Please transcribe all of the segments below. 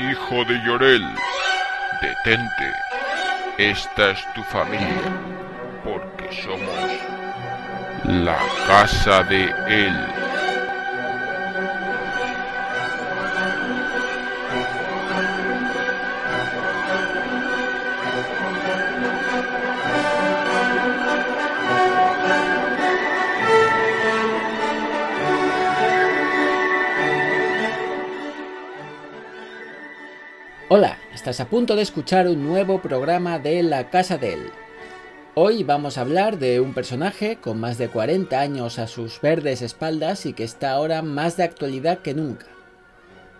hijo de Llorel, detente. Esta es tu familia, porque somos la casa de él. Estás a punto de escuchar un nuevo programa de La Casa de él. Hoy vamos a hablar de un personaje con más de 40 años a sus verdes espaldas y que está ahora más de actualidad que nunca.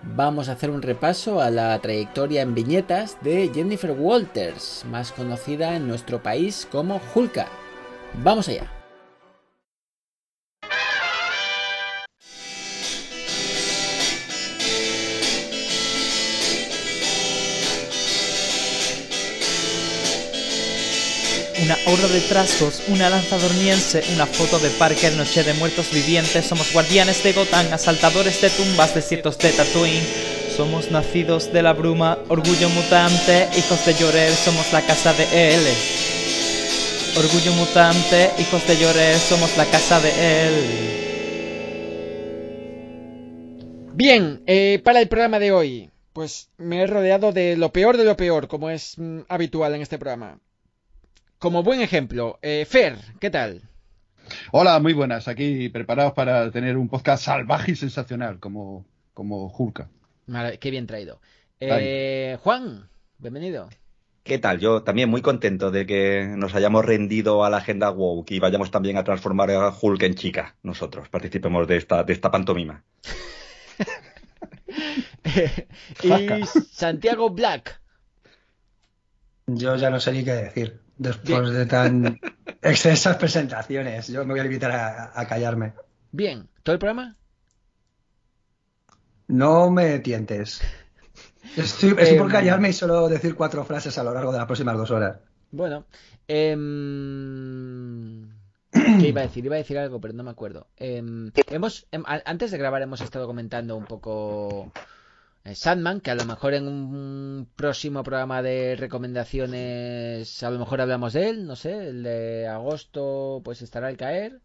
Vamos a hacer un repaso a la trayectoria en viñetas de Jennifer Walters, más conocida en nuestro país como Hulka. Vamos allá. Una horda de trasgos, una lanza dormiense, una foto de Parker, noche de muertos vivientes. Somos guardianes de Gotham, asaltadores de tumbas, desiertos de Tatooine. Somos nacidos de la bruma, orgullo mutante, hijos de Llorel, somos la casa de él. Orgullo mutante, hijos de Llorel, somos la casa de él. Bien, eh, para el programa de hoy, pues me he rodeado de lo peor de lo peor, como es mm, habitual en este programa. Como buen ejemplo, eh, Fer, ¿qué tal? Hola, muy buenas. Aquí preparados para tener un podcast salvaje y sensacional, como, como Hulka. Vale, qué bien traído. Eh, Juan, bienvenido. ¿Qué tal? Yo también muy contento de que nos hayamos rendido a la agenda woke y vayamos también a transformar a Hulk en chica. Nosotros participemos de esta, de esta pantomima. y Santiago Black. Yo ya no sé ni qué decir después de tan extensas presentaciones. Yo me voy a limitar a, a, callarme. Bien, ¿todo el programa? No me tientes. Estoy, estoy por callarme y solo decir cuatro frases a lo largo de las próximas dos horas. Bueno, eh, ¿qué iba a decir? Iba a decir algo, pero no me acuerdo. Eh, hemos, antes de grabar hemos estado comentando un poco Sandman, que a lo mejor en un próximo programa de recomendaciones a lo mejor hablamos de él, no sé, el de agosto pues estará al caer.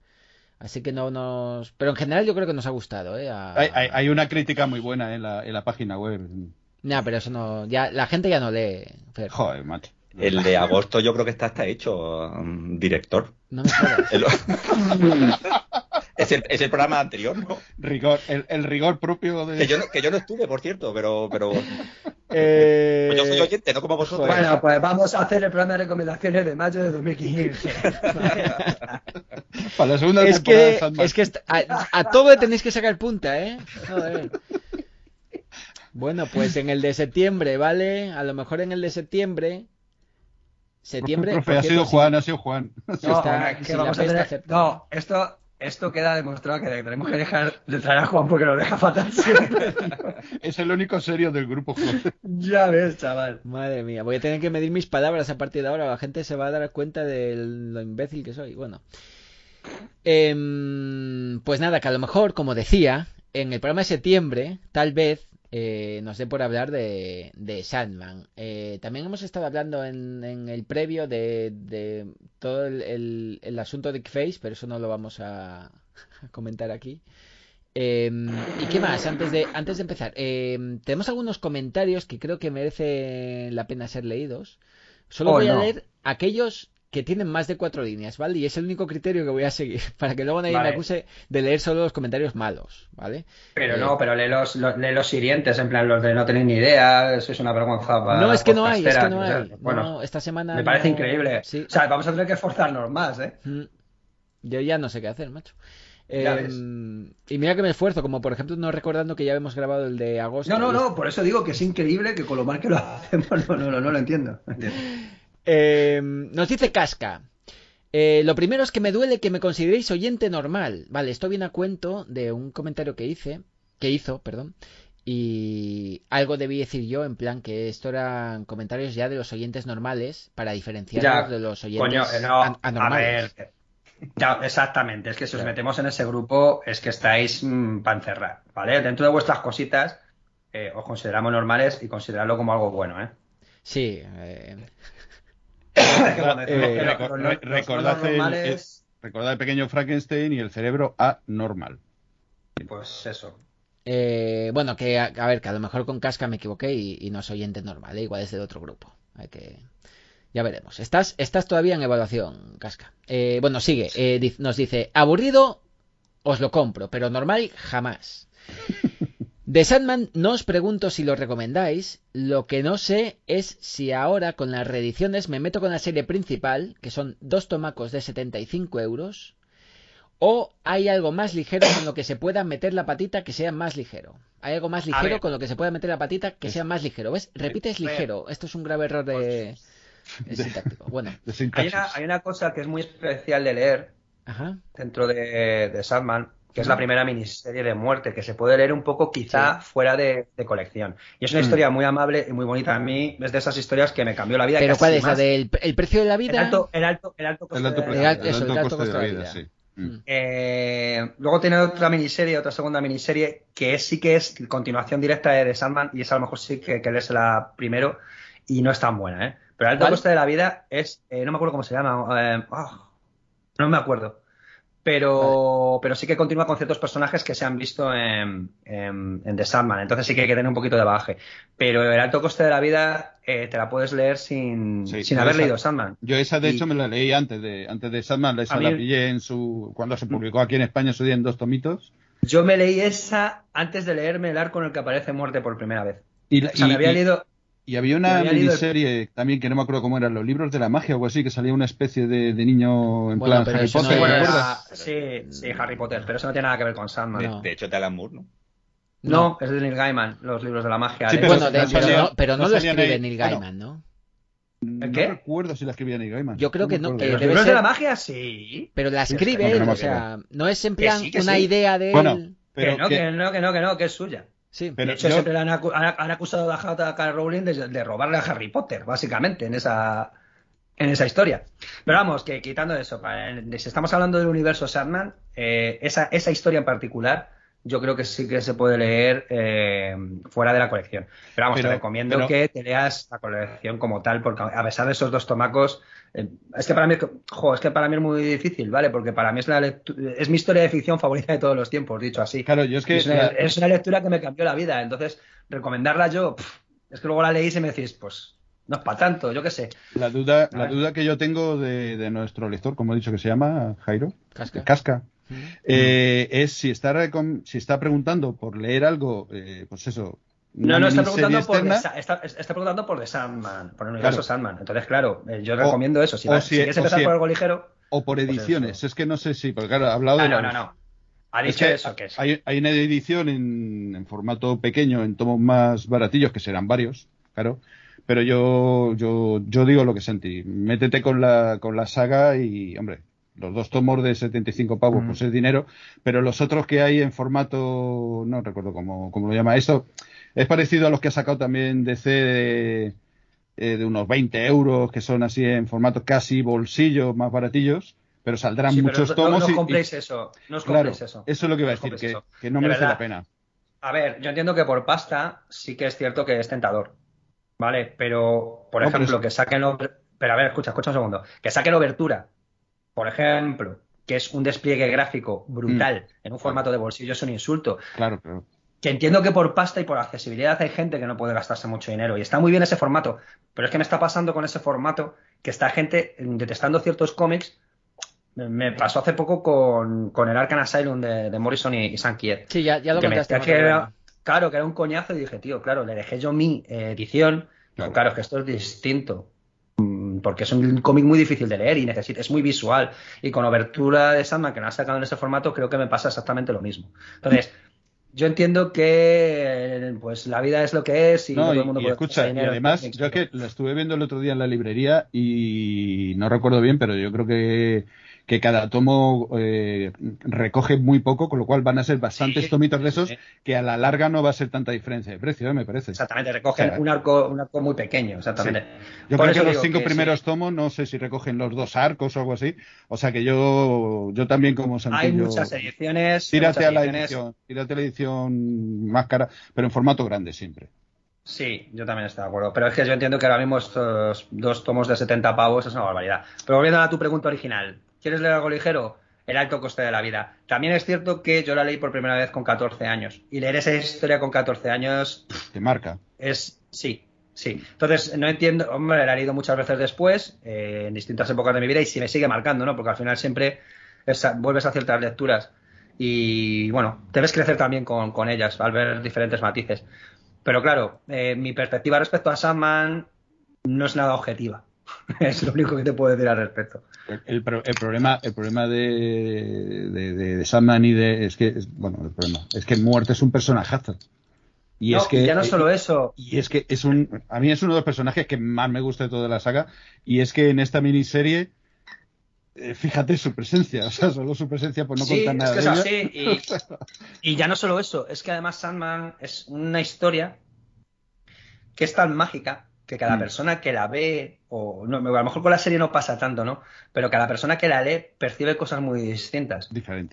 Así que no nos... Pero en general yo creo que nos ha gustado. ¿eh? A... Hay, hay, hay, una crítica muy buena en la, en la página web. No, pero eso no... ya La gente ya no lee. Fer. Joder, macho. El de agosto yo creo que está, está hecho, um, director. No me jodas. El... Es el, es el, programa anterior, ¿no? Rigor, el, el, rigor propio de. Que yo, no, que yo no estuve, por cierto, pero. pero... Eh... Pues yo soy oyente, no como vosotros. Bueno, pues vamos a hacer el programa de recomendaciones de mayo de 2015. Para la segunda es que, es que a, a, todo le tenéis que sacar punta, ¿eh? Joder. Bueno, pues en el de septiembre, ¿vale? A lo mejor en el de septiembre. Septiembre. Profe, ha sido Juan, ha sido Juan. No, está, que si vamos a tener... no esto esto queda demostrado que tenemos que dejar de traer a Juan porque lo deja fatal siempre. es el único serio del grupo, Juan. Ya ves, chaval. Madre mía, voy a tener que medir mis palabras a partir de ahora. La gente se va a dar cuenta de lo imbécil que soy. Bueno. Eh, pues nada, que a lo mejor, como decía, en el programa de septiembre, tal vez eh, nos dé por hablar de, de Sandman. Eh, también hemos estado hablando en, en el previo de, de todo el, el, el, asunto de Face, pero eso no lo vamos a, a comentar aquí. Eh, ¿Y qué más? Antes de, antes de empezar, tenemos algunos comentarios que creo que merecen la pena ser leídos. Solo oh, voy a leer aquellos que tienen más de cuatro líneas, ¿vale? Y es el único criterio que voy a seguir, para que luego nadie Vale. me acuse de leer solo los comentarios malos, ¿vale? Pero Eh, no, pero lee los, los, lee los hirientes, en plan los de no tenéis ni idea, eso es una vergüenza No, es que no hay, es que no o sea, hay. Bueno, No, esta semana me parece no- increíble. Sí. O sea, vamos a tener que esforzarnos más, ¿eh? Mm. Yo ya no sé qué hacer, macho. Eh, ves. y mira que me esfuerzo, como por ejemplo no recordando que ya hemos grabado el de agosto. No, no, no, por eso digo que es increíble que con lo mal que lo hacemos, no, no, no, no lo entiendo. Entiendo. Eh, nos dice Casca. eh, lo primero es que me duele que me consideréis oyente normal. Vale, esto viene a cuento de un comentario que hice, que hizo, perdón, y algo debí decir yo en plan que esto eran comentarios ya de los oyentes normales para diferenciarlos Ya, de los oyentes Coño, eh, no, an- a anormales. ver. Ya, exactamente, es que si os metemos en ese grupo es que estáis para encerrar, ¿vale? Dentro de vuestras cositas eh, os consideramos normales y considerarlo como algo bueno, ¿eh? Sí. eh, recordad el- normales, Recordad el pequeño Frankenstein y el cerebro anormal. pues eso. eh, bueno, que a, a ver, que a lo mejor con Casca me equivoqué y, y no soy ente normal, ¿eh? igual es del otro grupo. Hay que. Ya veremos. Estás, estás todavía en evaluación, Casca. Eh, bueno, sigue. eh, di- nos dice: aburrido, os lo compro, pero normal, jamás. De Sandman no os pregunto si lo recomendáis, lo que no sé es si ahora con las reediciones me meto con la serie principal, que son dos tomacos de 75 euros, o hay algo más ligero con lo que se pueda meter la patita que sea más ligero. Hay algo más ligero con lo que se pueda meter la patita que sea más ligero. ¿Ves? Repites ver. ligero. Esto es un grave error de... de sintáctico. Bueno, Hay una, hay una cosa que es muy especial de leer ajá. dentro de, de Sandman, que es la primera miniserie de muerte, que se puede leer un poco quizá fuera de, de colección. Y es una Mm. historia muy amable y muy bonita. A mí es de esas historias que me cambió la vida. Pero casi ¿cuál es? ¿La del el precio de la El vida? alto, el alto, el alto coste El alto, de la vida. el- eso, el el alto coste de la vida, sí. Mm. Mm. Eh, luego tiene otra miniserie, otra segunda miniserie, que es, sí que es continuación directa de, The Sandman, y esa a lo mejor sí que, que la primero, y no es tan buena, ¿eh? Pero el alto ¿Cuál? coste de la vida es, eh, no me acuerdo cómo se llama, eh, ah, no me acuerdo. Pero, pero sí que continúa con ciertos personajes que se han visto en, en- en The Sandman, entonces sí que hay que tener un poquito de bagaje. Pero el alto coste de la vida eh, te la puedes leer sin, Sí, sin haber esa- leído Sandman. Yo esa de Y- hecho me la leí antes de antes de Sandman, esa mí- la pillé en su cuando se publicó aquí en España su día en dos tomitos. Yo me leí esa antes de leerme el arco en el que aparece muerte por primera vez. Y, la- O sea, y- me había leído. Y había una el- miniserie también que no me acuerdo cómo eran, los libros de la magia o algo así, que salía una especie de, de niño en Bueno, plan pero Harry no Potter, Bueno, ¿te era- acuerdas? sí, sí, Harry Potter, pero eso no tiene nada que ver con Sandman. De, No. de hecho, de Alan Moore, ¿no? No, es de Neil Gaiman, los libros de la magia. Sí, de- pero bueno, de- no pero, salía- no, pero no no lo escribe ahí- Neil bueno, Gaiman, ¿no? No qué? recuerdo si la escribía Neil Gaiman. Yo creo que no, que los debe libros ser- de la magia, sí. Pero la Sí, escribe no, que él, no o sea, no es en Que plan sí, que una sí. idea de Bueno, él. pero que no, que- que no, que no, que no, que es suya. Sí. pero de hecho, yo- siempre le han, acu- han- acusado a J.K. Rowling de, de robarle a Harry Potter, básicamente, en esa, en esa historia. Pero vamos, que quitando eso, para- si estamos hablando del universo Sandman, eh, esa, esa historia en particular, yo creo que sí que se puede leer eh, fuera de la colección. Pero vamos, Pero- te recomiendo pero- que te leas la colección como tal, porque a pesar de esos dos tomacos, eh, es que para mí, jo, es que para mí es muy difícil, ¿vale? Porque para mí es, la es mi historia de ficción favorita de todos los tiempos, dicho así. Claro, yo es que Es una, la- es una lectura que me cambió la vida. Entonces, recomendarla yo, es que luego la leís y me decís, pues, no es para tanto, yo qué sé. la duda, la duda que yo tengo de, de nuestro lector, como he dicho que se llama Jairo, Casca. Casca, Eh, es si está si está preguntando por leer algo, eh, pues eso. No, no, está preguntando, por externa, está, está preguntando por The Sandman, por el universo Claro. Sandman. Entonces, claro, eh, yo O- recomiendo eso. Si, va- si- si quieres empezar si- por algo ligero. o por pues ediciones. es que no sé si, porque claro, ha hablado Ah, de no, no, no. Ha Es dicho que eso, que es. hay, hay una edición en, en formato pequeño, en tomos más baratillos, que serán varios, claro. Pero yo, yo, yo digo lo que sentí. Métete con la, con la saga y, hombre, los dos tomos de 75 pavos, Mm. pues es dinero. Pero los otros que hay en formato, no recuerdo cómo, cómo lo llama esto, es parecido a los que ha sacado también DC de, eh, de unos 20 euros, que son así en formato casi bolsillo, más baratillos. Pero saldrán Sí, muchos tomos no, y, compréis eso. No os Claro, compréis eso. eso es lo que iba a os decir, que, eso. que no merece verdad. la pena. A ver, yo entiendo que por pasta sí que es cierto que es tentador. ¿Vale? Pero, por No, pero ejemplo, es- que saquen. Pero a ver, escucha, escucha un segundo. Que saquen Obertura, por ejemplo, que es un despliegue gráfico brutal en un formato de bolsillo, es un insulto. Claro, claro. Que entiendo que por pasta y por accesibilidad hay gente que no puede gastarse mucho dinero. Y está muy bien ese formato. Pero es que me está pasando con ese formato que está gente mm, detestando ciertos cómics. Me- pasó hace poco con, con el Arkham Asylum de, de Morrison y, y Sam Kier Sí, ya, ya lo que me contaste. que era, claro, que era un coñazo y dije, tío, claro, le dejé yo mi eh, edición. Digo, Claro. claro, es que esto es distinto. Porque es un cómic muy difícil de leer y necesita, es muy visual. Y con Obertura de Sandman, que no ha sacado en ese formato, creo que me pasa exactamente lo mismo. Entonces, yo entiendo que pues la vida es lo que es y no, todo el mundo y puede escucha, y además, yo que la estuve viendo el otro día en la librería y no recuerdo bien, pero yo creo que, que cada tomo eh, recoge muy poco, con lo cual van a ser bastantes Sí, tomitos de esos sí. que a la larga no va a ser tanta diferencia de precio, ¿eh? me parece. Exactamente, recogen Claro. un arco, un arco muy pequeño, exactamente. Yo Por creo que los cinco que primeros tomos, no sé si recogen los dos arcos o algo así. O sea que yo, yo también como Hay Santillo, muchas ediciones. tírate muchas a la ediciones. edición, tírate a la edición más cara, pero en formato grande siempre. Sí, yo también estoy de acuerdo. Pero es que yo entiendo que ahora mismo estos dos tomos de 70 pavos es una barbaridad. Pero volviendo a tu pregunta original, ¿quieres leer algo ligero? El alto coste de la vida. También es cierto que yo la leí por primera vez con 14 años. Y leer esa historia con 14 años Te marca. es. Sí, sí. Entonces, no entiendo. Hombre, la he leído muchas veces después, eh, en distintas épocas de mi vida, y sí me sigue marcando, ¿no? Porque al final siempre vuelves a ciertas lecturas. Y bueno, te ves crecer también con, con ellas, al ver diferentes matices. Pero claro, eh, mi perspectiva respecto a Sandman no es nada objetiva. es lo único que te puedo decir al respecto. El, el pro- el problema, el problema de, de, de- de Sandman y de es que es- bueno, el problema es que Muerte es un personajazo. Y No, es que ya no solo eso. y es que es un a mí es uno de los personajes que más me gusta de toda la saga y es que en esta miniserie eh, fíjate su presencia, o sea, solo su presencia pues no sí, es nada que de es así. Y, y ya no solo eso, es que además Sandman es una historia que es tan mágica que cada Mm. persona que la ve, o no, a lo mejor con la serie no pasa tanto, ¿no? Pero cada persona que la lee percibe cosas muy distintas.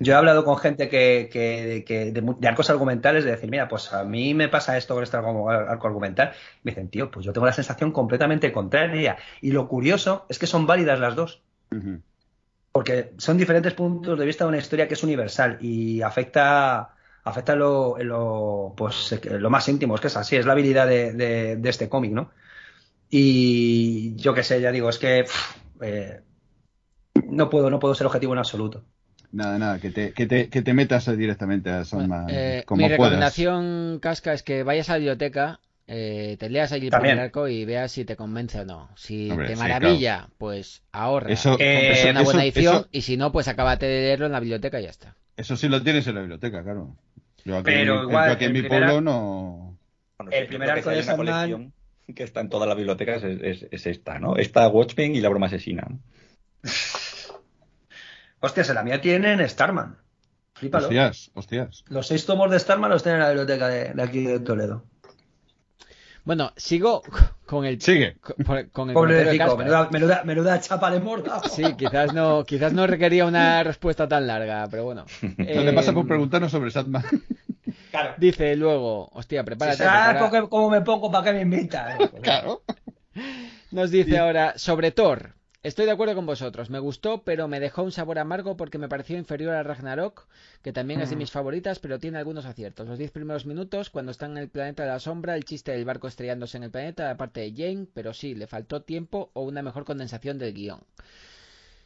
Yo he hablado con gente que, que, que de, arcos argumentales, de decir, mira, pues a mí me pasa esto con este arco, arco argumental. Me dicen, tío, pues yo tengo la sensación completamente contraria. Y lo curioso es que son válidas las dos. Porque son diferentes puntos de vista de una historia que es universal y afecta, afecta lo, lo, pues, lo más íntimo. Es que es así, es la habilidad de, de- de este cómic, ¿no? Y yo qué sé, ya digo, es que pff, eh, no puedo, no puedo ser objetivo en absoluto. Nada, nada, que te, que te, que te metas directamente a Sandman Eh, como mi puedas. recomendación, Casca, es que vayas a la biblioteca, eh, te leas allí el arco y veas si te convence o no. Si Hombre, te sí, maravilla, pues ahorra. Eso, Eh, compra eso- una buena edición eso- y si no, pues acábate de leerlo en la biblioteca y ya está. eso sí lo tienes en la biblioteca, claro. Yo aquí, Pero igual, yo aquí en mi pueblo no. Bueno, El primer arco de Sandman- colección que está en todas las bibliotecas es, es- es esta, ¿no? Esta Watchmen y la broma asesina. Hostias, en la mía tienen Starman. Flípalo. Hostias, hostias. Los seis tomos de Starman los tienen en la biblioteca de, de aquí de Toledo. Bueno, sigo con el, Sigue. con, con el Pobre de menuda, menuda, menuda chapa de morda. Sí, quizás no, quizás no requería una respuesta tan larga, pero bueno. No te pasa por Eh, preguntarnos sobre Sandman. Claro. Dice luego, hostia, prepárate. Si sabes ahora- porque- cómo me pongo, ¿para qué me invitas? claro. Nos dice ahora sobre Thor. Estoy de acuerdo con vosotros. Me gustó, pero me dejó un sabor amargo porque me pareció inferior a Ragnarok, que también es de mis favoritas, pero tiene algunos aciertos. Los 10 primeros minutos, cuando están en el planeta de la sombra, el chiste del barco estrellándose en el planeta, la parte de Jane, pero sí, le faltó tiempo o una mejor condensación del guion.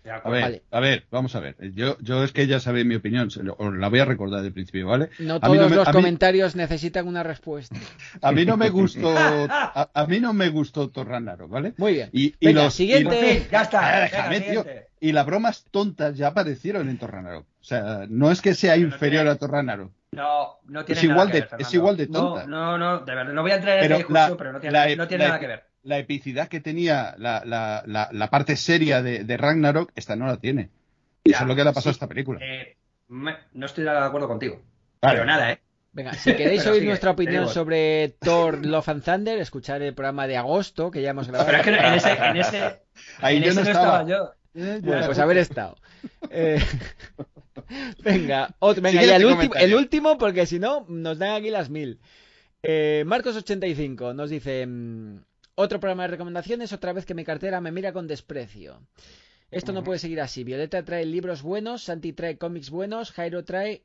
A ver, Vale. a ver, vamos a ver. Yo, yo es que ya sabéis mi opinión, os la voy a recordar del principio, ¿vale? No A todos mí no me- los a mí- comentarios necesitan una respuesta. A mí no me gustó, a, a mí no me gustó Thor Ragnarok, ¿vale? Muy bien. Y, y Venga, los, siguiente. y- fin, ya está. Ah, déjame, tío. Y las bromas tontas ya aparecieron en Thor Ragnarok. O sea, no es que sea inferior a Thor Ragnarok. No, no tiene Es igual nada que de- ver, Fernando. es igual de tonta. No, no, no, de verdad, no voy a entrar en Pero esa discusión, la- pero no tiene, la- no tiene la- nada que ver. La epicidad que tenía la, la, la, la parte seria de, de Ragnarok, esta no la tiene. Y eso es lo que le ha pasado a esta película. Eh, no estoy de acuerdo contigo. Vale. Pero nada, ¿eh? Venga, si queréis oír sigue, nuestra opinión sobre Thor Love and Thunder, escuchar el programa de agosto que ya hemos grabado. Pero es que en ese, en ese, Ahí en yo ese no estaba. yo. Eh, Bueno, ya. pues haber estado. Eh, venga, otro, venga ya el último, comentario. el último, porque si no, nos dan aquí las mil. Eh, Marcos85 nos dice: mm, Otro programa de recomendaciones, otra vez que mi cartera me mira con desprecio. Esto no puede seguir así. Violeta trae libros buenos, Santi trae cómics buenos, Jairo trae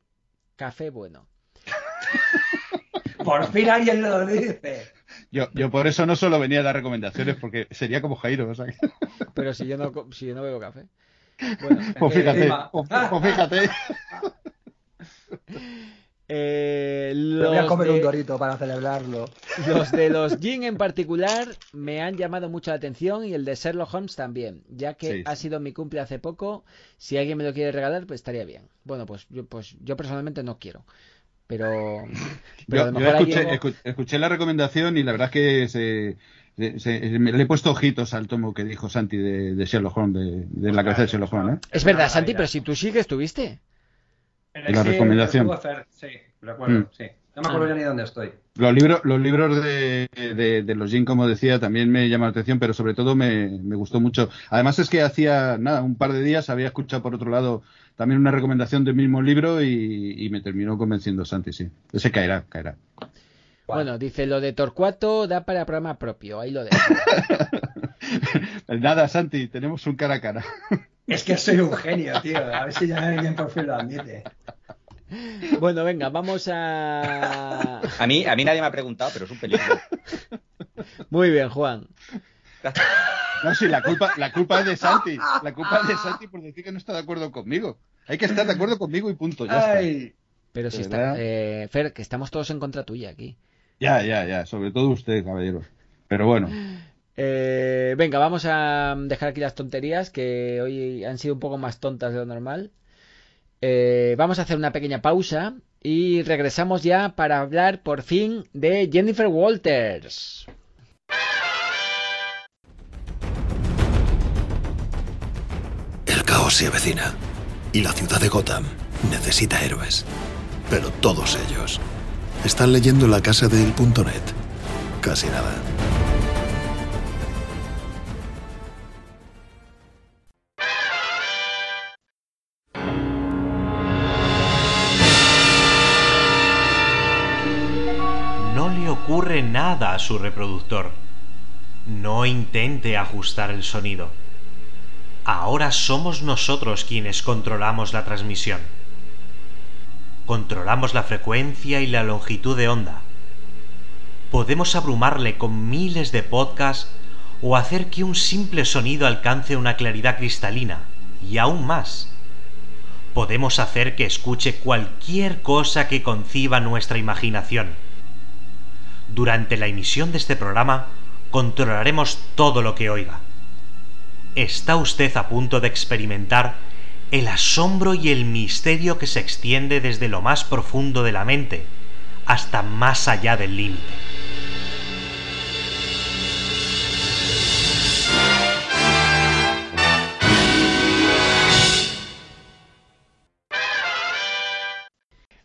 café bueno. Por fin alguien lo dice. Yo, yo por eso no solo venía a dar recomendaciones, porque sería como Jairo. O sea, que- Pero si yo no, si yo no bebo café. Bueno, pues fíjate, encima. pues, pues fíjate. eh, Me voy a los comer de- un dorito para celebrarlo. Los de los Jin en particular me han llamado mucho la atención y el de Sherlock Holmes también, ya que Sí, ha sido mi cumple hace poco. Si alguien me lo quiere regalar, pues estaría bien. Bueno, pues yo, pues yo personalmente no quiero. pero, pero a Yo, lo yo mejor escuché, alguien- escu- escuché la recomendación y la verdad es que se, se- se- me- le he puesto ojitos al tomo que dijo Santi de, de Sherlock Holmes, de, de la cabeza de Sherlock Holmes. ¿eh? Es verdad, Una Santi, pero si tú sí que estuviste. En la sí, recomendación. Sí, recuerdo, Mm. sí. No me acuerdo ya ni dónde estoy. Los libros, los libros de, de, de los Jin, como decía, también me llaman la atención, pero sobre todo me, me gustó mucho. Además es que hacía nada, un par de días había escuchado por otro lado también una recomendación del mismo libro y, y me terminó convenciendo Santi, sí. Ese caerá, caerá. Bueno, dice lo de Torcuato da para programa propio, ahí lo dejo. Nada, Santi, tenemos un cara a cara. Es que soy un genio, tío. A ver si ya alguien por fin lo admite. Bueno, venga, vamos a... A mí, a mí nadie me ha preguntado, pero es un peligro. Muy bien, Juan. No, sí, la culpa, la culpa es de Santi. La culpa es de Santi por decir que no está de acuerdo conmigo. Hay que estar de acuerdo conmigo y punto, ya está. Pero si está... eh, Fer, que estamos todos en contra tuya aquí. Ya, ya, ya. Sobre todo usted, caballeros. Pero bueno, Eh, venga, vamos a dejar aquí las tonterías que hoy han sido un poco más tontas de lo normal. Eh, vamos a hacer una pequeña pausa y regresamos ya para hablar por fin de Jennifer Walters. El caos se avecina y la ciudad de Gotham necesita héroes. Pero todos ellos están leyendo la casa del .net. Casi nada. Ocurre nada a su reproductor. No intente ajustar el sonido. Ahora somos nosotros quienes controlamos la transmisión. Controlamos la frecuencia y la longitud de onda. Podemos abrumarle con miles de podcasts o hacer que un simple sonido alcance una claridad cristalina y aún más. Podemos hacer que escuche cualquier cosa que conciba nuestra imaginación. Durante la emisión de este programa controlaremos todo lo que oiga. Está usted a punto de experimentar el asombro y el misterio que se extiende desde lo más profundo de la mente hasta más allá del límite.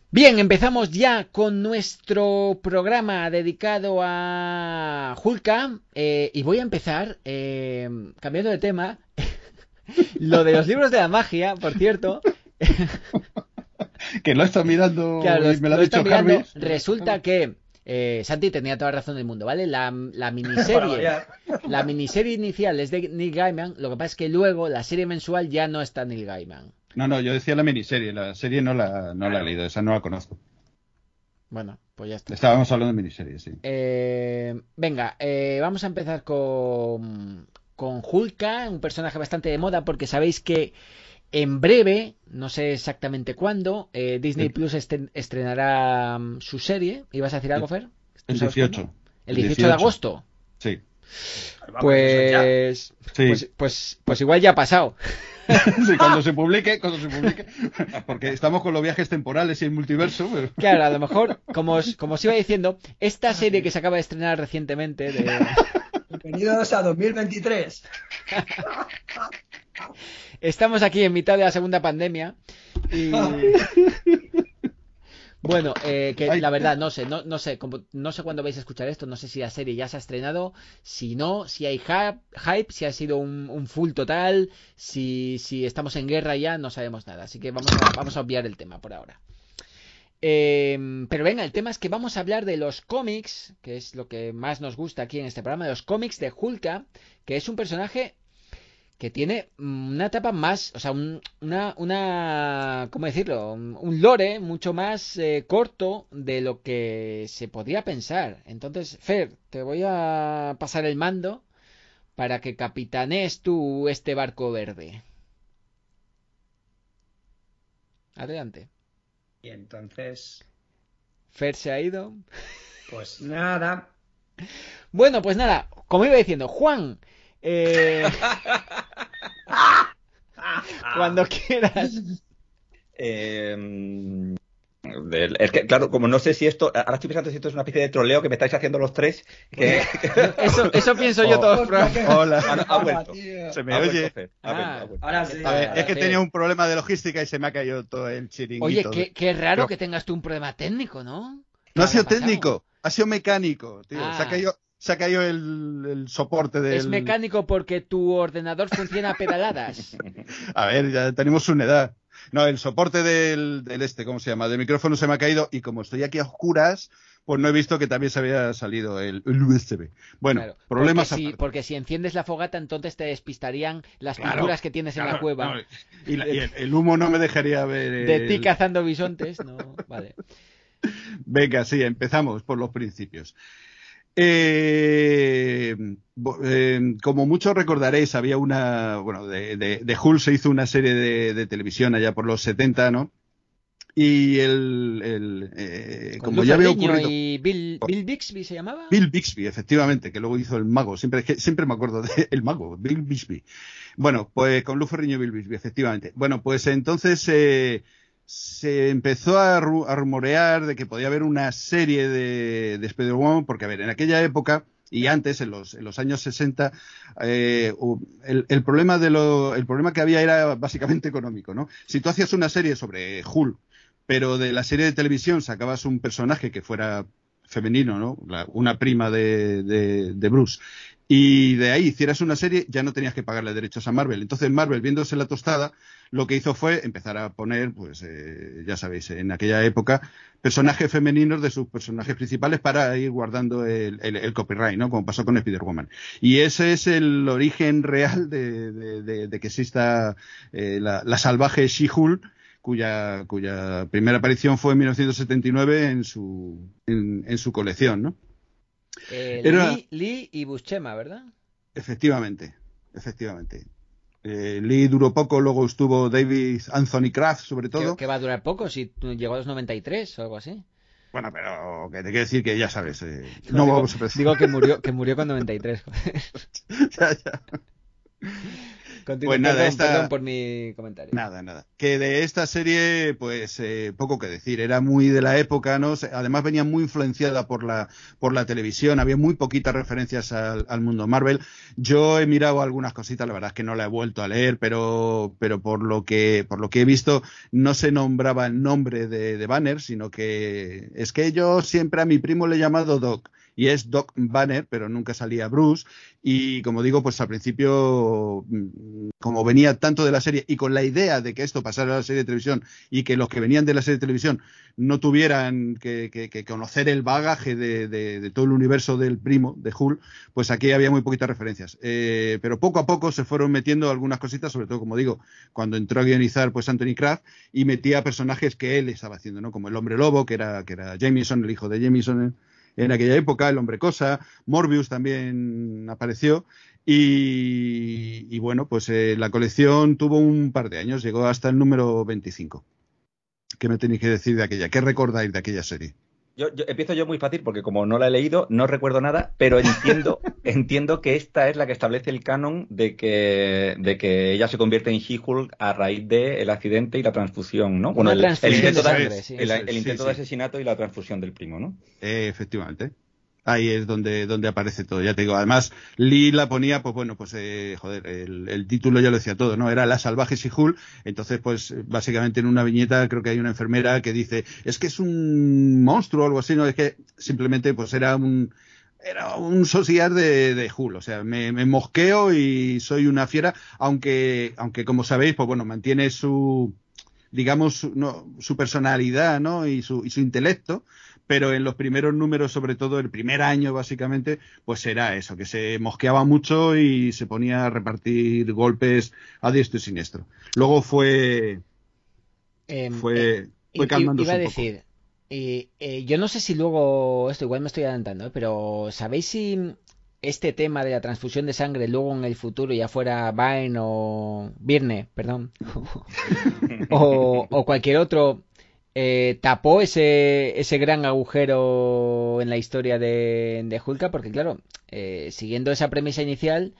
Bien, empezamos ya con nuestro programa dedicado a Hulka eh, y voy a empezar eh, cambiando de tema. Lo de los libros de la magia, por cierto, que lo está mirando Claro, y me lo ha dicho mirando. Resulta que eh, Santi tenía toda la razón del mundo, ¿vale? La, miniserie, la miniserie inicial es de Neil Gaiman, lo que pasa es que luego la serie mensual ya no está Neil Gaiman. No, no, yo decía la miniserie. La serie no la, no la he leído, esa no la conozco. Bueno, pues ya está. Estábamos hablando de miniserie, sí. Eh, venga, eh, vamos a empezar con, con Hulka, un personaje bastante de moda, porque sabéis que en breve, no sé exactamente cuándo, eh, Disney Plus estrenará mm, su serie. ¿Ibas a decir algo, Fer? ¿Tú El sabes 18. cuándo? El 18 de agosto. Sí. Pues, Sí. pues, pues, pues igual ya ha pasado. Sí, cuando se publique, cuando se publique. Porque estamos con los viajes temporales y el multiverso. pero- Claro, a lo mejor, como os, como os iba diciendo, esta serie que se acaba de estrenar recientemente de, Bienvenidos a 2023. Estamos aquí en mitad de la segunda pandemia y bueno, eh, que Ay. la verdad no sé, no, no sé, como- no sé cuándo vais a escuchar esto, no sé si la serie ya se ha estrenado, si no, si hay hype, si ha sido un, un full total, si, si estamos en guerra ya, no sabemos nada, así que vamos a, vamos a obviar el tema por ahora. Eh, pero venga, el tema es que vamos a hablar de los cómics, que es lo que más nos gusta aquí en este programa, de los cómics de Hulka, que es un personaje que tiene mm, una etapa más, o sea, un- una, una, ¿cómo decirlo? Un lore mucho más eh, corto de lo que se podría pensar. Entonces, Fer, te voy a pasar el mando para que capitanees tú este barco verde. Adelante. Y entonces, Fer se ha ido. pues nada. Bueno, pues nada, como iba diciendo, Juan, eh, cuando quieras. Eh, Del- es que, claro, como no sé si esto. Ahora estoy pensando si esto es una especie de troleo que me estáis haciendo los tres. Que, Eso, eso pienso yo Oh. todos. Hola. ha, ha vuelto. Se me Ha oye. Fer, ha Ah. vuelto, ha vuelto. Ahora sí. A ver, es que Sí. tenía un problema de logística y se me ha caído todo el chiringuito. Oye, qué, qué raro Pero- que tengas tú un problema técnico, ¿no? No ¿Qué ha sido técnico, ha sido mecánico, tío. Se Ah. ha caído, se ha caído el, el soporte del. Es mecánico porque tu ordenador funciona a pedaladas. A ver, ya tenemos una edad. No, el soporte del, del este, ¿cómo se llama? Del micrófono se me ha caído y como estoy aquí a oscuras, pues no he visto que también se había salido el, el USB. Bueno, Claro, problemas porque si, porque si enciendes la fogata, entonces te despistarían las Claro, pinturas que tienes en la cueva. y, la- y el, el humo no me dejaría ver. De ti cazando bisontes, no. Vale. Venga, sí, empezamos por los principios. Eh, eh, como muchos recordaréis, había una, bueno, de, de, de Hull se hizo una serie de, de televisión allá por los 70, ¿no? Y el, el, eh, como Luz ya había ocurrido, y Bill, Bill Bixby se llamaba. Bill Bixby, efectivamente, que luego hizo el mago, siempre, siempre me acuerdo de el mago, Bill Bixby. Bueno, pues con Luz Ferriño y Bill Bixby, efectivamente. Bueno, pues entonces eh, se empezó a, a rumorear de que podía haber una serie de, de Spider-Woman, porque a ver, en aquella época y antes, en los, en los años 60, eh, el, problema de lo, el problema que había era básicamente económico, ¿no? Si tú hacías una serie sobre Hulk, pero de la serie de televisión sacabas un personaje que fuera femenino, ¿no? La- una prima de, de Bruce. Y de ahí hicieras una serie, ya no tenías que pagarle derechos a Marvel. Entonces Marvel, viéndose la tostada, lo que hizo fue empezar a poner, pues eh, ya sabéis, en aquella época, personajes femeninos de sus personajes principales para ir guardando el, copyright, ¿no? Como pasó con Spider-Woman. Y ese es el origen real de, de- de- de que exista eh, la, salvaje She-Hulk, cuya, cuya primera aparición fue en 1979 en su, en su colección, ¿no? Eh, Era- Lee, Lee y Buscema, ¿verdad? Efectivamente, efectivamente. Eh, Lee duró poco, luego estuvo David Anthony Kraft, sobre todo. que va a durar poco, si llegó a los 93 o algo así. Bueno, pero que te quiero decir que ya sabes, eh, No, no, digo, vamos a empezar. digo que murió, que murió con 93. joder. Ya, ya. Continúa, Pues nada, perdón, esta- perdón por mi comentario. Nada, nada. Que de esta serie, pues eh, poco que decir. Era muy de la época, ¿no? Además venía muy influenciada por la, por la televisión. Había muy poquitas referencias al, al mundo Marvel. Yo he mirado algunas cositas, la verdad es que no la he vuelto a leer, pero, pero por lo que, por lo que he visto, no se nombraba el nombre de, de Banner, sino que es que yo siempre a mi primo le he llamado Doc. Y es Doc Banner, pero nunca salía Bruce. Y como digo, pues al principio, mm, como venía tanto de la serie y con la idea de que esto pasara a la serie de televisión y que los que venían de la serie de televisión no tuvieran que, que- conocer el bagaje de, de- de todo el universo del primo, de Hull, pues aquí había muy poquitas referencias. Eh, pero poco a poco se fueron metiendo algunas cositas, sobre todo, como digo, cuando entró a guionizar pues Anthony Kraft y metía personajes que él estaba haciendo, ¿no? Como el hombre lobo, que era, que era Jameson, el hijo de Jameson en, aquella época, el hombre cosa, Morbius también apareció. Y, y bueno, pues eh, la colección tuvo un par de años, llegó hasta el número 25. ¿Qué me tenéis que decir de aquella? ¿Qué recordáis de aquella serie? Yo, yo- empiezo yo muy fácil porque como no la he leído, no recuerdo nada, pero entiendo, entiendo que esta es la que establece el canon de que, de que ella se convierte en She-Hulk a raíz del accidente y la transfusión, ¿no? Una el, el intento, de de, sangre, sí. el- intento sí. de asesinato y la transfusión del primo, ¿no? Eh, efectivamente. Ahí es donde, donde aparece todo, ya te digo. Además, Lee la ponía, pues bueno, pues eh, joder, el, título ya lo decía todo, ¿no? Era La salvaje Sihul. Entonces, pues básicamente en una viñeta creo que hay una enfermera que dice, es que es un monstruo o algo así, ¿no? Es que simplemente pues era un, era un sosiar de, de Hull, o sea, me, me mosqueo y soy una fiera, aunque, aunque como sabéis, pues bueno, mantiene su, digamos, su, no, su personalidad, ¿no? Y su, y su intelecto, pero en los primeros números, sobre todo el primer año, básicamente, pues era eso, que se mosqueaba mucho y se ponía a repartir golpes a diestro y siniestro. Luego fue, Em, fue, eh, fue calmándose Iba a un poco. decir, eh, eh, yo no sé si luego, esto igual me estoy adelantando, ¿eh? pero ¿sabéis si este tema de la transfusión de sangre luego en el futuro ya fuera Vine o Virne, perdón, o, o cualquier otro, eh, tapó ese, ese gran agujero en la historia de, de Hulka? Porque claro, eh, siguiendo esa premisa inicial,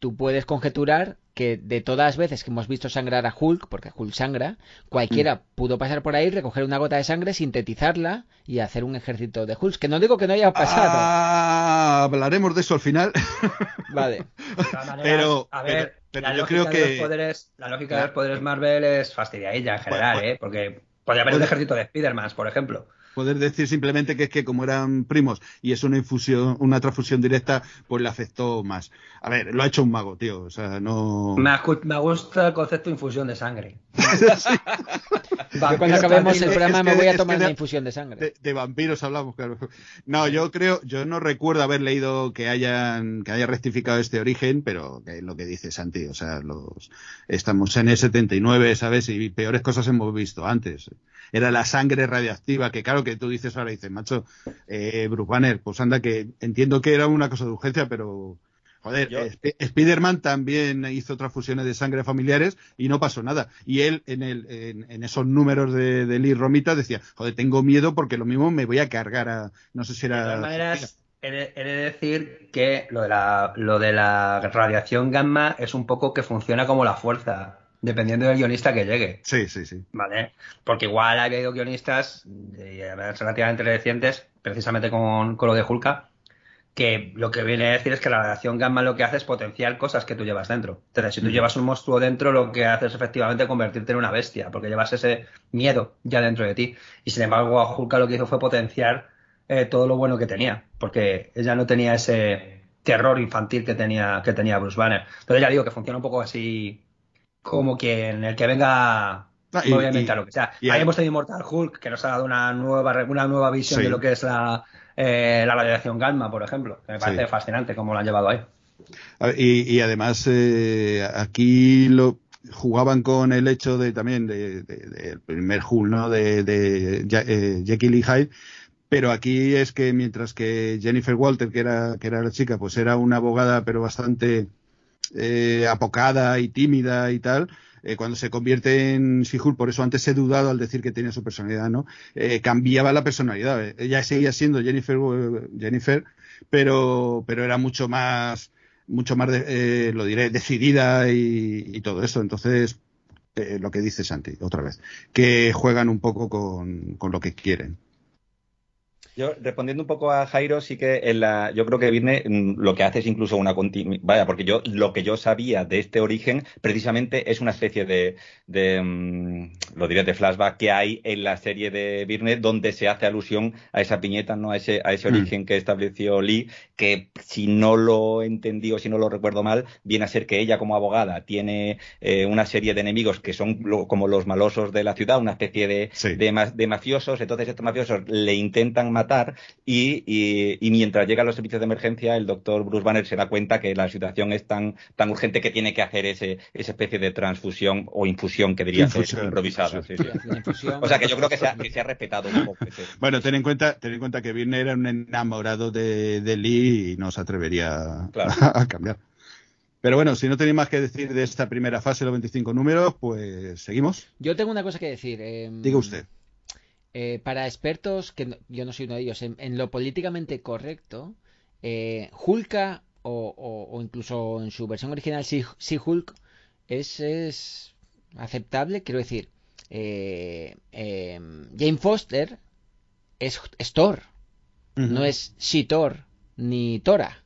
tú puedes conjeturar que de todas las veces que hemos visto sangrar a Hulk, porque Hulk sangra, cualquiera Mm. pudo pasar por ahí, recoger una gota de sangre, sintetizarla y hacer un ejército de Hulk. Que no digo que no haya pasado. Ah, hablaremos de eso al final. Vale. De Pero- a ver, pero- pero la yo lógica creo de que- los poderes, la lógica de los poderes Marvel es fastidiadilla en general, ¿eh? Porque podría haber un ejército de Spider-Man, por ejemplo. Poder decir simplemente que es que como eran primos y es una infusión, una transfusión directa, pues le afectó más. A ver, lo ha hecho un mago, tío. O sea, no. Me, me gusta el concepto de infusión de sangre. Cuando acabemos el programa es me voy a tomar una infusión de sangre. De, de vampiros hablamos, claro. No, yo creo, yo no recuerdo haber leído que hayan, que haya rectificado este origen, pero que es lo que dice Santi, o sea, los, estamos en el 79, ¿sabes? Y peores cosas hemos visto antes. Era la sangre radiactiva, que claro que tú dices ahora, dices, macho, eh, Bruce Banner, pues anda que entiendo que era una cosa de urgencia, pero Joder, Yo- Sp- Spider-Man también hizo transfusiones de sangre familiares y no pasó nada. Y él, en, el, en, en esos números de, de Lee Romita, decía, joder, tengo miedo porque lo mismo me voy a cargar a... No sé si De era... todas maneras, he de, he de decir que lo de, la, lo de la radiación gamma es un poco que funciona como la fuerza, dependiendo del guionista que llegue. Sí, sí, sí. ¿Vale? Porque igual ha habido guionistas eh, relativamente recientes, precisamente con, con lo de Hulka, que lo que viene a decir es que la radiación gamma lo que hace es potenciar cosas que tú llevas dentro. Entonces, si tú llevas un monstruo dentro, lo que hace es efectivamente convertirte en una bestia, porque llevas ese miedo ya dentro de ti. Y sin embargo, a Hulka lo que hizo fue potenciar eh, todo lo bueno que tenía, porque ella no tenía ese terror infantil que tenía, que tenía Bruce Banner. Entonces ya digo que funciona un poco así como quien el que venga Ah, y- voy a lo que sea. y Ahí hemos tenido Mortal Hulk, que nos ha dado una nueva, una nueva visión Sí. de lo que es la, eh, la radiación gamma, por ejemplo. Que me parece Sí. fascinante cómo lo han llevado ahí. Ver, Y, y además eh, aquí lo jugaban con el hecho de también de, de- del primer Hulk, ¿no? De, de eh, Jekyll y Hyde. Pero aquí es que mientras que Jennifer Walter, que era, que era la chica, pues era una abogada, pero bastante eh, apocada y tímida y tal, eh, cuando se convierte en She-Hulk, por eso antes he dudado al decir que tenía su personalidad, ¿no? Eh, cambiaba la personalidad. Ella seguía siendo Jennifer, Jennifer, pero, pero era mucho más, mucho más, lo diré, decidida y, y todo eso. Entonces, lo que dice Santi, otra vez, que juegan un poco con, con lo que quieren. Yo, respondiendo un poco a Jairo, sí que en la, yo creo que viene mm, lo que hace es incluso una continuidad. Vaya, porque yo lo que yo sabía de este origen, precisamente es una especie de, de mm, lo diré, de flashback que hay en la serie de Virne, donde se hace alusión a esa piñeta, ¿no? A ese, a ese Mm. origen que estableció Lee, que si no lo entendí o si no lo recuerdo mal, viene a ser que ella como abogada tiene eh, una serie de enemigos que son lo- como los malosos de la ciudad, una especie de, Sí. de, ma- de mafiosos, entonces estos mafiosos le intentan matar y, y- y mientras llegan los servicios de emergencia, el doctor Bruce Banner se da cuenta que la situación es tan, tan urgente que tiene que hacer ese, esa especie de transfusión o infusión que diría ser improvisada. sí, sí. O sea que yo creo que se ha, que se ha respetado un poco. ese- Bueno, ten en cuenta, ten en cuenta que Virne era un enamorado de, de Lee y no se atrevería Claro. a, cambiar. Pero bueno, si no tenéis más que decir de esta primera fase, los 25 números, pues seguimos. Yo tengo una cosa que decir. eh, Diga usted. Eh, para expertos, que no- yo no soy uno de ellos, en, en lo políticamente correcto, eh, Hulka o, o- o incluso en su versión original, sí Hulk, es, es aceptable, quiero decir. eh, eh, Jane Foster es, es Thor, no es She-Thor ni Tora.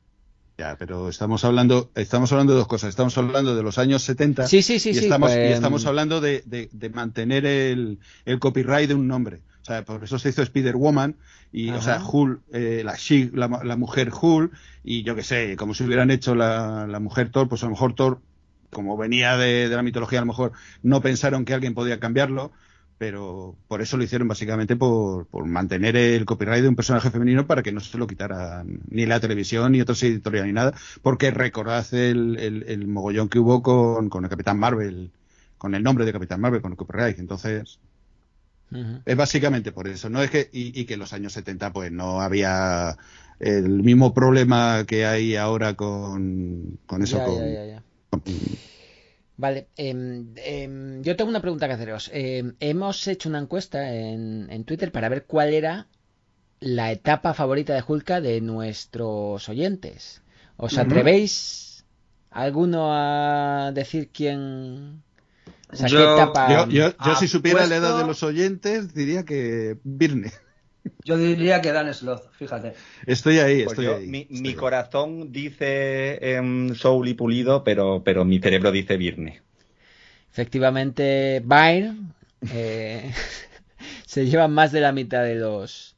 Ya, pero estamos hablando, estamos hablando de dos cosas. Estamos hablando de los años 70 Sí, sí, sí, y, sí. estamos, pues, y estamos hablando de, de- de mantener el, el copyright de un nombre. O sea, por eso se hizo Spider-Woman y, o sea, Hulk, eh, la, She- la, la mujer Hulk y yo qué sé, como si hubieran hecho la, la mujer Thor, pues a lo mejor Thor, como venía de, de la mitología, a lo mejor no pensaron que alguien podía cambiarlo, pero por eso lo hicieron básicamente por, por mantener el copyright de un personaje femenino para que no se lo quitara ni la televisión ni otros editorial ni nada, porque recordad el, el, el mogollón que hubo con, con el Capitán Marvel, con el nombre de Capitán Marvel, con el copyright, entonces es básicamente por eso, no es que y, y que en los años 70 pues no había el mismo problema que hay ahora con, con eso, Ya, con, ya, ya, ya. con- Vale, em, yo tengo una pregunta que haceros. Em, hemos hecho una encuesta en, en Twitter para ver cuál era la etapa favorita de Hulka de nuestros oyentes. ¿Os atrevéis ¿Alguno a decir quién... O sea, Yo- Yo, yo, yo si supiera la edad de los oyentes, diría que Birne. Yo diría que Dan Sloth, fíjate. Estoy ahí, Pues estoy yo, ahí. mi, estoy mi ahí. corazón dice em, Soul y Pulido, pero, pero mi cerebro dice Virne. Efectivamente, Bayern eh, se lleva más de la mitad de los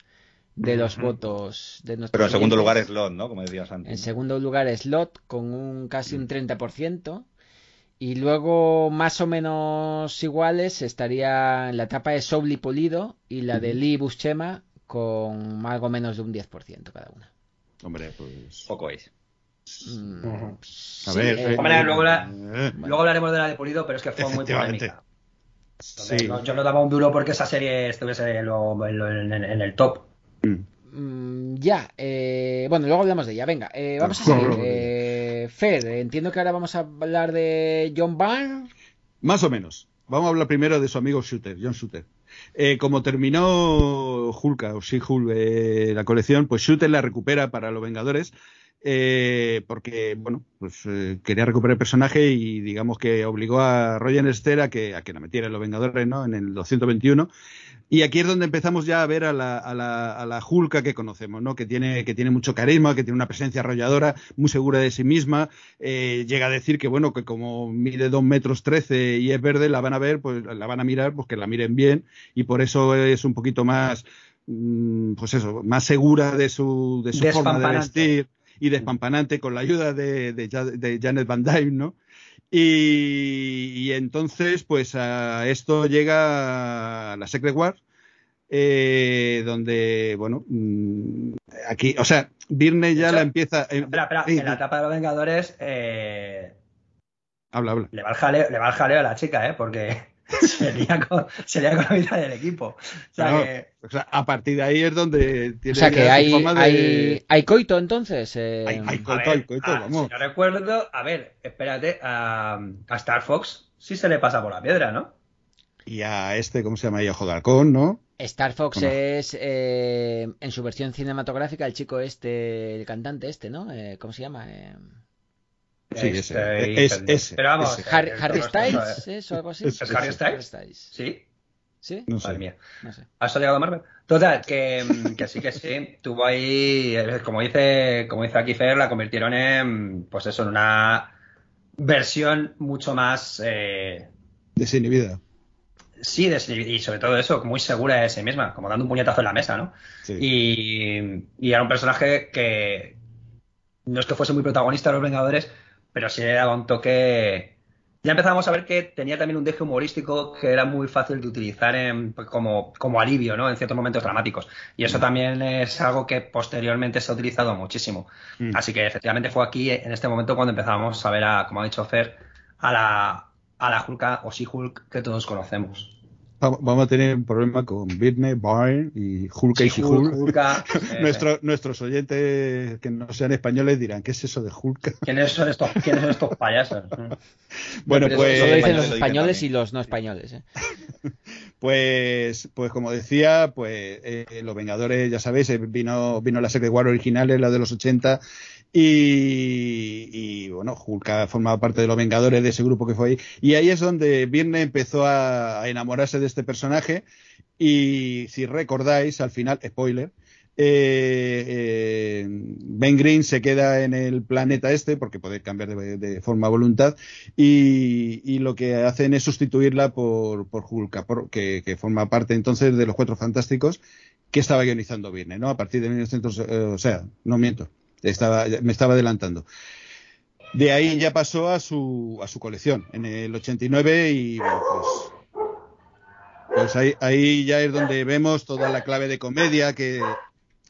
de los votos de nuestros Pero en segundo lugar es Lot, ¿no? Como decías antes. En segundo lugar Slot con un casi un 30%. Y luego más o menos iguales estaría en la etapa de Soul y Polido y la de Lee Buscema con algo menos de un 10% cada una. Hombre, pues. Poco es. Mm, Ujú. A sí, ver, eh, Hombre, luego la- eh, Luego hablaremos de la de Pulido, pero es que fue muy polémica. Entonces, Sí. no- yo no daba un duro porque esa serie estuviese lo- en, en- en el top. Mm, ya, eh, bueno, luego hablamos de ella. Venga, eh, vamos a seguir. Eh, Fer, entiendo que ahora vamos a hablar de John Byrne. Más o menos. Vamos a hablar primero de su amigo Shooter, John Shooter. Eh, como terminó Hulka o She-Hulk eh, la colección, pues Shooter la recupera para los Vengadores. eh, porque, bueno, pues eh, quería recuperar el personaje y digamos que obligó a Roger Esther a que, a que la metiera en los Vengadores, ¿no? En el 221. Y aquí es donde empezamos ya a ver a la, a la, a la Hulka que conocemos, ¿no? Que tiene, que tiene mucho carisma, que tiene una presencia arrolladora, muy segura de sí misma. Eh, llega a decir que, bueno, que como mide 2 metros 13 y es verde, la van a ver, pues la van a mirar, pues que la miren bien. Y por eso es un poquito más, mm, pues eso, más segura de su, de su forma de vestir y despampanante con la ayuda de, de, de Janet Van Dyne, ¿no? Y, y entonces, pues a esto llega la Secret War, eh, donde, bueno, mm, aquí, o sea, Virne ya la empieza. eh, Espera, espera, eh, en la etapa de los Vengadores eh, habla, habla. le, va el jaleo, le va el jaleo a la chica, ¿eh? Porque se lía con, se lía con la mitad del equipo. O sea Claro, que, o sea, a partir de ahí es donde tiene O sea que hay, forma de- hay, hay coito entonces. eh, Hay- coito, ver, hay coito, a- vamos. si no recuerdo, a ver, espérate, a, a Star Fox sí se le pasa por la piedra, ¿no? Y a este, ¿cómo se llama? Y a Halcón, ¿no? Star Fox es eh, en su versión cinematográfica el chico este, el cantante este, ¿no? Eh, ¿Cómo se llama? Sí, Este, ese. y- Es- ese, Pero vamos, ese. Harry, eh, Harry ¿eh? Styles, ¿es? ¿O algo así? ¿Es Harry Styles? Sí, ¿Sí? No sé. madre mía. No sé. ¿Has llegado a Marvel? Total, que, que sí, que sí. Tuvo ahí, eh, como dice, como dice aquí Fer, la convirtieron en, pues eso, en una versión mucho más, eh, Desinhibida. sí, des- y sobre todo eso, muy segura de sí misma, como dando un puñetazo en la mesa, ¿no? Sí. Y, y era un personaje que no es que fuese muy protagonista de los Vengadores, pero sí le daba un toque. Ya empezábamos a ver que tenía también un deje humorístico que era muy fácil de utilizar en- pues, como, como alivio, ¿no? En ciertos momentos dramáticos. Y eso también es algo que posteriormente se ha utilizado muchísimo. Mm. Así que efectivamente fue aquí, en este momento, cuando empezábamos a ver, a, como ha dicho Fer, a la, a la Hulk o She-Hulk que todos conocemos. Va- Vamos a tener un problema con Birne, Byrne y Hulk y She-Hulk. Hulka, eh, Nuestro- nuestros oyentes que no sean españoles dirán, ¿qué es eso de Hulk? ¿Quiénes son estos, quiénes son estos payasos? Bueno, pero pues, eso Solo dicen españoles los lo dicen españoles y los no españoles. ¿eh? pues, pues como decía, pues eh, los Vengadores, ya sabéis, eh, vino, vino la Secret War original, la de los 80, y, bueno, Hulk ha formado parte de los Vengadores de ese grupo que fue ahí. Y ahí es donde Virne empezó a, enamorarse de este personaje. Y si recordáis, al final, spoiler, eh, eh, Ben Green se queda en el planeta este porque puede cambiar de, forma voluntad y, lo que hacen es sustituirla por, por Hulk, que, forma parte entonces de los Cuatro Fantásticos que estaba guionizando Virne, ¿no? A partir de 1900, eh, o sea, no miento, estaba, me estaba adelantando. De ahí ya pasó a su, a su colección en el 89 y bueno, pues, pues ahí, ahí ya es donde vemos toda la clave de comedia que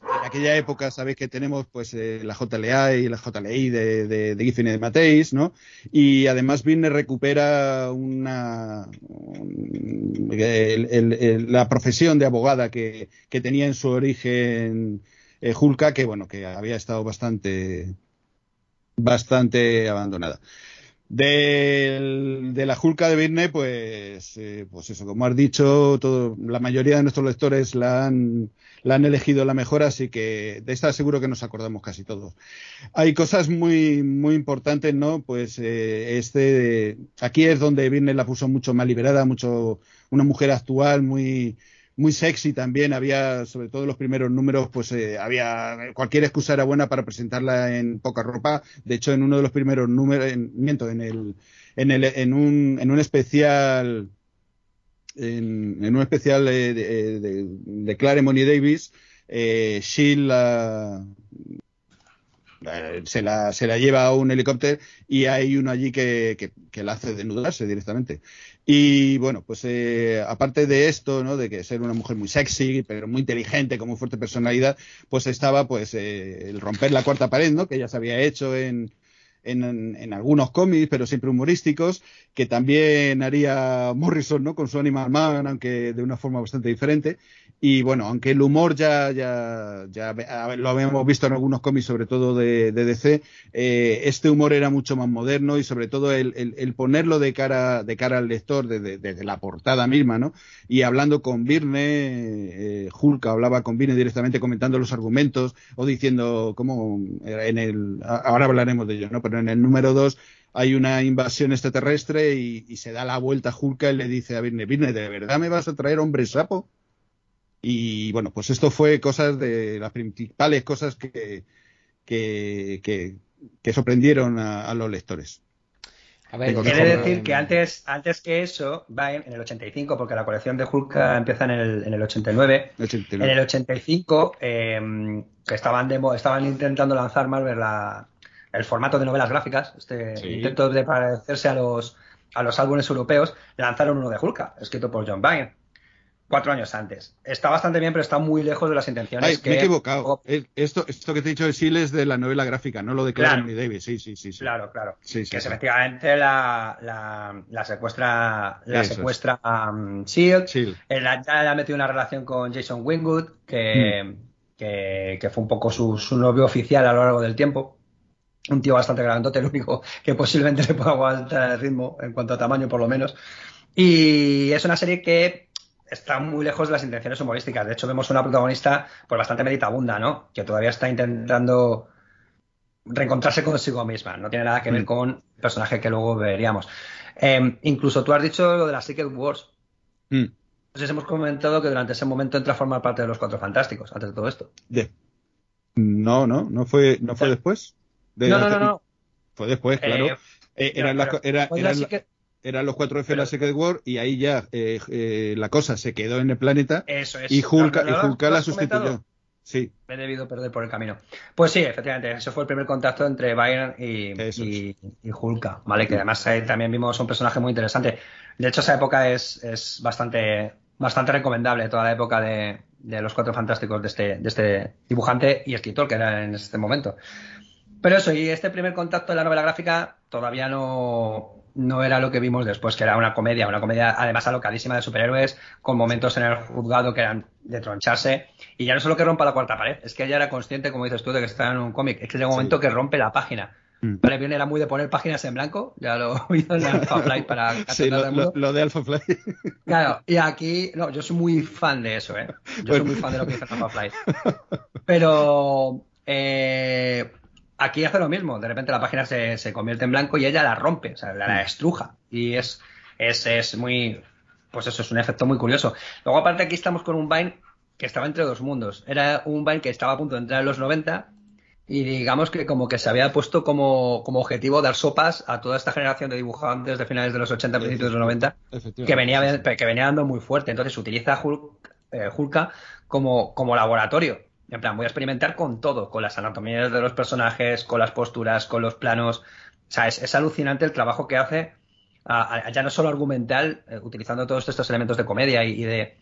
en aquella época sabéis que tenemos pues eh, la JLA y la JLI de, de, de y de Mateis, ¿no? Y además Virne recupera una la profesión de abogada que, que tenía en su origen eh, Hulka, que bueno, que había estado bastante bastante abandonada. De la Julka de Virne, pues, eh, pues eso, como has dicho, la mayoría de nuestros lectores la han, la han elegido la mejor, así que de esta seguro que nos acordamos casi todos. Hay cosas muy, muy importantes, ¿no? Pues eh, este, aquí es donde Virne la puso mucho más liberada, mucho, una mujer actual, muy, muy sexy también. Había, sobre todo los primeros números, pues eh, había cualquier excusa era buena para presentarla en poca ropa. De hecho, en uno de los primeros números, en, miento, en el, en el, en un, en un especial, en, un especial eh, de, de, de Claremont y Davis, eh, Shield la, eh, se la, se la lleva a un helicóptero y hay uno allí que, que, que la hace desnudarse directamente. Y bueno, pues eh, aparte de esto, ¿no? De que ser una mujer muy sexy, pero muy inteligente, con muy fuerte personalidad, pues estaba pues eh, el romper la cuarta pared, ¿no? Que ya se había hecho en, en, en algunos cómics, pero siempre humorísticos, que también haría Morrison, ¿no? Con su Animal Man, aunque de una forma bastante diferente. Y bueno, aunque el humor ya, ya, ya lo habíamos visto en algunos cómics, sobre todo de, DC, eh, este humor era mucho más moderno y sobre todo el, el, el ponerlo de cara, de cara al lector desde, desde la portada misma, ¿no? Y hablando con Virne, eh, Hulk hablaba con Virne directamente comentando los argumentos o diciendo cómo en el, ahora hablaremos de ello, ¿no? Pero en el número dos hay una invasión extraterrestre y, y se da la vuelta a Hulk y le dice a Virne, Virne, ¿de verdad me vas a traer hombre sapo? Y bueno, pues esto fue cosas de las principales cosas que, que, que, que sorprendieron a, a, los lectores. A ver, quiere decir que antes, antes que eso, va en, en, el 85, porque la colección de Hulk empieza en el, en el 89. 89. En el 85, eh, que estaban, demo, estaban intentando lanzar Marvel la, el formato de novelas gráficas, este sí. intento de parecerse a los, a los álbumes europeos, lanzaron uno de Hulk, escrito por John Byrne cuatro años antes. Está bastante bien, pero está muy lejos de las intenciones. Ay, que... Me he equivocado. Esto, esto que te he dicho de Seal es de la novela gráfica, no lo de Claremont claro. y Davis. Sí, sí, sí, sí. Claro, claro. Sí, sí, que sí. efectivamente la, la, la, secuestra, la Eso secuestra es. um, Shield. Ya le ha metido una relación con Jason Wingwood, que, mm. que, que, fue un poco su, su novio oficial a lo largo del tiempo. Un tío bastante grandote, el único que posiblemente le pueda aguantar el ritmo en cuanto a tamaño, por lo menos. Y es una serie que está muy lejos de las intenciones humorísticas. De hecho, vemos una protagonista pues bastante meditabunda, ¿no? Que todavía está intentando reencontrarse consigo misma. No tiene nada que ver mm. con el personaje que luego veríamos. Eh, incluso tú has dicho lo de las Secret Wars. Mm. Entonces hemos comentado que durante ese momento entra a formar parte de los Cuatro Fantásticos, antes de todo esto. No, no, no fue, no fue después. De no, no, no, no, Fue después, claro. Eh, eh, eran, las, era, eran, eran los cuatro F de la Secret War y ahí ya eh, eh, la cosa se quedó en el planeta Eso es. y Hulk, y Hulk la sustituyó. Sí. Me he debido perder por el camino. Pues sí, efectivamente, ese fue el primer contacto entre Byron y, y, y Hulk, ¿vale? Que además también vimos un personaje muy interesante. De hecho, esa época es, es bastante, bastante recomendable, toda la época de, de los Cuatro Fantásticos de este, de este dibujante y escritor que era en este momento. Pero eso, y este primer contacto de la novela gráfica todavía no, no era lo que vimos después, que era una comedia, una comedia además alocadísima de superhéroes, con momentos en el juzgado que eran de troncharse, y ya no solo que rompa la cuarta pared, es que ella era consciente, como dices tú, de que estaba en un cómic, es que llega un momento sí. que rompe la página. Mm. Vale, bien, era muy de poner páginas en blanco, ya lo he oído en Alpha Flight para sí, lo, lo, lo, de Alpha Flight. Claro, y aquí, no, yo soy muy fan de eso, ¿eh? Yo bueno. soy muy fan de lo que dice Alpha Flight. Pero, eh, aquí hace lo mismo. De repente la página se, se, convierte en blanco y ella la rompe, o sea, la, la estruja. Y es, es, es, muy. Pues eso es un efecto muy curioso. Luego, aparte, aquí estamos con un Vine que estaba entre dos mundos. Era un Vine que estaba a punto de entrar en los 90 y digamos que como que se había puesto como, como objetivo dar sopas a toda esta generación de dibujantes de finales de los 80, principios de los 90, que venía, que venía dando muy fuerte. Entonces utiliza Hulk, eh, Hulka como, como laboratorio en plan, voy a experimentar con todo, con las anatomías de los personajes, con las posturas, con los planos. O sea, es, es alucinante el trabajo que hace, a, a, ya no solo argumental, eh, utilizando todos estos elementos de comedia y, y, de,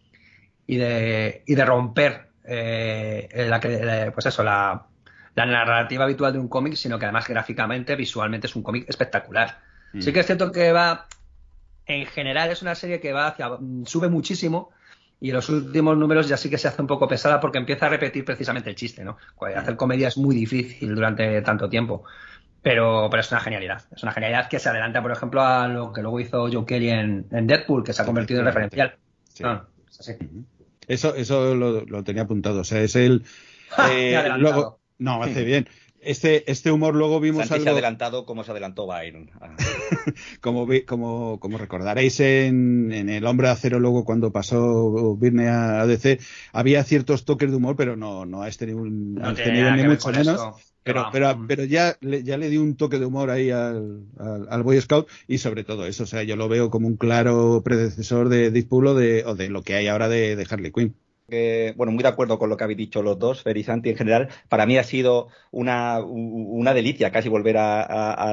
y, de, y de romper eh, la, la, pues eso, la, la narrativa habitual de un cómic, sino que además gráficamente, visualmente es un cómic espectacular. Mm. Sí que es cierto que va, en general es una serie que va hacia, sube muchísimo, y en los últimos números ya sí que se hace un poco pesada porque empieza a repetir precisamente el chiste, ¿no? Hacer comedia es muy difícil durante tanto tiempo. Pero, pero es una genialidad. Es una genialidad que se adelanta, por ejemplo, a lo que luego hizo Joe Kelly en, en Deadpool, que se ha convertido en referencial. Sí. Ah, es así. Eso, eso lo, lo tenía apuntado. O sea, es el. Eh, luego, no, hace bien. Este, este humor luego vimos Santi se ha algo. adelantado como se adelantó Byron. Ah. como, vi- como, como recordaréis en, en El Hombre de Acero, luego cuando pasó Virne a, a DC, había ciertos toques de humor, pero no, no a este, nivel- No este nivel ni mucho con menos. esto. Pero, pero, pero ya, le, ya le di un toque de humor ahí al, al, al Boy Scout y sobre todo eso, o sea, yo lo veo como un claro predecesor de Deadpool o de, o de lo que hay ahora de, de Harley Quinn. Eh, bueno, muy de acuerdo con lo que habéis dicho los dos, Fer y Santi en general. Para mí ha sido una, una delicia casi volver a, a-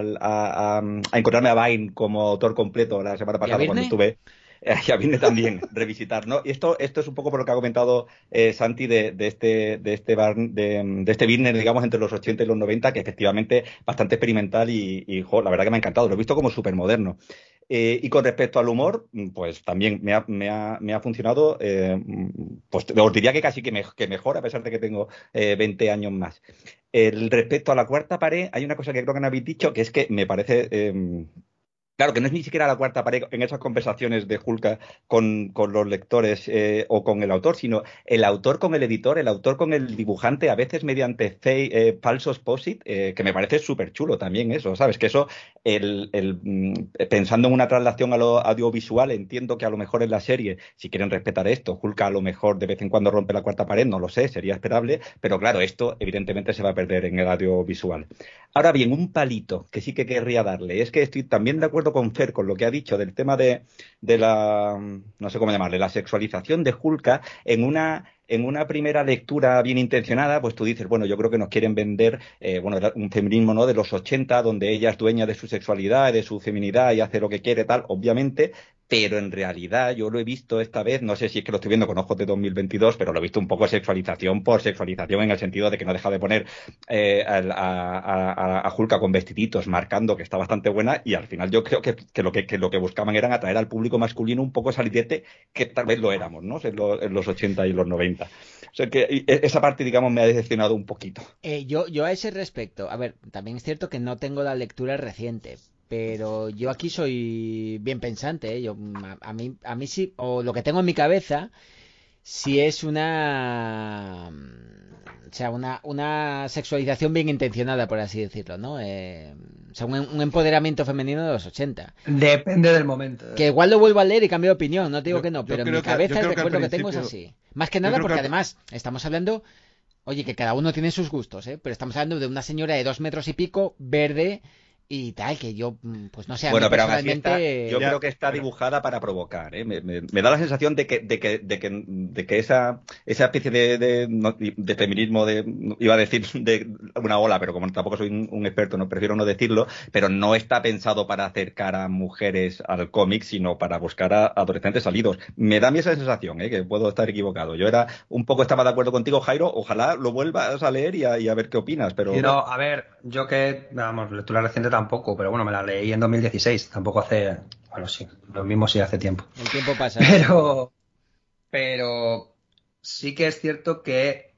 a- encontrarme a Vine como autor completo la semana pasada cuando estuve. Y a Virne también, revisitar, ¿no? Y esto, esto es un poco por lo que ha comentado eh, Santi de, de este, de este bar, de, de este Virne, digamos, entre los 80 y los 90, que efectivamente bastante experimental y, y, jo, la verdad que me ha encantado. Lo he visto como súper moderno. Eh, y con respecto al humor, mm, pues también me ha, me ha, me ha funcionado, eh, mm, pues os diría que casi que, me- que mejor, a pesar de que tengo eh, 20 años más. El respecto a la cuarta pared, hay una cosa que creo que no habéis dicho, que es que me parece... Claro, que no es ni siquiera la cuarta pared en esas conversaciones de Hulka con, con los lectores eh, o con el autor, sino el autor con el editor, el autor con el dibujante, a veces mediante eh, falsos posit, eh, que me parece súper chulo también eso, ¿sabes? Que eso, el, el, mm, pensando en una traslación a lo audiovisual, entiendo que a lo mejor en la serie, si quieren respetar esto, Hulka a lo mejor de vez en cuando rompe la cuarta pared, no lo sé, sería esperable, pero claro, esto evidentemente se va a perder en el audiovisual. Ahora bien, un palito que sí que querría darle, es que estoy también de acuerdo con Fer con lo que ha dicho del tema de, de la, no sé cómo llamarle, la sexualización de Hulka en una en una primera lectura bien intencionada, pues tú dices, bueno, yo creo que nos quieren vender, eh, bueno, un feminismo ¿no? de los 80, donde ella es dueña de su sexualidad, de su feminidad y hace lo que quiere, tal, obviamente, pero en realidad yo lo he visto esta vez, no sé si es que lo estoy viendo con ojos de 2022, pero lo he visto un poco sexualización por sexualización en el sentido de que no deja de poner eh, a, a, a, a Hulka con vestiditos marcando que está bastante buena y al final yo creo que, lo, que, lo que buscaban eran atraer al público masculino un poco salidete que tal vez lo éramos, ¿no? En, en los 80 y los 90. O sea que e- esa parte, digamos, me ha decepcionado un poquito. Eh, yo, yo a ese respecto, a ver, también es cierto que no tengo la lectura reciente, pero yo aquí soy bien pensante, ¿eh? Yo, a, a mí, a mí sí, o lo que tengo en mi cabeza, si es una, o sea, una, una sexualización bien intencionada, por así decirlo, ¿no? Eh, o sea, un, un empoderamiento femenino de los 80. Depende del momento. Que igual lo vuelvo a leer y cambio de opinión, no te digo Yo- que no, pero en mi cabeza el que al recuerdo que tengo es así. Más que nada que porque además estamos hablando, oye, que cada uno tiene sus gustos, ¿eh? Pero estamos hablando de una señora de dos metros y pico, verde y tal, que yo, mm, pues no sé, Bueno, pero aún así está- personalmente... yo Ya, creo que está dibujada para provocar. ¿eh? Me, me- me da la sensación de que, de que, de que, de que esa, esa especie de, de, feminismo, de, iba a decir de una ola, pero como tampoco soy un, un experto, no prefiero no decirlo, pero no está pensado para acercar a mujeres al cómic, sino para buscar a adolescentes salidos. Me da a mí esa sensación, ¿eh? que puedo estar equivocado. Yo era un poco estaba de acuerdo contigo, Jairo. Ojalá lo vuelvas a leer y a, y a ver qué opinas, pero. No, a ver, yo que, vamos, lectura reciente tampoco, pero bueno, me la leí en 2016, tampoco hace, bueno, sí, lo mismo sí hace tiempo. El tiempo pasa. Pero, pero sí que es cierto que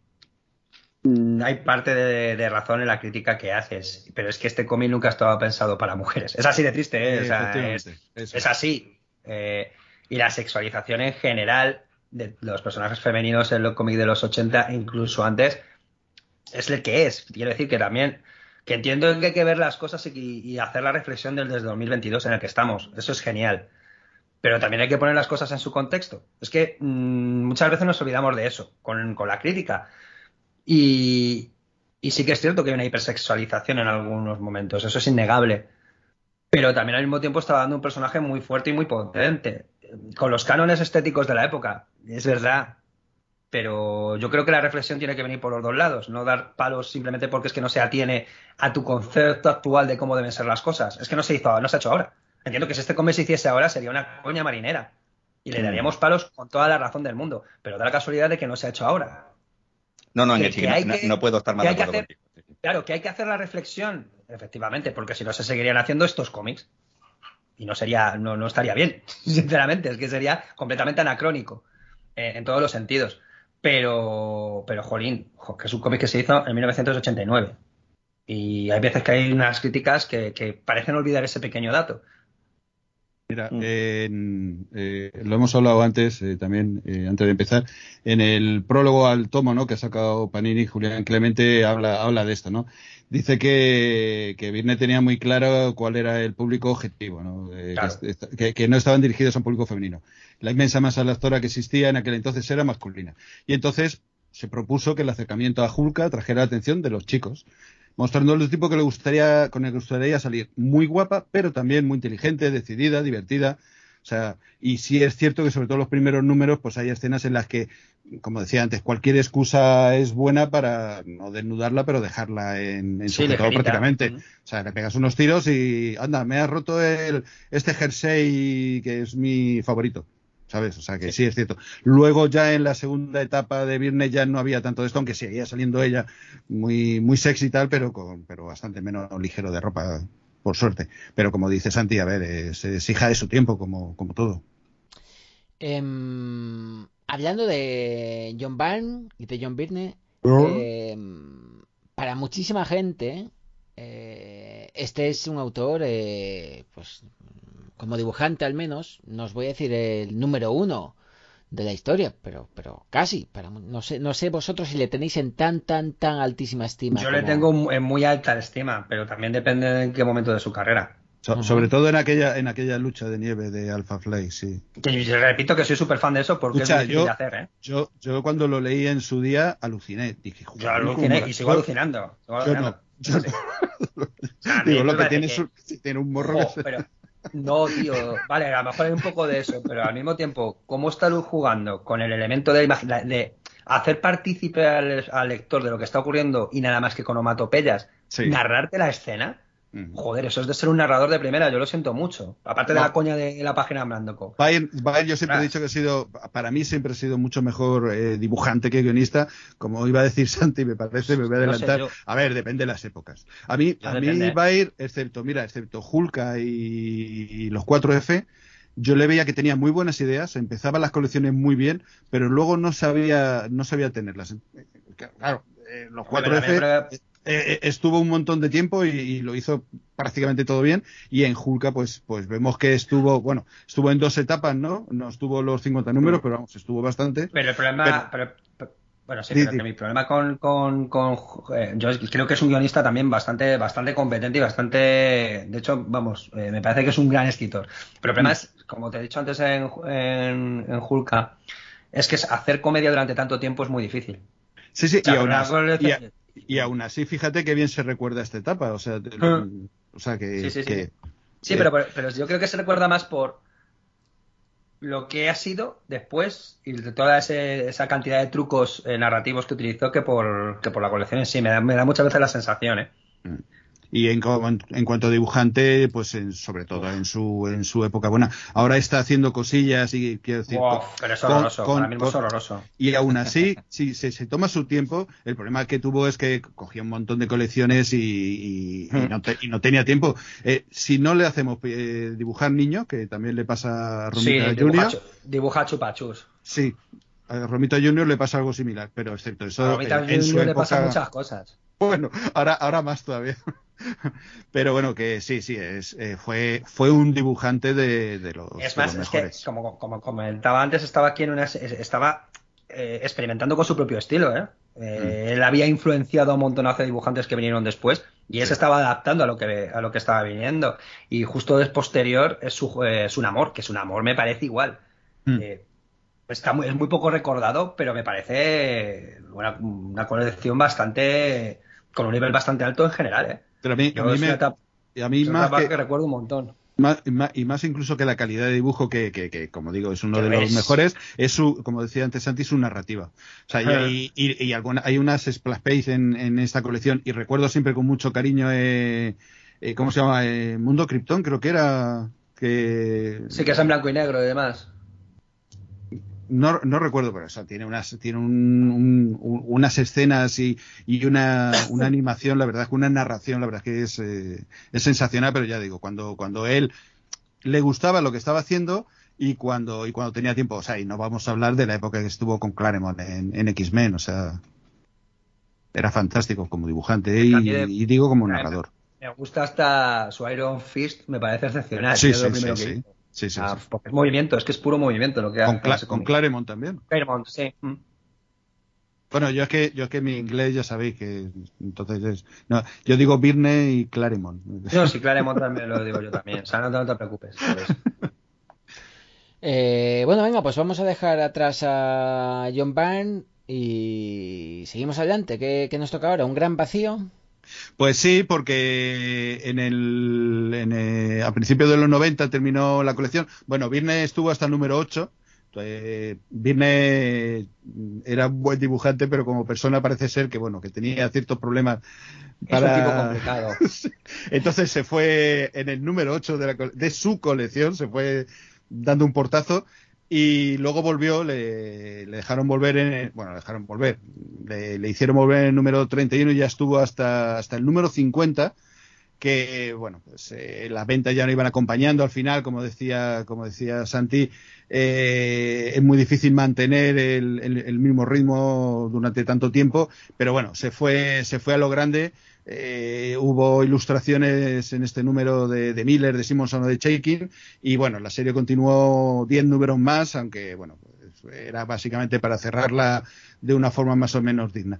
mm, hay parte de, de razón en la crítica que haces, pero es que este cómic nunca estaba pensado para mujeres. Es así de triste, ¿eh? O sea, es, Efectivamente, eso. es así. Eh, y la sexualización en general de los personajes femeninos en los cómics de los 80, incluso antes, es el que es. Quiero decir que también, que entiendo que hay que ver las cosas y, hacer la reflexión del desde 2022 en el que estamos. Eso es genial. Pero también hay que poner las cosas en su contexto. Es que mm, muchas veces nos olvidamos de eso, con, con la crítica. Y, y sí que es cierto que hay una hipersexualización en algunos momentos, eso es innegable. Pero también al mismo tiempo estaba dando un personaje muy fuerte y muy potente, con los cánones estéticos de la época, es verdad. Pero yo creo que la reflexión tiene que venir por los dos lados, no dar palos simplemente porque es que no se atiene a tu concepto actual de cómo deben ser las cosas. Es que no se hizo, no se ha hecho ahora. Entiendo que si este cómic se hiciese ahora sería una coña marinera. Y le daríamos palos con toda la razón del mundo. Pero da la casualidad de que no se ha hecho ahora. no, no, que- que no, que- no puedo estar más de acuerdo hacer- contigo. Claro, que hay que hacer la reflexión, efectivamente, porque si no se seguirían haciendo estos cómics. Y no sería, no, no estaría bien, sinceramente, es que sería completamente anacrónico eh, en todos los sentidos. Pero, pero, jolín, jo, que es un cómic que se hizo en 1989. Y hay veces que hay unas críticas que, que parecen olvidar ese pequeño dato. Mira, Mm. eh, lo hemos hablado antes, eh, también, eh, antes de empezar, en el prólogo al tomo, ¿no? Que ha sacado Panini, Julián Clemente habla, habla de esto, ¿no? Dice que, que Virne tenía muy claro cuál era el público objetivo, ¿no? Eh, Claro. que, no estaban dirigidos a un público femenino. La inmensa masa lectora que existía en aquel entonces era masculina. Y entonces se propuso que el acercamiento a Hulka trajera la atención de los chicos, mostrando el tipo que le gustaría, con el que gustaría salir muy guapa, pero también muy inteligente, decidida, divertida. O sea, y sí es cierto que sobre todo los primeros números, pues hay escenas en las que, como decía antes, cualquier excusa es buena para no desnudarla, pero dejarla en, en Sí, prácticamente. O sea, le pegas unos tiros y anda, me has roto el, este jersey que es mi favorito. ¿Sabes? O sea que sí. es cierto. Luego ya en la segunda etapa de Viernes ya no había tanto de esto, aunque seguía saliendo ella muy, muy sexy y tal, pero con, pero bastante menos ligero de ropa, por suerte. Pero como dice Santi, a ver, es, es hija de su tiempo, como, como todo. Em, hablando de John Byrne y de John Byrne, em, para muchísima gente, eh, este es un autor, eh, pues como dibujante al menos, no os voy a decir el número uno de la historia, pero, pero casi. No sé, no sé vosotros si le tenéis en tan, tan, tan altísima estima. Yo le tengo en muy alta estima, pero también depende en qué momento de su carrera. So-. Sobre todo en aquella, en aquella lucha de nieve de Alpha Flight, sí. Que yo repito que soy súper fan de eso porque Escucha, es muy difícil yo- de hacer, ¿eh? Yo, yo cuando lo leí en su día aluciné. Dije, Yo "Joder, aluciné y sigo alucinando. sigo Yo alucinando. no. Yo Sí. no. A mí Digo, lo que tiene, que- es un- sí, tiene un morro. Pero no, tío. Vale, a lo mejor hay un poco de eso, pero al mismo tiempo, ¿cómo está jugando con el elemento de, hacer partícipe al, al lector de lo que está ocurriendo y nada más que con onomatopeyas, Sí. narrarte la escena? Joder, eso es de ser un narrador de primera, yo lo siento mucho. Aparte de la coña de la página en Blandoco. Bayer, Bayer yo siempre Ah. he dicho que ha sido, para mí siempre ha sido mucho mejor eh, dibujante que guionista, como iba a decir Santi, me parece, me voy a No sé, adelantar. yo- A ver, depende de las épocas. A mí, Yo a mí depende. Bayer, excepto, mira, excepto Hulka y, y los 4F, yo le veía que tenía muy buenas ideas, empezaba las colecciones muy bien, pero luego no sabía, no sabía tenerlas. Claro, eh, los 4F Pero- eh, estuvo un montón de tiempo y, y lo hizo prácticamente todo bien y en Hulka pues pues vemos que estuvo bueno estuvo en dos etapas no no estuvo los 50 números pero vamos estuvo bastante Pero el problema. pero- pero- bueno, sí, pero que mi problema con. con, con eh, yo creo que es un guionista también bastante, bastante competente y bastante. De hecho, vamos, eh, me parece que es un gran escritor. Pero el problema Mm. es, como te he dicho antes en, en, en Hulka, es que hacer comedia durante tanto tiempo es muy difícil. sí sí O sea, y aún, una así, colección- y a- y aún así fíjate que bien se recuerda esta etapa o sea te- Mm. o sea que, Sí, sí, sí. que- Sí, Eh, pero, pero yo creo que se recuerda más por lo que ha sido después y de toda ese- esa cantidad de trucos eh, narrativos que utilizó que por, que por la colección en sí. Me da, me da muchas veces la sensación, ¿eh? Y en, cuanto a dibujante pues en- sobre todo en su en su época buena ahora está haciendo cosillas y quiero decir Wow, con- pero es horroroso, con- es. Y aún así, si se, se toma su tiempo, el problema que tuvo es que cogía un montón de colecciones y, y- y no, te- y no tenía tiempo. Eh, si no le hacemos eh, dibujar niños, que también le pasa a Sí, Romita dibuja, Junior, chu- dibuja chupachus. sí, a Romita Junior le pasa algo similar, pero excepto eso, A Romita en, su Junior le época, pasan muchas cosas. bueno, ahora, ahora más todavía. pero bueno, que sí, sí, es, eh, fue, fue un dibujante de, de los, Es de más, es que, como, como comentaba antes, estaba aquí en una. Estaba eh, experimentando con su propio estilo, ¿eh? Eh, Él había influenciado a un montonazo de dibujantes que vinieron después y él Sí. se estaba adaptando a lo que a lo que estaba viniendo. Y justo de posterior es su, eh, es un amor, que es un amor, me parece igual. Mm. Eh, está muy- es muy poco recordado, pero me parece una, una colección bastante. con un nivel bastante alto en general, ¿eh? Pero a mí, a me- a mí más que, que recuerdo un montón. Más, y más- y más incluso que la calidad de dibujo que, que- que, como digo es uno de los mejores es su como decía antes Santi su narrativa o sea y, Ah. y- y- y alguna- hay unas splash page en, en esta colección y recuerdo siempre con mucho cariño eh, eh, cómo se llama Eh, Mundo Krypton creo que era que Sí, que es en blanco y negro y demás. No, no recuerdo pero o sea, tiene unas tiene un- un- un- unas escenas y, y una, una animación la verdad es que una narración la verdad es que es, eh, es sensacional pero ya digo cuando cuando él le gustaba lo que estaba haciendo y cuando y cuando tenía tiempo o sea y no vamos a hablar de la época que estuvo con Claremont en, en X-Men o sea era fantástico como dibujante y, digo como narrador. Me gusta hasta su Iron Fist, me parece excepcional. Sí, sí, primero sí, que sí. Sí, sí, Ah, sí. porque es movimiento, es que es puro movimiento lo que Con, hace Cla- con. Claremont también. Claremont, sí. Mm. Bueno, yo es que yo es que mi inglés ya sabéis que entonces es no, yo digo Birne y Claremont. No, sí, Claremont también lo digo yo también. O sea, no, te- no te preocupes. ¿sabes? Eh, bueno, venga, pues vamos a dejar atrás a John Byrne y seguimos adelante. ¿Qué, qué nos toca ahora? ¿Un gran vacío? Pues sí, porque en el, en el- a principios de los 90 terminó la colección. Bueno, Birne estuvo hasta el número 8. Eh, Birne era un buen dibujante, pero como persona parece ser que bueno que tenía ciertos problemas Es un tipo para complicado. entonces se fue en el número 8 de, la de su colección, se fue dando un portazo y luego volvió, le, dejaron volver en, bueno, le dejaron volver, le, le hicieron volver en el número 31 y ya estuvo hasta, hasta el número 50 que bueno pues eh, las ventas ya no iban acompañando al final como decía como decía Santi eh, es muy difícil mantener el, el- el mismo ritmo durante tanto tiempo pero bueno se fue se fue a lo grande eh, hubo ilustraciones en este número de, de Miller, de Simonson o de Shaking y bueno, la serie continuó 10 números más, aunque bueno, pues, era básicamente para cerrarla de una forma más o menos digna.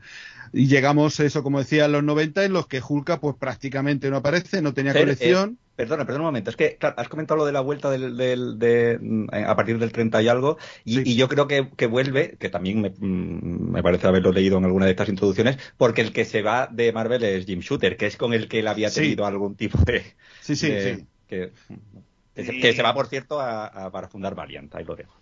Y llegamos, eso como decía, a los 90 en los que Hulka pues prácticamente no aparece, no tenía Fer, colección. eh, perdona, perdona un momento. Es que, claro, has comentado lo de la vuelta del, del- de, mm, a partir del 30 y algo, y, Sí. y yo creo que, que vuelve, que también me, mm, me parece haberlo leído en alguna de estas introducciones, porque el que se va de Marvel es Jim Shooter, que es con el que él había Sí. tenido algún tipo de. Sí, sí, de- sí. Que, que se, Y- que se va, por cierto, a, a- para fundar Valiant, ahí lo dejo.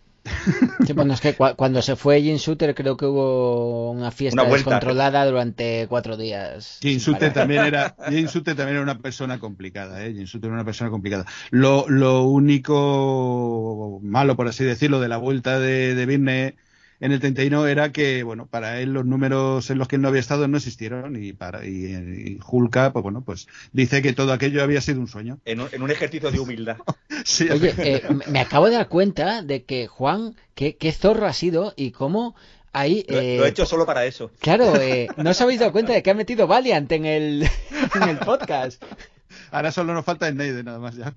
Sí, bueno, es que cua- cuando se fue Jim Shooter creo que hubo una fiesta Una descontrolada durante cuatro días. Jim Shooter también era Jim Shooter también era una persona complicada, ¿eh? Jim Shooter era una persona complicada. Lo, lo único malo, por así decirlo, de la vuelta de, de Birne en el 31 era que, bueno, para él los números en los que él no había estado no existieron y para y, y Hulka, pues bueno, pues dice que todo aquello había sido un sueño. En un, en un ejercicio de humildad. Sí, Oye, eh, me- me acabo de dar cuenta de que Juan, qué, qué zorro ha sido y cómo ahí... Lo, eh, lo he hecho solo para eso. Claro, eh, no os habéis dado cuenta de que ha metido Valiant en el, en el podcast. ahora solo nos falta el Neide nada más ya.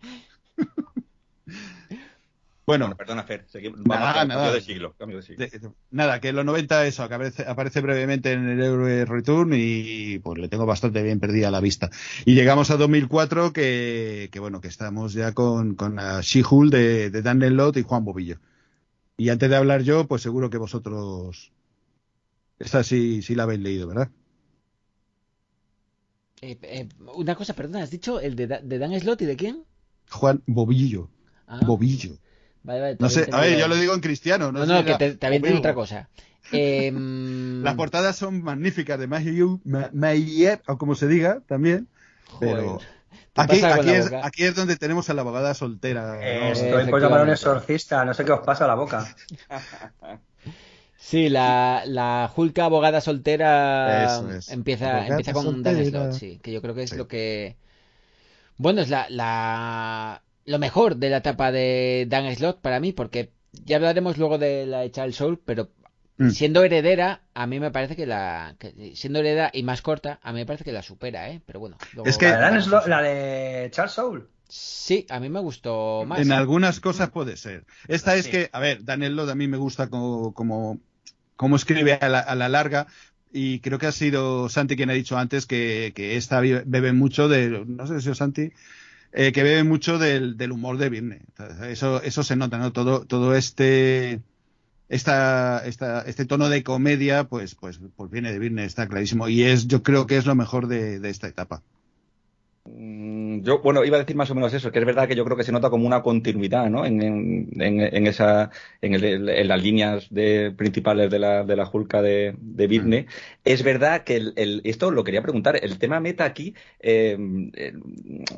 Bueno, Bueno, perdona, Fer. Seguimos. Nada, Vamos, cambio nada. de siglo. Cambio de siglo. De- de- nada, que en los 90 eso, que aparece, aparece brevemente en el Euro Return y pues le tengo bastante bien perdida la vista. Y llegamos a 2004 que, que bueno, que estamos ya con, con la She-Hulk de, de Dan Lott y Juan Bobillo. Y antes de hablar yo, pues seguro que vosotros esta sí, sí la habéis leído, ¿verdad? Eh, eh, una cosa, perdona, ¿has dicho el de, de Dan Slott y de quién? Juan Bobillo. Ah, Bobillo. Vale, vale, te No sé, a ver, yo lo digo en cristiano. No, No, que te, entendido Bobillo. otra cosa. Em, Las portadas son magníficas de Mayu, Ma- Mayer, o como se diga, también. Pero joder, aquí, aquí, es, aquí es donde tenemos a la abogada soltera. ¿no? Eh, estoy por llamar a un exorcista, no sé qué os pasa a la boca. Sí, la, la Hulk abogada soltera es. empieza, Abogada empieza con Dan soltera. Slott, sí, que yo creo que es Sí. lo que... Bueno, es la, la... lo mejor de la etapa de Dan Slott para mí, porque ya hablaremos luego de la de Child Soul, pero Mm. siendo heredera, a mí me parece que la... que siendo heredera y más corta, a mí me parece que la supera, ¿eh? Pero bueno. luego- Es que- La de, Dan Slott- la de Charles Soul. Sí, a mí me gustó más. En algunas cosas puede ser. Esta es que, a ver, Daniel Lod a mí me gusta como, como, como escribe a la, a la larga. Y creo que ha sido Santi quien ha dicho antes que, que esta be- bebe mucho de, no sé si sido Santi, eh, que bebe mucho del, del humor de Virne. Eso, eso se nota, ¿no? Todo, todo este, esta, esta, este tono de comedia, pues, pues, pues viene de Virne, está clarísimo. Y es, yo creo que es lo mejor de, de esta etapa. Mm, Yo, bueno, iba a decir más o menos eso, que es verdad que yo creo que se nota como una continuidad, ¿no? En, en, en- en esa, en, el- en las líneas de, principales de la, de la Julka de, de Virne. Es verdad que el, el- esto lo quería preguntar, el tema meta aquí, eh,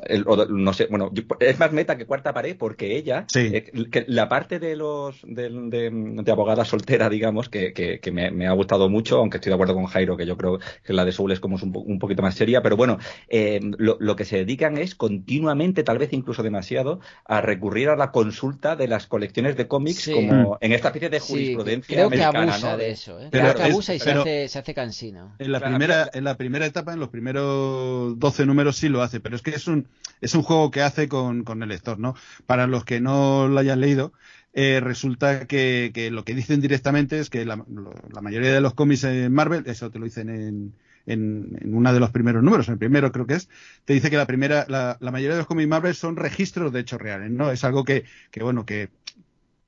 el- no sé, bueno, yo- es más meta que cuarta pared porque ella, Sí. eh, que la parte de los, de, de- de abogada soltera, digamos, que, que, que me, me ha gustado mucho, aunque estoy de acuerdo con Jairo, que yo creo que la de Soul es como un, un poquito más seria, pero bueno, eh, lo, lo que se dedican es continuamente, tal vez incluso demasiado, a recurrir a la consulta de las colecciones de cómics Sí. como en esta especie de Sí, jurisprudencia creo que americana, abusa ¿no? de eso. ¿eh? Pero Creo que abusa y se, pero- hace, se hace En la Claro, primera, en la primera etapa, en los primeros 12 números sí lo hace, pero es que es un, es un juego que hace con, con el lector, ¿no? Para los que no lo hayan leído, eh, resulta que, que lo que dicen directamente es que la mayoría de los cómics en Marvel, eso te lo dicen en, en, en uno de los primeros números, en el primero creo que es, te dice que la primera, la, la mayoría de los cómics Marvel son registros de hechos reales, ¿no? Es algo que, que bueno, que,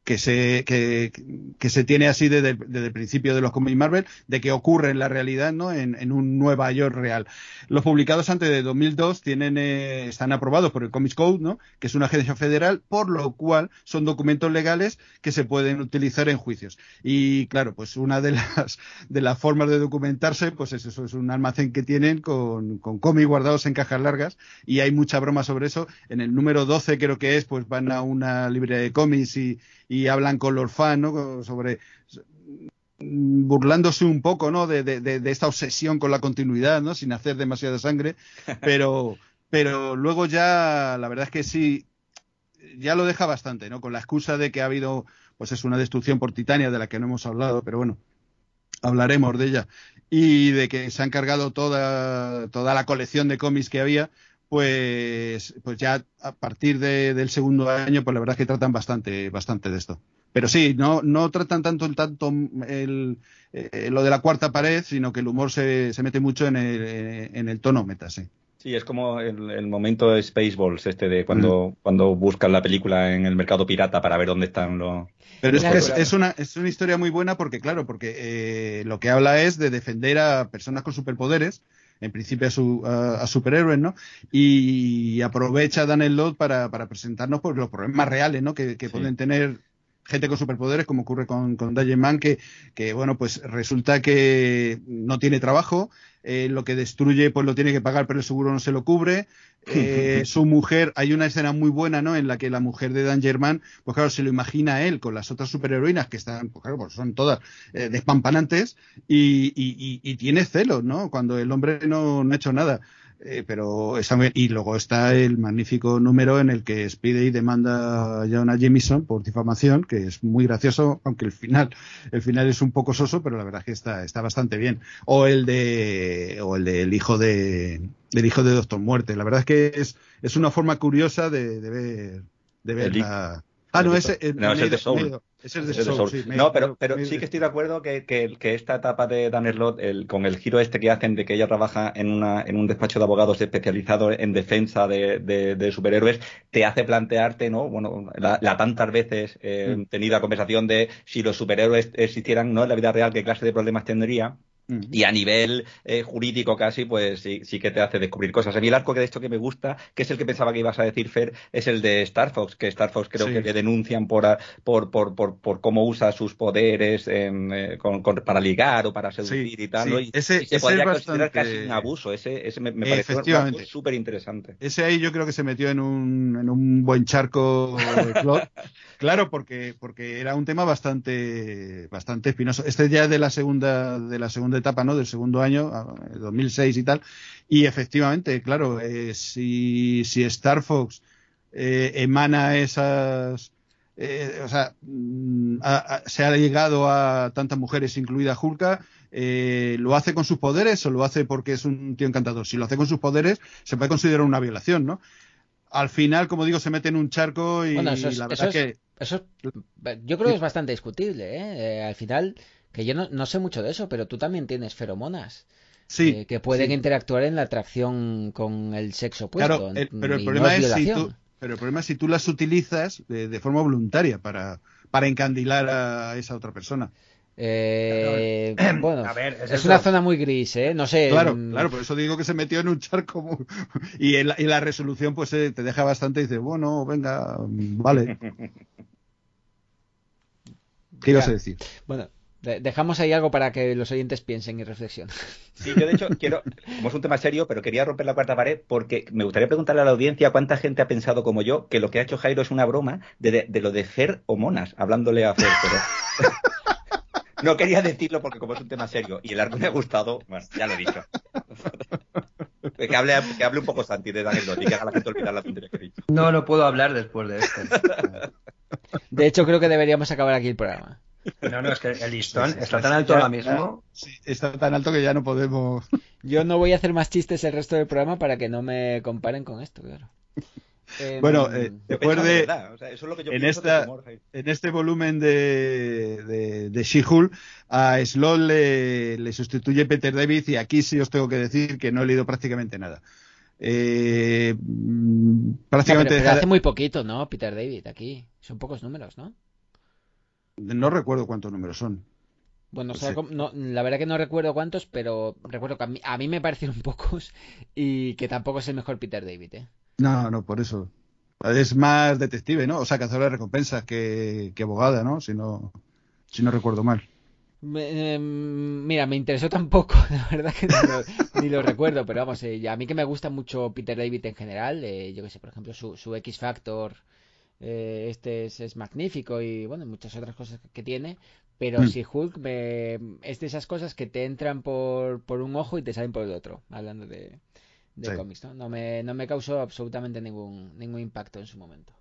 que se, que, que se tiene así desde, desde el principio de los cómics Marvel, de que ocurre en la realidad, ¿no? En, en un Nueva York real. Los publicados antes de 2002 tienen, eh, están aprobados por el Comics Code, ¿no? Que es una agencia federal, por lo cual son documentos legales que se pueden utilizar en juicios. Y claro, pues una de las, de las formas de documentarse, pues es eso, es un almacén que tienen con, con cómics guardados en cajas largas y hay mucha broma sobre eso. En el número 12 creo que es, pues van a una librería de cómics y, y hablan con los fans, ¿no? Sobre mm, burlándose un poco, ¿no? De, de, de, de esta obsesión con la continuidad, ¿no? Sin hacer demasiada sangre, pero, pero luego ya, la verdad es que sí, ya lo deja bastante, ¿no? Con la excusa de que ha habido, pues es una destrucción por Titania de la que no hemos hablado, pero bueno, hablaremos de ella. Y de que se han cargado toda, toda la colección de cómics que había, pues, pues ya a partir de- del segundo año, pues la verdad es que tratan bastante, bastante de esto. Pero sí, no, no tratan tanto el tanto el, eh, lo de la cuarta pared, sino que el humor se, se mete mucho en el, en el tono meta, sí. Sí, es como el, el momento de Spaceballs, este de cuando, cuando buscan la película en el mercado pirata para ver dónde están los... Pero es, que es una, es una historia muy buena porque, claro, porque eh, lo que habla es de defender a personas con superpoderes, en principio a, su, a, a superhéroes, ¿no? Y aprovecha Dan Slott para, para presentarnos pues, los problemas reales, ¿no? Que, que Sí. pueden tener gente con superpoderes, como ocurre con, con Man, que, que, bueno, pues resulta que no tiene trabajo, eh, lo que destruye pues lo tiene que pagar, pero el seguro no se lo cubre. Eh, su mujer, hay una escena muy buena, ¿no? En la que la mujer de Dan German, pues claro, se lo imagina a él con las otras superheroínas que están, pues claro, pues son todas eh, despampanantes y, y, y, y tiene celos, ¿no? Cuando el hombre no, no ha hecho nada. Eh, pero está muy bien. Y luego está el magnífico número en el que Speedy demanda a Jonah Jameson por difamación, que es muy gracioso, aunque el final, el final es un poco soso, pero la verdad es que está, está bastante bien. O el de, o el del hijo de, del hijo de Doctor Muerte. La verdad es que es, es una forma curiosa de, de ver, de ver la... Ah, no, ese, es el de Soul. Es el de Es de Soul, Soul. sí, me- no, pero, pero sí que estoy de acuerdo que, que, que esta etapa de Dan Slott, el, con el giro este que hacen de que ella trabaja en, una, en un despacho de abogados especializado en defensa de, de, de superhéroes, te hace plantearte, ¿no? Bueno, la, la tantas veces eh, Mm. tenida conversación de si los superhéroes existieran, ¿no? En la vida real, qué clase de problemas tendría. Y a nivel eh, jurídico casi, pues sí, sí que te hace descubrir cosas. A mí el arco que de esto que me gusta, que es el que pensaba que ibas a decir, Fer, es el de Star Fox, que Star Fox creo Sí. que le denuncian por, a- por, por, por, por cómo usa sus poderes en, eh, con- con- para ligar o para seducir Sí, y tal. sí. ¿no? Y, Ese- y se ese podría es considerar bastante- casi un abuso. Ese, ese me, me pareció Efectivamente. súper interesante. Ese ahí yo creo que se metió en un, en un buen charco de Claude. Claro, porque, porque era un tema bastante, bastante espinoso. Este ya es de la segunda, de la segunda etapa, ¿no? Del segundo año, a- 2006 y tal. Y efectivamente, claro, eh, si, si Star Fox eh, emana esas, eh, o sea, mm, a- a- se ha llegado a tantas mujeres, incluida Hulka, eh, ¿lo hace con sus poderes o lo hace porque es un tío encantador? Si lo hace con sus poderes, se puede considerar una violación, ¿no? Al final, como digo, se mete en un charco y Bueno, eso es- la eso verdad es- que Eso es- yo creo que es bastante discutible, ¿eh? Eh, al final, que yo no, no sé mucho de eso, pero tú también tienes feromonas sí. eh, que pueden sí. interactuar en la atracción con el sexo opuesto. Claro, el- pero el problema no es, es si tú, pero el problema es si tú las utilizas de, de forma voluntaria para, para encandilar a esa otra persona. Eh, bueno, A ver, es una zona muy gris, ¿eh? No sé. Claro, claro, por eso digo que se metió en un charco muy- y, en la, y la resolución pues eh, te deja bastante y dices, bueno, venga, vale. ¿Qué ibas a decir? Bueno, dejamos ahí algo para que los oyentes piensen y reflexionen. Sí, yo de hecho quiero, como es un tema serio, pero quería romper la cuarta pared porque me gustaría preguntarle a la audiencia cuánta gente ha pensado como yo que lo que ha hecho Jairo es una broma de, de- de lo de Fer o Monas, hablándole a Fer, pero no quería decirlo porque como es un tema serio y el arco me ha gustado, bueno, ya lo he dicho. Que hable, que hable un poco Santi de Daniel Doty, que haga la gente olvidar la tontería que he dicho. No, no puedo hablar después de esto. De hecho, creo que deberíamos acabar aquí el programa. No, no, es que el listón está tan alto ahora mismo. Sí, está tan alto que ya no podemos. Yo no voy a hacer más chistes el resto del programa para que no me comparen con esto, claro. Em, Bueno, eh, después de de, verdad, o sea, eso es lo que yo en esta- humor, en este volumen de, de, de She-Hulk, a Slot le, le sustituye Peter David y aquí sí os tengo que decir que no he leído prácticamente nada. Eh, mm, no, pero, prácticamente pero hace muy poquito, ¿no? Peter David, aquí. Son pocos números, ¿no? No recuerdo cuántos números son. Bueno, o No sea, la verdad que no recuerdo cuántos, pero recuerdo que a mí, a mí me parecieron pocos y que tampoco es el mejor Peter David, ¿eh? No, no, por eso. Es más detective, ¿no? O sea, cazador de recompensas que, que abogada, ¿no? Si no, si no recuerdo mal. Me- em, mira, me interesó tampoco, la verdad que ni lo, ni lo recuerdo, pero vamos, eh, a mí que me gusta mucho Peter David en general, eh, yo que sé, por ejemplo, su, su X Factor, eh, este es, es magnífico y bueno, muchas otras cosas que tiene, pero Mm. si Hulk me, es de esas cosas que te entran por, por un ojo y te salen por el otro, hablando de, de Sí. cómics, ¿no? No me, no me causó absolutamente ningún, ningún impacto en su momento.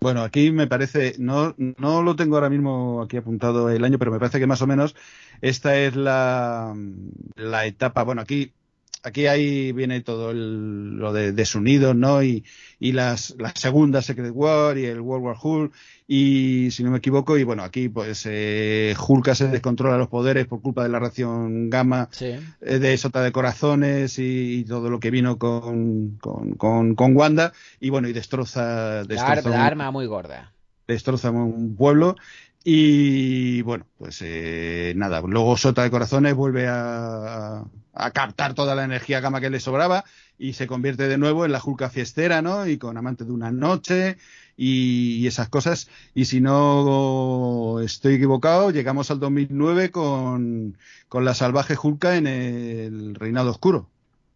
Bueno, aquí me parece, no, no lo tengo ahora mismo aquí apuntado el año, pero me parece que más o menos esta es la, la etapa. Bueno, aquí, aquí ahí viene todo el- lo de desunidos, ¿no? Y, y las, la segunda Secret War y el World War Hulk. Y si no me equivoco, y bueno, aquí pues eh, Hulk se descontrola los poderes por culpa de la ración gamma Sí. eh, de Sota de Corazones y, y todo lo que vino con, con, con, con Wanda. Y bueno, y destroza, La, ar- destroza, la arma muy gorda. destroza un pueblo. Y bueno, pues eh, nada, luego Sota de Corazones vuelve a, a captar toda la energía gamma que le sobraba y se convierte de nuevo en la Julka fiestera, ¿no? Y con amante de una noche y, esas cosas. Y si no estoy equivocado, llegamos al 2009 con, con la salvaje Julka en el Reinado Oscuro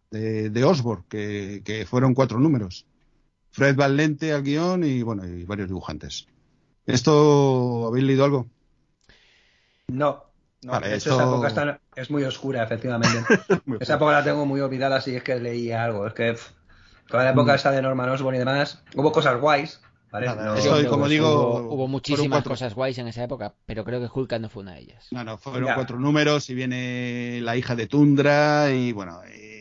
de, de Osborne, que, que fueron cuatro números. Fred Valente al guion y bueno, y varios dibujantes. ¿Esto habéis leído algo? No. no Vale, de hecho, esto- esa época está- es muy oscura, efectivamente. esa época la tengo muy olvidada si es que leía algo. Es que pff, toda la época Mm. esa de Norman Osborn y demás, hubo cosas guays. ¿vale? Nada, No- como hubo- digo, hubo, muchísimas cuatro- cosas guays en esa época, pero creo que Hulk no fue una de ellas. No, no, fueron Ya. cuatro números y viene la hija de Tundra y bueno, y,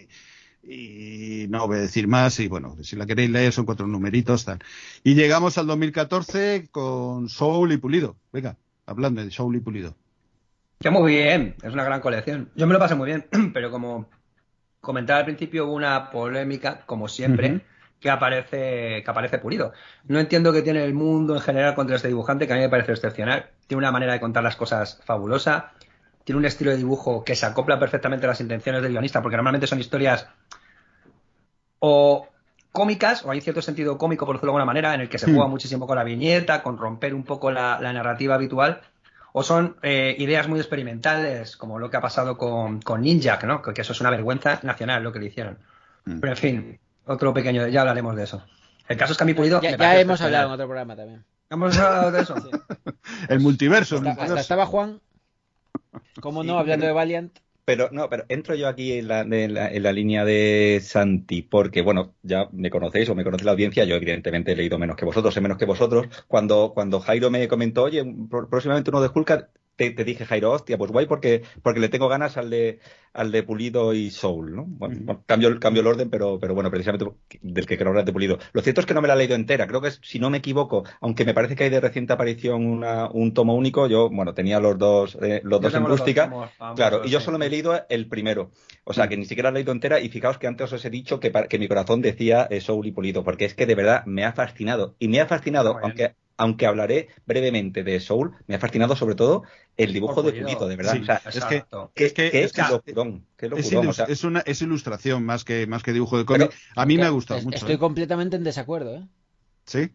y no voy a decir más y bueno, si la queréis leer son cuatro numeritos tal. Y llegamos al 2014 con Soul y Pulido. Venga, hablando de Soul y Pulido. Que muy bien, es una gran colección. Yo me lo pasé muy bien, pero como comentaba al principio, hubo una polémica, como siempre, que aparece, que aparece pulido. No entiendo qué tiene el mundo en general contra este dibujante, que a mí me parece excepcional. Tiene una manera de contar las cosas fabulosa. Tiene un estilo de dibujo que se acopla perfectamente a las intenciones del guionista, porque normalmente son historias o cómicas, o hay cierto sentido cómico, por decirlo de alguna manera, en el que se Hmm. juega muchísimo con la viñeta, con romper un poco la, la narrativa habitual, o son eh, ideas muy experimentales, como lo que ha pasado con, con Ninja, ¿no? Que, que eso es una vergüenza nacional lo que le hicieron. Mm. Pero en fin, otro pequeño, ya hablaremos de eso. El caso es que a mí Pulido. Ya, hemos hablado en otro programa también. Hemos hablado de eso. El multiverso. el Hasta, estaba Juan, ¿cómo no? Sí, Hablando pero- de Valiant. Pero no, pero entro yo aquí en la, en la línea de Santi, porque bueno, ya me conocéis o me conoce la audiencia, yo evidentemente he leído menos que vosotros, sé menos que vosotros. Cuando, cuando Jairo me comentó, oye, próximamente uno de Hulk, te, te dije, Jairo, hostia, pues guay porque, porque le tengo ganas al de, al de Pulido y Soul, ¿no? Bueno, Ujú. bueno, cambio, el- cambio el orden, pero, pero bueno, precisamente del que quiero hablar de Pulido. Lo cierto es que no me la he leído entera, creo que es, si no me equivoco, aunque me parece que hay de reciente aparición una, un tomo único, yo, bueno, tenía los dos, eh, los Yo dos en los rústica. tomos Claro, y yo solo me he leído el primero. O sea, que ni siquiera lo he leído entera. Y fijaos que antes os he dicho que, que mi corazón decía eh, Soul y Pulido, porque es que de verdad me ha fascinado. Y me ha fascinado, Muy bien. Aunque, hablaré brevemente de Soul, me ha fascinado sobre todo el dibujo Por de. Pulido, de verdad. Sí, o sea, es que- es que- qué es que- locurón, qué Es, locurón, ilus- o sea, es una, es ilustración más que, más que dibujo de cómic. Pero- a mí me ha gustado es- mucho. Estoy ¿eh? completamente en desacuerdo, ¿eh? ¿Sí?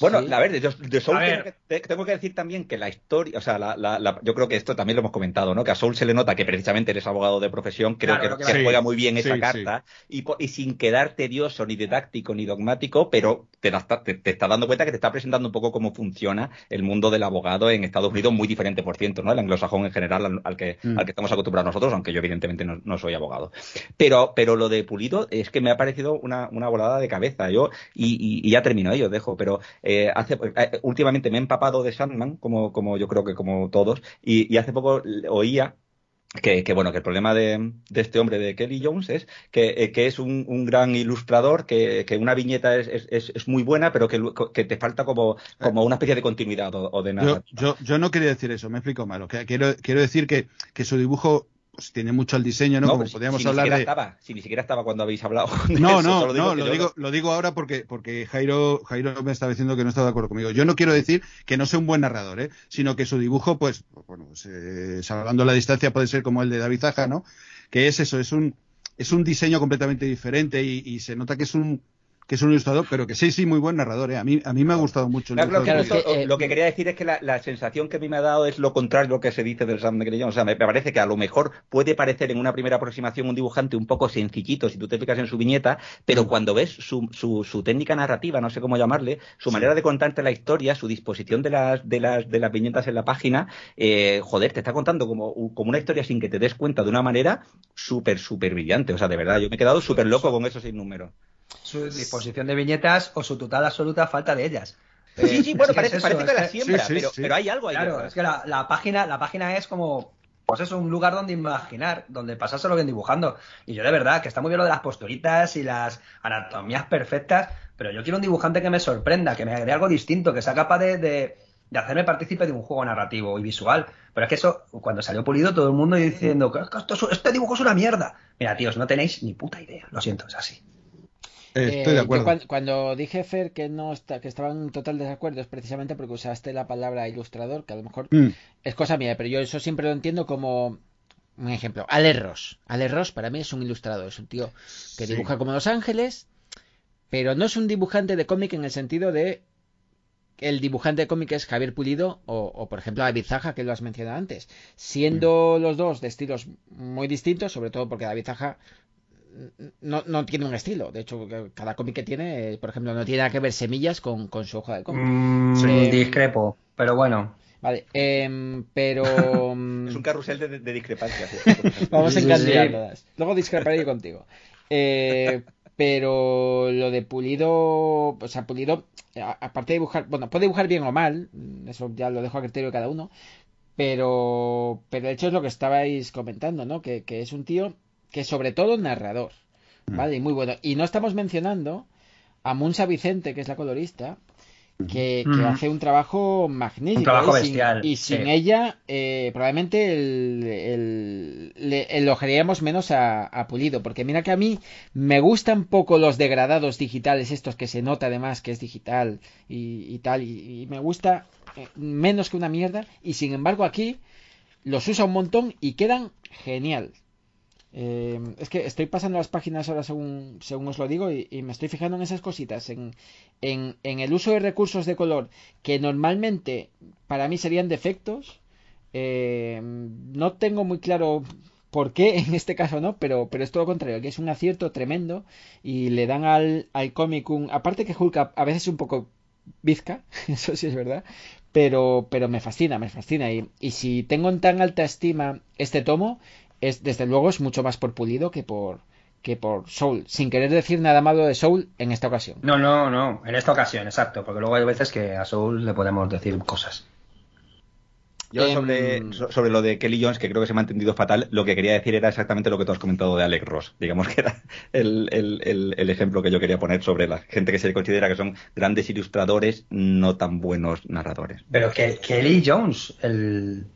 Bueno, Sí. a ver, de, de Soul A tengo ver. que, te- tengo que decir también que la historia, o sea, la, la- la- yo creo que esto también lo hemos comentado, ¿no? Que a Soul se le nota que precisamente eres abogado de profesión, creo Claro, que, que juega muy bien esa sí, carta Y, y sin quedar tedioso, ni didáctico, ni dogmático, pero te, da- te, te estás dando cuenta que te está presentando un poco cómo funciona el mundo del abogado en Estados Unidos, muy diferente, por ciento, ¿no? El anglosajón en general al, al que, Mm. al que estamos acostumbrados nosotros, aunque yo evidentemente no, no soy abogado. Pero, pero lo de Pulido es que me ha parecido una, una volada de cabeza. Yo, y, y- y ya termino, yo dejo, pero eh, hace, eh, últimamente me he empapado de Sandman, como, como yo creo que como todos, y, y hace poco oía que, que, bueno, que el problema de, de este hombre, de Kelly Jones, es que, eh, que es un, un gran ilustrador, que, que una viñeta es, es- es, muy buena, pero que, te falta como, como una especie de continuidad o, o de Yo, narrativa. yo, yo no quería decir eso, me explico mal. Quiero, quiero decir que, que su dibujo pues, tiene mucho al diseño, ¿no? No, Como si- podríamos si ni hablar siquiera de. Estaba, si ni siquiera estaba cuando habéis hablado. de No, eso, no, solo no, que lo digo, lo digo ahora porque, porque Jairo, Jairo me está diciendo que no está de acuerdo conmigo. Yo no quiero decir que no sea un buen narrador, ¿eh? sino que su dibujo, pues, bueno, pues, eh, salvando la distancia, puede ser como el de David Zaja, ¿no? Que es eso, es un, es un diseño completamente diferente y, y se nota que es un que es un ilustrador, pero que sí, sí, muy buen narrador, ¿eh? A mí, a mí me ha gustado mucho. el Claro, que, eh, lo que quería decir es que la, la sensación que a mí me ha dado es lo contrario a lo que se dice del Sam de Grillon. O sea, me, me parece que a lo mejor puede parecer en una primera aproximación un dibujante un poco sencillito si tú te fijas en su viñeta, pero cuando ves su, su, su técnica narrativa, no sé cómo llamarle, su manera de contarte la historia, su disposición de las, de las, de las viñetas en la página, eh, joder, te está contando como, como una historia sin que te des cuenta de una manera súper, súper brillante. O sea, de verdad, yo me he quedado súper loco con esos seis números. Su disposición de viñetas o su total absoluta falta de ellas. Sí, sí, bueno, Es que parece, es parece que la siembra, Sí, pero, sí. pero hay algo ahí. Claro, detrás. es que la, la página, la página es como, pues es un lugar donde imaginar, donde pasárselo bien dibujando. Y yo de verdad, que está muy bien lo de las posturitas y las anatomías perfectas, pero yo quiero un dibujante que me sorprenda, que me agregue algo distinto, que sea capaz de, de, de hacerme partícipe de un juego narrativo y visual. Pero es que eso, cuando salió pulido, todo el mundo diciendo que esto es- este dibujo es una mierda. Mira, tíos, no tenéis ni puta idea. Lo siento, es así. Eh, Eh, estoy de yo acuerdo. cuan- cuando, dije, Fer, que no está, que estaba en total desacuerdo, es precisamente porque usaste la palabra ilustrador, que a lo mejor Mm, es cosa mía, pero yo eso siempre lo entiendo como un ejemplo. Ale Ross. Ale Ross para mí es un ilustrador, es un tío que Sí. dibuja como Los Ángeles, pero no es un dibujante de cómic en el sentido de el dibujante de cómic es Javier Pulido o, o, por ejemplo David Zaja, que lo has mencionado antes, siendo los dos de estilos muy distintos, sobre todo porque David Zaja no, no tiene un estilo. De hecho, cada cómic que tiene, eh, por ejemplo, no tiene nada que ver semillas con, con su hoja de cómic. Mm, Sí. Discrepo, pero bueno. Vale, em, pero... Es un carrusel de, de discrepancias. Vamos Sí, sí, encandilándolas. Luego discreparé yo contigo. Eh, pero lo de Pulido, o sea, Pulido, a- aparte de dibujar, bueno, puede dibujar bien o mal, eso ya lo dejo a criterio de cada uno, pero, pero de hecho es lo que estabais comentando, ¿no? Que, que es un tío que sobre todo narrador, ¿vale? Y muy bueno. Y no estamos mencionando a Munsa Vicente, que es la colorista, que, que Ujú. hace un trabajo magnífico. Un trabajo ¿eh? Sin- bestial, y sin sí. ella, eh, probablemente el, el- le elogiaríamos menos a, a Pulido. Porque mira que a mí me gustan poco los degradados digitales, estos que se nota además que es digital y, y tal. Y, y me gusta eh, menos que una mierda. Y sin embargo aquí los usa un montón y quedan genial. Eh, es que estoy pasando las páginas ahora según, según os lo digo y, me estoy fijando en esas cositas, en, en, el uso de recursos de color que normalmente para mí serían defectos. Eh, no tengo muy claro por qué en este caso no, pero, pero es todo lo contrario, que es un acierto tremendo y le dan al, al cómic un... Aparte que Hulk a, veces es un poco bizca, eso sí es verdad, pero, pero me fascina, me fascina. Y si tengo en tan alta estima este tomo, es desde luego es mucho más por Pulido que por que por Soul, sin querer decir nada malo de Soul en esta ocasión. No, no, no. En esta ocasión, exacto. Porque luego hay veces que a Soul le podemos decir cosas. Yo Em, sobre, so- sobre lo de Kelly Jones, que creo que se me ha entendido fatal, lo que quería decir era exactamente lo que tú has comentado de Alex Ross. Digamos que era el, el- el- el ejemplo que yo quería poner sobre la gente que se considera que son grandes ilustradores, no tan buenos narradores. Pero que Kelly Jones, el.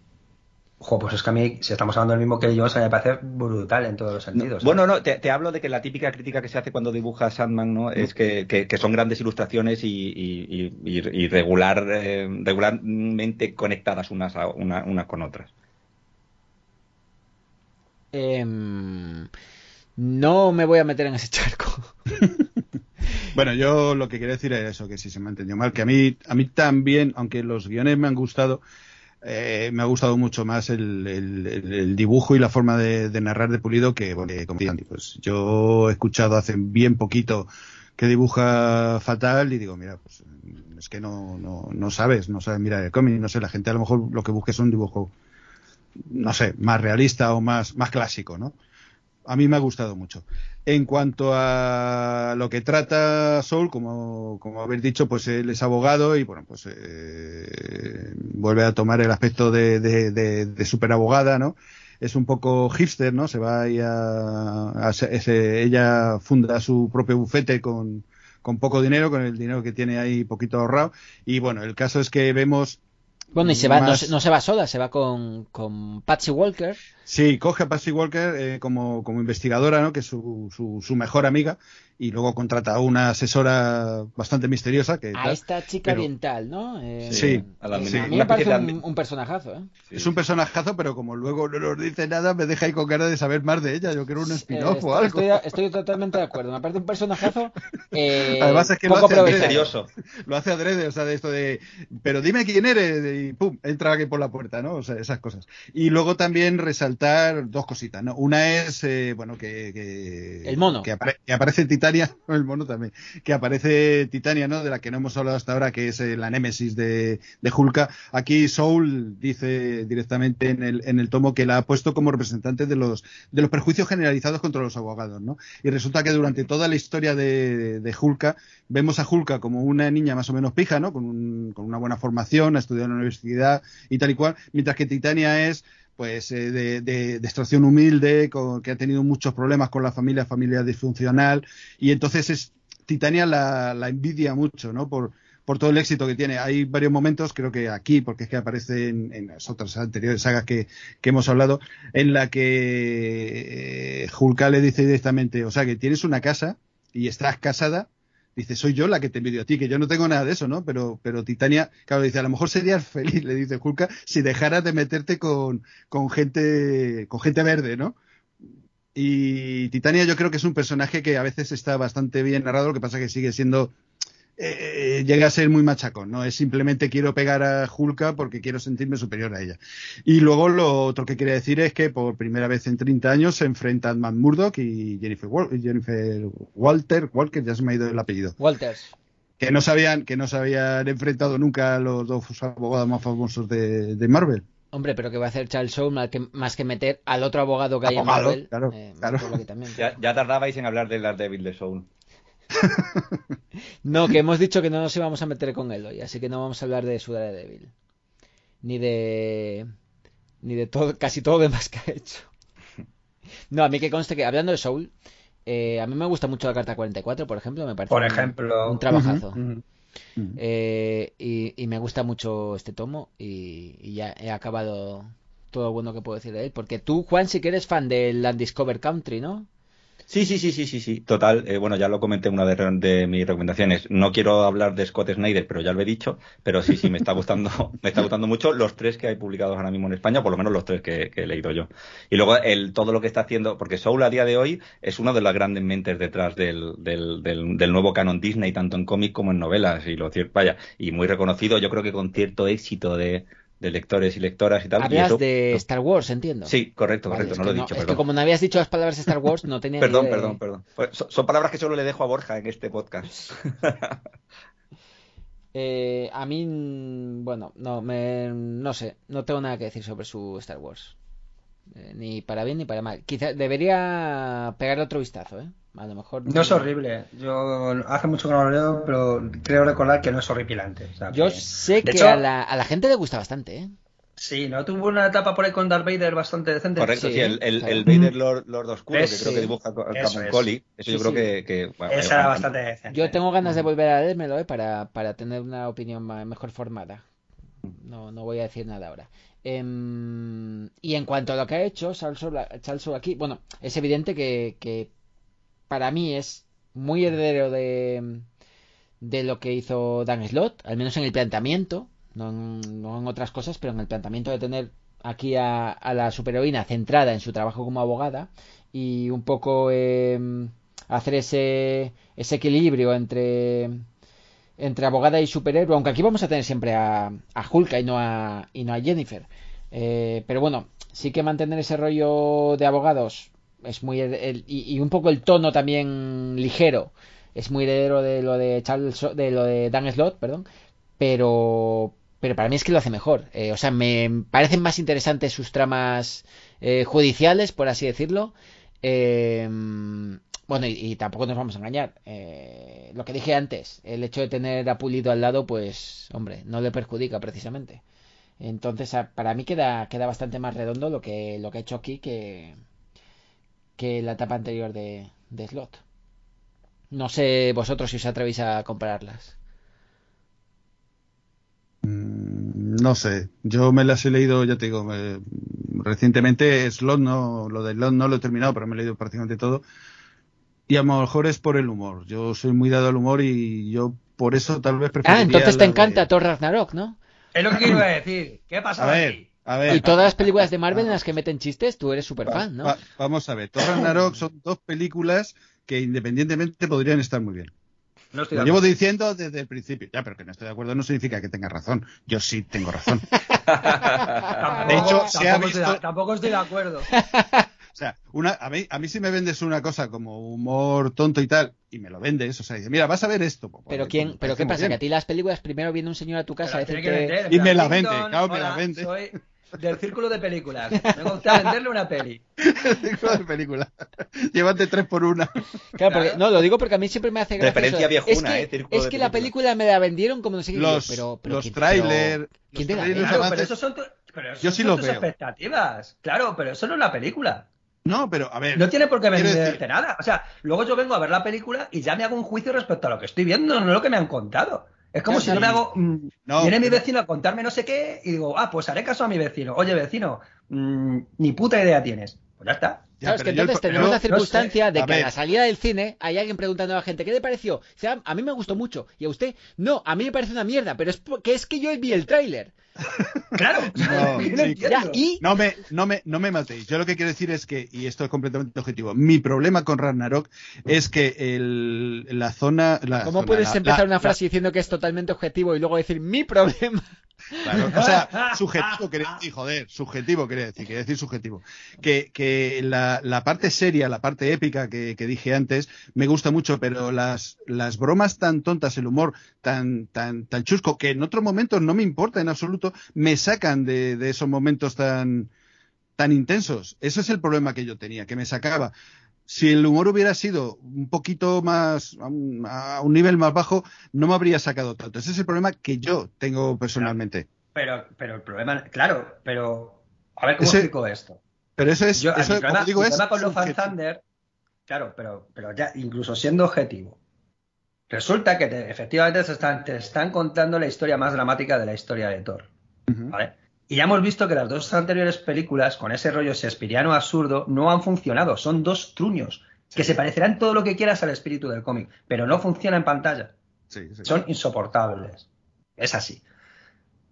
Ojo, pues es que a mí, si estamos hablando del mismo Kelly Jones, me parece brutal en todos los sentidos. ¿eh? Bueno, no, te, te hablo de que la típica crítica que se hace cuando dibuja Sandman, ¿no? Es que, que- que son grandes ilustraciones y, y- y- y- y regular, eh, regularmente conectadas unas, a- una- unas con otras. Em, no me voy a meter en ese charco. Bueno, yo lo que quería decir es eso, que si se me entendió mal, que a mí, a mí también, aunque los guiones me han gustado, eh, me ha gustado mucho más el, el- dibujo y la forma de, narrar de Pulido que, bueno, como decía, pues yo he escuchado hace bien poquito que dibuja fatal y digo, mira, pues es que no, no, no sabes, no sabes mirar el cómic, no sé, la gente a lo mejor lo que busque es un dibujo, no sé, más realista o más, más clásico, ¿no? A mí me ha gustado mucho. En cuanto a lo que trata Soul, como, como habéis dicho, pues él es abogado y bueno, pues eh, vuelve a tomar el aspecto de, de, de, superabogada, ¿no? Es un poco hipster, ¿no? Se va ahí a, ella funda su propio bufete con, con poco dinero, con el dinero que tiene ahí poquito ahorrado. Y bueno, el caso es que vemos Bueno, y se va, no, más- no se va sola, se va con, con Patsy Walker. Sí, coge a Patsy Walker eh, como, como investigadora, ¿no? que es su, su, su mejor amiga, y luego contrata a una asesora bastante misteriosa. Que, A tal. esta chica pero- oriental, ¿no? Eh, Sí, a la eh, sí. a mí me parece un, un personajazo, ¿eh? Es un personajazo, pero como luego no nos dice nada, me deja ahí con ganas de saber más de ella. Yo quiero un Eh, spin-off o algo. estoy, estoy totalmente de acuerdo. Me parece un personajazo eh, Además es que lo hace. Misterioso. Lo hace adrede, o sea, de esto de, pero dime quién eres, y pum, entra aquí por la puerta, ¿no? O sea, esas cosas. Y luego también resaltar dos cositas, ¿no? Una es, eh, bueno, que, que- El mono. Que, apare- que aparece Titania, el mono también, que aparece Titania, ¿no? De la que no hemos hablado hasta ahora, que es eh, la némesis de, de Hulka. Aquí Soul dice directamente en el, en el tomo que la ha puesto como representante de los, de los perjuicios generalizados contra los abogados, ¿no? Y resulta que durante toda la historia de, de Hulka, vemos a Hulka como una niña más o menos pija, ¿no? Con, un- con una buena formación, ha estudiado en la universidad y tal y cual, mientras que Titania es pues eh, de, de- extracción humilde, con- que ha tenido muchos problemas con la familia, familia disfuncional, y entonces es Titania la, la envidia mucho, ¿no? Por, por todo el éxito que tiene. Hay varios momentos, creo que aquí, porque es que aparece en, en las otras anteriores sagas que, que hemos hablado, en la que eh, Hulka le dice directamente, o sea, que tienes una casa y estás casada, dice, soy yo la que te envidio a ti, que yo no tengo nada de eso, ¿no? Pero, pero Titania, claro, dice, a lo mejor serías feliz, le dice Hulka, si dejaras de meterte con, con gente, con gente verde, ¿no? Y Titania yo creo que es un personaje que a veces está bastante bien narrado, lo que pasa que sigue siendo eh, llega a ser muy machacón, no es simplemente quiero pegar a Hulka porque quiero sentirme superior a ella. Y luego lo otro que quería decir es que por primera vez en 30 años se enfrentan Matt Murdock y Jennifer, Wal- Jennifer Walter, Walker, ya se me ha ido el apellido, Walters. que no sabían que no se habían enfrentado nunca a los dos abogados más famosos de, de Marvel. Hombre, pero que va a hacer Charles Soule más que, más que meter al otro abogado que hay en Abogado, Marvel. claro, eh, claro. ya tardabais en hablar de las Devil de Soul. No, que hemos dicho que no nos íbamos a meter con él hoy, así que no vamos a hablar de su Daredevil. Ni de. Ni de todo, casi todo lo demás que ha hecho. No, a mí que conste que, hablando de Soul, eh, a mí me gusta mucho la carta 44, por ejemplo, me parece Por un- ejemplo. un trabajazo. Eh, y, y me gusta mucho este tomo y, y ya he acabado todo lo bueno que puedo decir de él. Porque tú, Juan, sí que eres fan del Undiscovered Country, ¿no? Sí, sí, sí, sí, sí, sí. Total, eh, bueno, ya lo comenté en una de, mis recomendaciones. No quiero hablar de Scott Snyder, pero ya lo he dicho. Pero sí, sí, me está gustando, me está gustando mucho los tres que hay publicados ahora mismo en España, por lo menos los tres que, que he leído yo. Y luego el todo lo que está haciendo, porque Soul a día de hoy es una de las grandes mentes detrás del, del, del, del nuevo canon Disney, tanto en cómic como en novelas, y lo cier- vaya, y muy reconocido, yo creo que con cierto éxito de, de lectores y lectoras y tal. y Hablas eso- de Star Wars, entiendo. Sí, correcto, correcto, no lo he no- dicho, Es perdón. que como no habías dicho las palabras Star Wars, no tenía Perdón, perdón, perdón. Pues son, son palabras que solo le dejo a Borja en este podcast. Eh, a mí, mm, bueno, no, me, no sé, no tengo nada que decir sobre su Star Wars. Eh, ni para bien ni para mal. Quizá debería pegarle otro vistazo, ¿eh? A lo mejor. No es horrible. Yo hace mucho que no lo leo, pero creo recordar que no es horripilante. O sea, Yo que- sé que hecho- a, la, a la gente le gusta bastante, ¿eh? Sí, ¿no? Tuvo una etapa por ahí con Darth Vader bastante decente. Correcto, Sí, sí, el, el, claro. el Vader Lord, Lord Oscuro, que creo que dibuja Captain es. Collie. Eso yo Sí, creo que. que bueno, Esa era bastante decente. Yo tengo ganas de volver a leérmelo, ¿eh? Para, para tener una opinión mejor formada. No, no voy a decir nada ahora. Em, y en cuanto a lo que ha hecho Charles aquí, bueno, es evidente que, para mí es muy heredero de, de lo que hizo Dan Slott, al menos en el planteamiento, no en, otras cosas, pero en el planteamiento de tener aquí a, a la superheroína centrada en su trabajo como abogada y un poco em, hacer ese equilibrio entre entre abogada y superhéroe, aunque aquí vamos a tener siempre a, a Hulk y no a, y no a Jennifer. Eh, pero bueno, sí que mantener ese rollo de abogados es muy y, un poco el tono también ligero es muy heredero de lo de Charles de lo de Dan Slott, perdón, pero pero para mí es que lo hace mejor. Eh, o sea, me parecen más interesantes sus tramas eh, judiciales, por así decirlo. Eh, bueno, y, tampoco nos vamos a engañar. Eh, lo que dije antes, el hecho de tener a Pulido al lado, pues, hombre, no le perjudica precisamente. Entonces, para mí queda, queda bastante más redondo lo que, lo que ha hecho aquí que, que la etapa anterior de, de Slot. No sé vosotros si os atrevéis a compararlas. Mm, No sé, yo me las he leído, ya te digo, me- recientemente Slot no, lo de Slot no lo he terminado, pero me he leído prácticamente todo. Y a lo mejor es por el humor. Yo soy muy dado al humor y yo por eso tal vez preferiría Ah, entonces te de- encanta Thor Ragnarok, ¿no? Es lo que iba a decir. ¿Qué pasa A ver, aquí? a ver. Y todas las películas de Marvel en las que meten chistes, tú eres súper fan, ¿no? va- vamos a ver, Thor Ragnarok son dos películas que independientemente podrían estar muy bien. No estoy Lo de llevo acuerdo. diciendo desde el principio. Ya, pero que no estoy de acuerdo no significa que tenga razón. Yo sí tengo razón. De hecho, se ha tampoco estoy de- visto- tampoco estoy de acuerdo. O sea, una, a, mí, a mí si me vendes una cosa como humor tonto y tal, y me lo vendes, o sea, dice, mira, vas a ver esto. pues, Pero pues, quién, me pero qué pasa, que a ti las películas primero viene un señor a tu casa a decirte tiene que vender, Y me la Clinton, vende, claro, me la vende. Soy del círculo de películas. Me gusta venderle una peli. Ciclo de película. Llévate tres por una. Claro, porque- no, lo digo porque a mí siempre me hace gracia. Referencia eso. viejuna, es que, eh, círculo es de que la películas. película me la vendieron como no sé qué. Los, pero, pero los ¿quién- trailers. pero- ¿quién los te la trailers ve? Claro, pero eso son, tu- pero eso Yo sí son tus veo. expectativas. Claro, pero eso no es la película. No, pero a ver. No tiene por qué decir- nada. O sea, luego yo vengo a ver la película y ya me hago un juicio respecto a lo que estoy viendo, no lo que me han contado. Es como si yo me hago. mm, No, viene mi vecino a contarme no sé qué y digo, ah, pues haré caso a mi vecino. Oye, vecino, mm, ni puta idea tienes. Pues ya está. Ya, Claro, es que el- entonces tenemos la no sé, circunstancia de que a la salida del cine hay alguien preguntando a la gente, ¿qué le pareció? O sea, a mí me gustó mucho. Y a usted, no, a mí me parece una mierda, pero es porque es que yo vi el tráiler. Claro. No, Yo sí, entiendo. Ya, y No me, no, me, no me matéis. Yo lo que quiero decir es que, y esto es completamente objetivo, mi problema con Ragnarok es que el, la zona. La ¿Cómo zona, puedes la- empezar la- una frase diciendo que es totalmente objetivo y luego decir mi problema? Claro, o sea, subjetivo quería decir, joder, subjetivo quería decir, quería decir subjetivo. Que, que la, la parte seria, la parte épica que, que dije antes, me gusta mucho, pero las, las bromas tan tontas, el humor tan, tan, tan chusco, que en otros momentos no me importa en absoluto, me sacan de, de esos momentos tan, tan intensos. Ese es el problema que yo tenía, que me sacaba. Si el humor hubiera sido un poquito más, a un, a un nivel más bajo, no me habría sacado tanto. Ese es el problema que yo tengo personalmente. Pero, pero el problema, claro, pero. A ver cómo Ese- explico esto. Pero eso es, Yo, eso, mi problema, digo, mi es problema con and subjetivo. Thunder, claro, pero, pero ya, incluso siendo objetivo, resulta que te- efectivamente se están, te están contando la historia más dramática de la historia de Thor. ¿vale? Y ya hemos visto que las dos anteriores películas, con ese rollo shakespeariano absurdo, no han funcionado. Son dos truños que se parecerán todo lo que quieras al espíritu del cómic, pero no funciona en pantalla. Sí, sí. Son insoportables. Es así.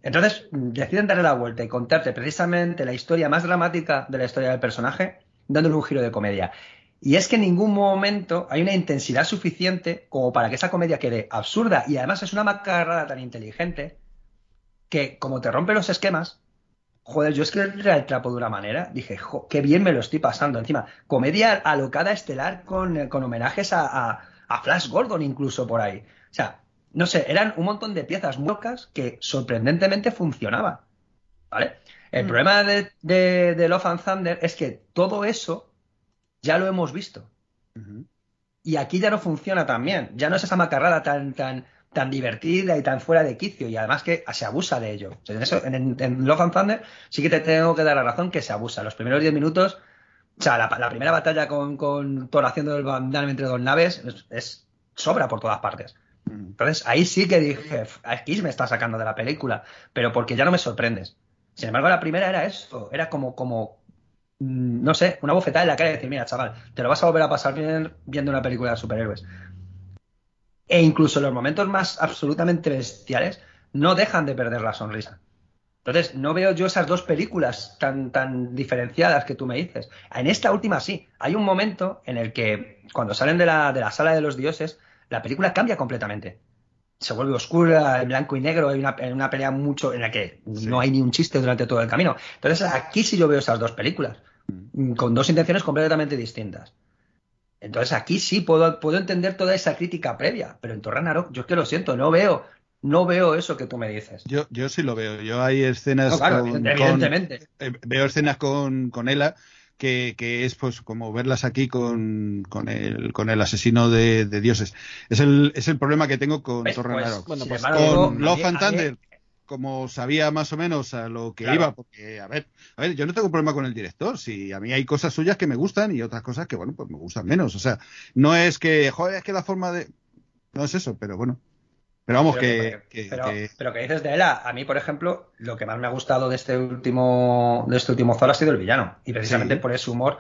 Entonces, deciden darle la vuelta y contarte precisamente la historia más dramática de la historia del personaje, dándole un giro de comedia. Y es que en ningún momento hay una intensidad suficiente como para que esa comedia quede absurda. Y además es una macarrada tan inteligente que, como te rompe los esquemas, joder, yo es que era el trapo de una manera. Dije, jo, qué bien me lo estoy pasando. Encima, comedia alocada estelar con, eh, con homenajes a, a- a Flash Gordon incluso por ahí. O sea, no sé, eran un montón de piezas muy locas que sorprendentemente funcionaban. ¿Vale? El Mm. problema de, de, de Love and Thunder es que todo eso ya lo hemos visto. Y aquí ya no funciona tan bien. Ya no es esa macarrada tan, tan, tan divertida y tan fuera de quicio. Y además que se abusa de ello. O sea, en, eso, en, en Love and Thunder sí que te tengo que dar la razón que se abusa. Los primeros 10 minutos, o sea, la, la primera batalla con, con Thor haciendo el bandana entre dos naves es, es sobra por todas partes. Ujú. Entonces ahí sí que dije, "F- aquí me está sacando de la película, pero porque ya no me sorprendes. Sin embargo, la primera era eso, era como, como, mm, no sé, una bofetada en la cara y decir, mira, chaval, te lo vas a volver a pasar bien viendo una película de superhéroes. E incluso los momentos más absolutamente bestiales no dejan de perder la sonrisa. Entonces, no veo yo esas dos películas tan, tan diferenciadas que tú me dices. En esta última sí. Hay un momento en el que, cuando salen de la, de la sala de los dioses, la película cambia completamente. Se vuelve oscura, en blanco y negro, hay una, una pelea mucho en la que no hay ni un chiste durante todo el camino. Entonces, aquí sí yo veo esas dos películas, mm, con dos intenciones completamente distintas. Entonces, aquí sí puedo, puedo entender toda esa crítica previa, pero en Thor Ragnarok, yo es que lo siento, no veo no veo eso que tú me dices. Yo, yo sí lo veo. Yo hay escenas No, claro, con, evidentemente. con- eh, veo escenas con, con Ela que, que es pues como verlas aquí con, con el con el asesino de, de dioses. Es el, es el problema que tengo con Pues. Bueno, sin pues con a Love and Thunder, como sabía más o menos a lo que Claro. iba, porque, a ver, a ver, yo no tengo problema con el director, si a mí hay cosas suyas que me gustan y otras cosas que, bueno, pues me gustan menos. O sea, no es que, joder, es que la forma de... No es eso, pero bueno. Pero vamos, Pero que... pero, que- pero que dices de Ela, a mí, por ejemplo, lo que más me ha gustado de este último, de este último Thor ha sido el villano. Y precisamente Sí. por ese humor,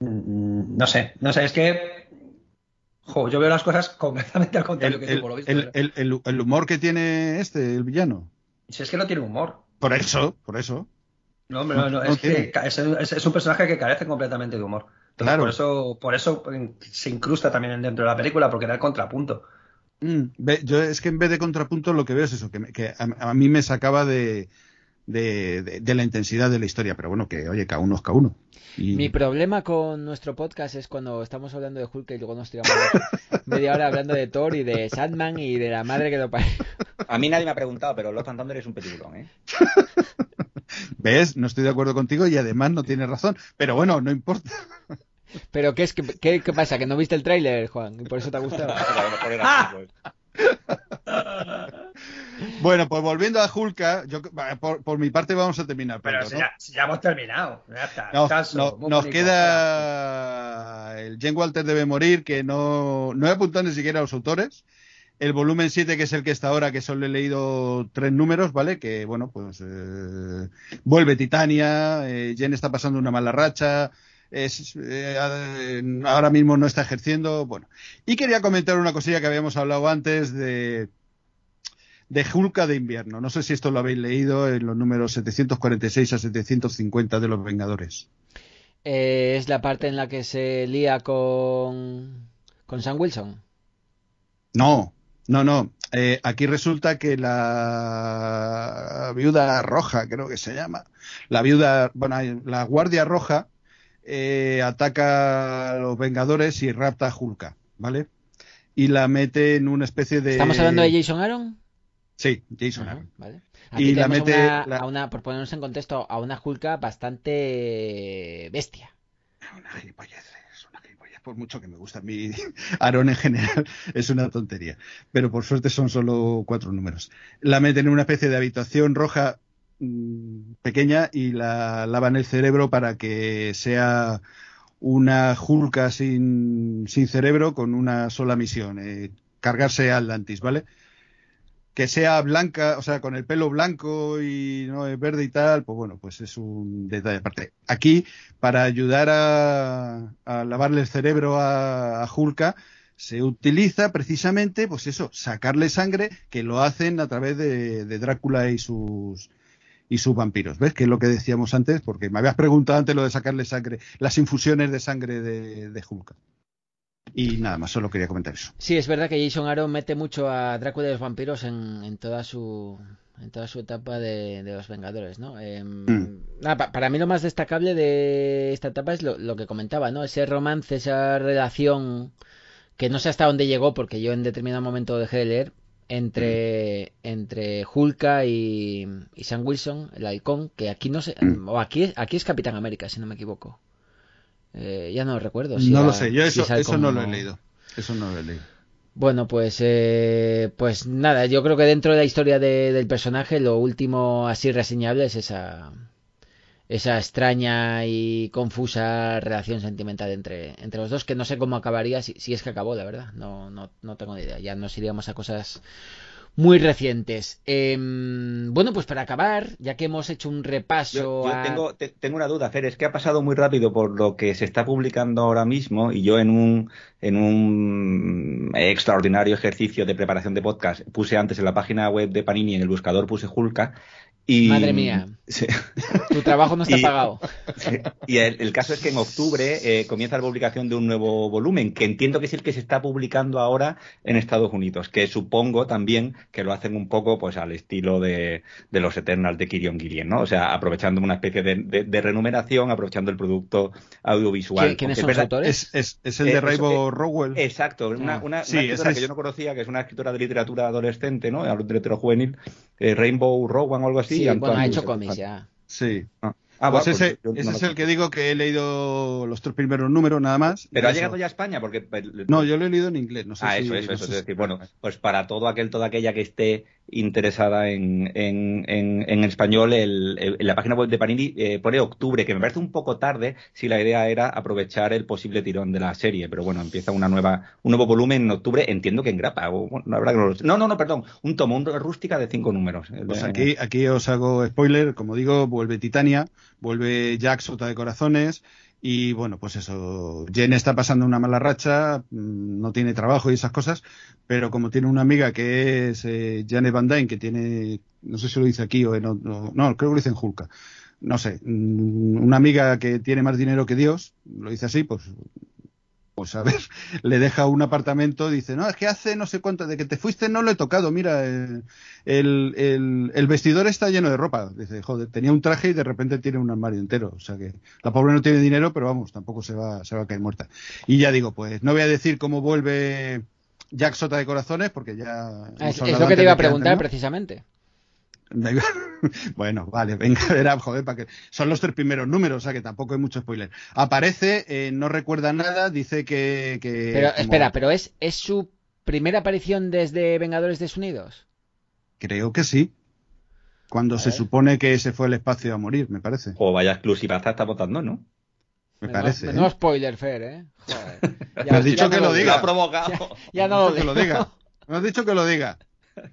mm, no sé, no sé, es que jo, yo veo las cosas completamente al contrario el, que tú, por lo visto. el- el- humor que tiene este, el villano. Si es que no tiene humor. Por eso, por eso. No, hombre, no, no, No es que tiene. es, es- es un personaje que carece completamente de humor. Entonces, Claro. Por eso, por eso eh, se incrusta también dentro de la película, porque da el contrapunto. Mm, yo es que en vez de contrapunto lo que veo es eso, que, me- que a, a mí me sacaba de, de, de- de la intensidad de la historia, pero bueno, que oye, cada uno es cada uno. Y- Mi problema con nuestro podcast es cuando estamos hablando de Hulk y luego nos tiramos media hora hablando de Thor y de Sandman y de la madre que lo parió. A mí nadie me ha preguntado, pero Love and Thunder es un peliculón, ¿eh? ¿Ves? No estoy de acuerdo contigo y además no tienes razón, pero bueno, no importa. Pero ¿qué, es que, qué, qué pasa? ¿Que no viste el tráiler, Juan? ¿Y por eso te ha gustado? Bueno, pues volviendo a Hulka, yo, por, por mi parte vamos a terminar. Pero pronto, si ¿no? ya, si ya hemos terminado. Ya está. Nos, Caso, no- muy nos bonito. queda el Jen Walter debe morir, que no, no he apuntado ni siquiera a los autores. El volumen 7, que es el que está ahora, que solo he leído tres números, ¿vale? Que, bueno, pues eh, vuelve Titania, eh, Jen está pasando una mala racha, es, eh, ahora mismo no está ejerciendo, bueno. Y quería comentar una cosilla que habíamos hablado antes de, de Hulka de invierno. No sé si esto lo habéis leído en los números 746 a 750 de Los Vengadores. Eh, es la parte en la que se lía con, con Sam Wilson. No, no, no. Eh, aquí resulta que la viuda roja, creo que se llama, la viuda, bueno, la guardia roja eh, ataca a los Vengadores y rapta a Hulka, ¿vale? Y la mete en una especie de. ¿Estamos hablando de Jason Aaron? Sí, Jason Ajá. Y la mete una, la- a una- por ponernos en contexto, a una Hulka bastante bestia. Una gilipollez, es una gilipollez, por mucho que me gusta a mí, Aaron en general, es una tontería. Pero por suerte son solo cuatro números. La meten en una especie de habitación roja mm, pequeña y la lavan el cerebro para que sea una Hulka sin, sin cerebro con una sola misión, eh, cargarse a Atlantis, ¿vale? Que sea blanca, o sea, con el pelo blanco y no es verde y tal, pues bueno, pues es un detalle aparte. Aquí, para ayudar a, lavarle el cerebro a, a se utiliza precisamente, pues eso, sacarle sangre, que lo hacen a través de, Drácula y sus y sus vampiros. ¿Ves? Que es lo que decíamos antes, porque me habías preguntado antes lo de sacarle sangre, las infusiones de sangre de, de. Y nada más, solo quería comentar eso. Sí, es verdad que Jason Aaron mete mucho a Drácula y los vampiros en, en toda su en toda su etapa de, de los Vengadores, ¿no? Em, Mm. nada, pa- para mí lo más destacable de esta etapa es lo, lo que comentaba, ¿no? Ese romance, esa relación que no sé hasta dónde llegó porque yo en determinado momento dejé de leer entre entre Hulka y, y Sam Wilson, el halcón, que aquí no sé, Mm. o aquí aquí es Capitán América, si no me equivoco. Eh, ya no recuerdo. si no era- lo sé, yo eso, es eso no lo he leído. Eso no lo he leído. bueno, pues, eh, pues nada, yo creo que dentro de la historia de- del personaje lo último así reseñable es esa, esa extraña y confusa relación sentimental entre, entre los dos, que no sé cómo acabaría, si, si es que acabó, la verdad, no, no, no tengo ni idea, ya nos iríamos a cosas muy recientes. Em, bueno, pues para acabar, ya que hemos hecho un repaso Yo, yo a... tengo, te- tengo una duda, Fer, es que ha pasado muy rápido por lo que se está publicando ahora mismo y yo en un, en un extraordinario ejercicio de preparación de podcast puse antes en la página web de Panini, en el buscador puse Hulka Y, Madre mía. Sí. Tu trabajo no está Y- pagado. Sí. Y el, el caso es que en octubre eh, comienza la publicación de un nuevo volumen, que entiendo que es el que se está publicando ahora en Estados Unidos, que supongo también que lo hacen un poco pues al estilo de, de los Eternals de Kirion Gillian, ¿no? O sea, aprovechando una especie de, de- de renumeración, aprovechando el producto audiovisual. ¿Qui- ¿Quiénes son es los autores? Es, es, es el Eh, de eso, Raibo eh, Rowell. Exacto, una, Ah. una, Sí, una escritora es- que yo no conocía, que es una escritora de literatura adolescente, ¿no? De literatura juvenil, eh, Rainbow Rowan o algo así. Sí, bueno, Antoine ha hecho cómics ya. Sí. Ah, ah, pues bueno, ese, yo no ese lo es el que digo que he leído los tres primeros números nada más. Pero ha Eso. llegado ya a España, porque... No, yo lo he leído en inglés. No sé ah, si- eso, eso, no eso. sé Es si- decir, bueno, pues para todo aquel, toda aquella que esté interesada en, en, en, en español, el, el- la página web de Panini eh, pone octubre, que me parece un poco tarde si la idea era aprovechar el posible tirón de la serie. Pero bueno, empieza una nueva, un nuevo volumen en octubre, entiendo que en grapa. O, bueno, la verdad que no, lo sé. no, no, no, perdón, un tomo, un rústica de cinco números. Pues Eh, aquí, aquí os hago spoiler, como digo, vuelve Titania, vuelve Jack Sota de Corazones y bueno, pues eso, Jen está pasando una mala racha, mm, no tiene trabajo y esas cosas, pero como tiene una amiga que es eh, Janet Van Dyne, que tiene, no sé si lo dice aquí o en otro- no, creo que lo dice en Hulka, no sé, mm, una amiga que tiene más dinero que Dios, lo dice así, pues pues a ver, le deja un apartamento, dice, no, es que hace no sé cuánto, de que te fuiste no lo he tocado, mira, el, el, el- el vestidor está lleno de ropa. Dice, joder, tenía un traje y de repente tiene un armario entero. O sea que la pobre no tiene dinero, pero vamos, tampoco se va, se va a caer muerta. Y ya digo, pues no voy a decir cómo vuelve Jack Sota de Corazones, porque ya... Ah, Es, lo que te iba a preguntar precisamente. bueno, vale, venga, verá, joder, para que son los tres primeros números, o sea que tampoco hay mucho spoiler. Aparece, eh, no recuerda nada, dice que. que Pero como- espera, pero es, es su primera aparición desde Vengadores Desunidos. Creo que sí. Cuando se supone que se fue al espacio a morir, me parece. O vaya exclusivaza está votando, ¿no? Me parece. menudo ¿eh? spoiler, Fer, ¿eh? Joder. Ya- Me has dicho ya que no lo diga. Lo ha provocado. Ya no lo diga. Me has dicho que lo diga.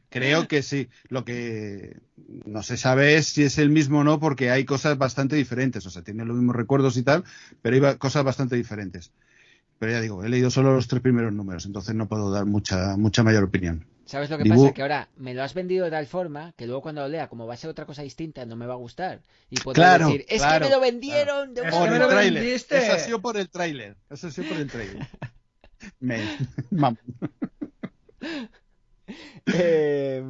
Creo que sí. Lo que no se sabe es si es el mismo o no, porque hay cosas bastante diferentes. O sea, tiene los mismos recuerdos y tal, pero hay cosas bastante diferentes. Pero ya digo, he leído solo los tres primeros números, entonces no puedo dar mucha, mucha mayor opinión. ¿Sabes lo que Dibu- pasa? Que ahora me lo has vendido de tal forma que luego cuando lo lea, como va a ser otra cosa distinta, no me va a gustar. Y Claro, decir, es claro, que me lo vendieron de una que Por el vendiste. Eso ha sido por el tráiler. Eso ha sido por el tráiler. Me... mam. Eh,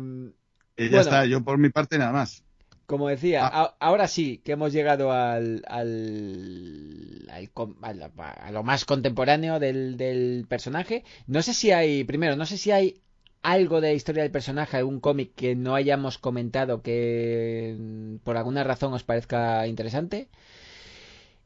Y ya Bueno. está, yo por mi parte nada más. como decía, Ah. a- ahora sí que hemos llegado al, al, a lo más contemporáneo del, del personaje. No sé si hay, primero, no sé si hay algo de la historia del personaje, algún cómic que no hayamos comentado que mm, por alguna razón os parezca interesante.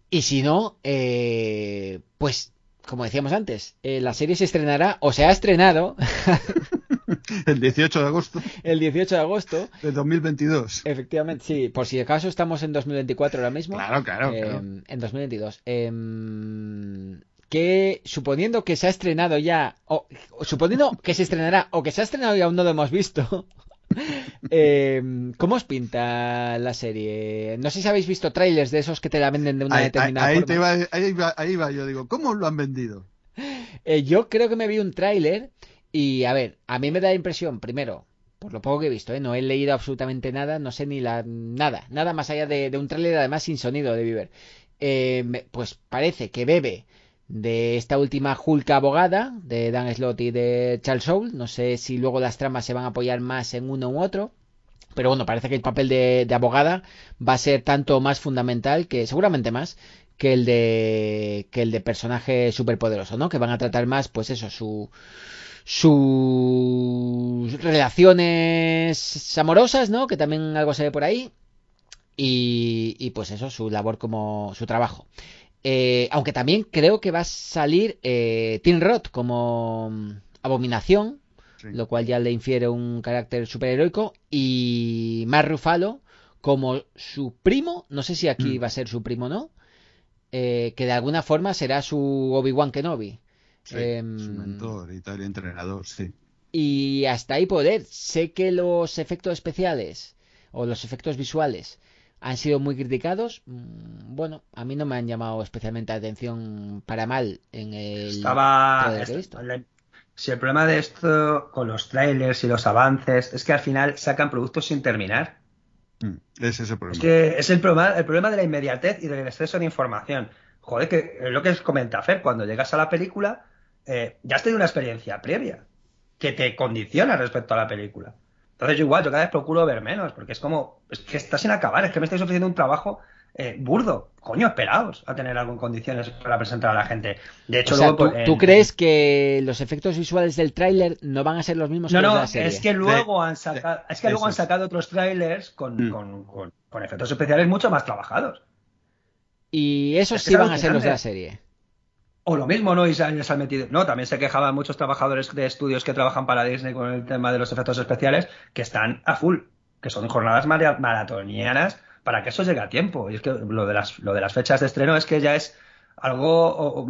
Y si no, eh, pues como decíamos antes, eh, la serie se estrenará o se ha estrenado El 18 de agosto el 18 de agosto. de 2022. Efectivamente, sí, por si acaso estamos en 2024 ahora mismo. Claro, claro, Eh, claro. En 2022. Em, que suponiendo que se ha estrenado ya, o, o suponiendo que se estrenará o que se ha estrenado y aún no lo hemos visto, em, ¿cómo os pinta la serie? No sé si habéis visto trailers de esos que te la venden de una Ahí, ahí- determinada ahí forma. te va, ahí, va, ahí va, yo digo, ¿cómo lo han vendido? Eh, yo creo que me vi un tráiler y, a ver, a mí me da la impresión, primero, por lo poco que he visto, ¿eh? no he leído absolutamente nada, no sé ni la nada, nada más allá de, un tráiler además sin sonido de Bieber. Eh, pues parece que bebe de esta última Hulk abogada de Dan Slott y de Charles Soule. No sé si luego las tramas se van a apoyar más en uno u otro. Pero bueno, parece que el papel de, de abogada va a ser tanto más fundamental que, seguramente más, que el de que el de personaje superpoderoso, ¿no? Que van a tratar más, pues eso, su sus relaciones amorosas, ¿no? Que también algo se ve por ahí. Y, y pues eso, su labor como su trabajo. Eh, aunque también creo que va a salir eh, Tim Roth como abominación, Sí. lo cual ya le infiere un carácter superheroico. Y Mark Ruffalo como su primo, no sé si aquí Mm. va a ser su primo o no, eh, que de alguna forma será su Obi-Wan Kenobi. Sí, Em, su mentor y tal, y entrenador, sí. y hasta ahí poder. Sé que los efectos especiales o los efectos visuales han sido muy criticados. Mm, Bueno, a mí no me han llamado especialmente la atención para mal en el Estaba. trailer que he visto. le- Si el problema de esto con los trailers y los avances es que al final sacan productos sin terminar. Mm, Ese es el problema. Es que es el problema, el problema de la inmediatez y del exceso de información. Joder, que es lo que comenta Fer, cuando llegas a la película, eh, ya has tenido una experiencia previa que te condiciona respecto a la película. Entonces yo igual, yo cada vez procuro ver menos, porque es como, es que está sin acabar, es que me estáis ofreciendo un trabajo eh, burdo. Coño, esperaos a tener algo en condiciones para presentar a la gente. De hecho, O sea, luego, ¿tú, pues, en- tú crees que los efectos visuales del tráiler no van a ser los mismos No, que los de no, la serie? es que luego han sacado, es que luego han sacado otros trailers con, Mm. con- con- con efectos especiales mucho más trabajados. Y esos Es que sí van a ser los de la serie. O lo mismo, ¿no? Y se han, se han metido. No, también se quejaban muchos trabajadores de estudios que trabajan para Disney con el tema de los efectos especiales que están a full, que son jornadas mara- maratonianas para que eso llegue a tiempo. Y es que lo de las, lo de las fechas de estreno es que ya es algo o- o-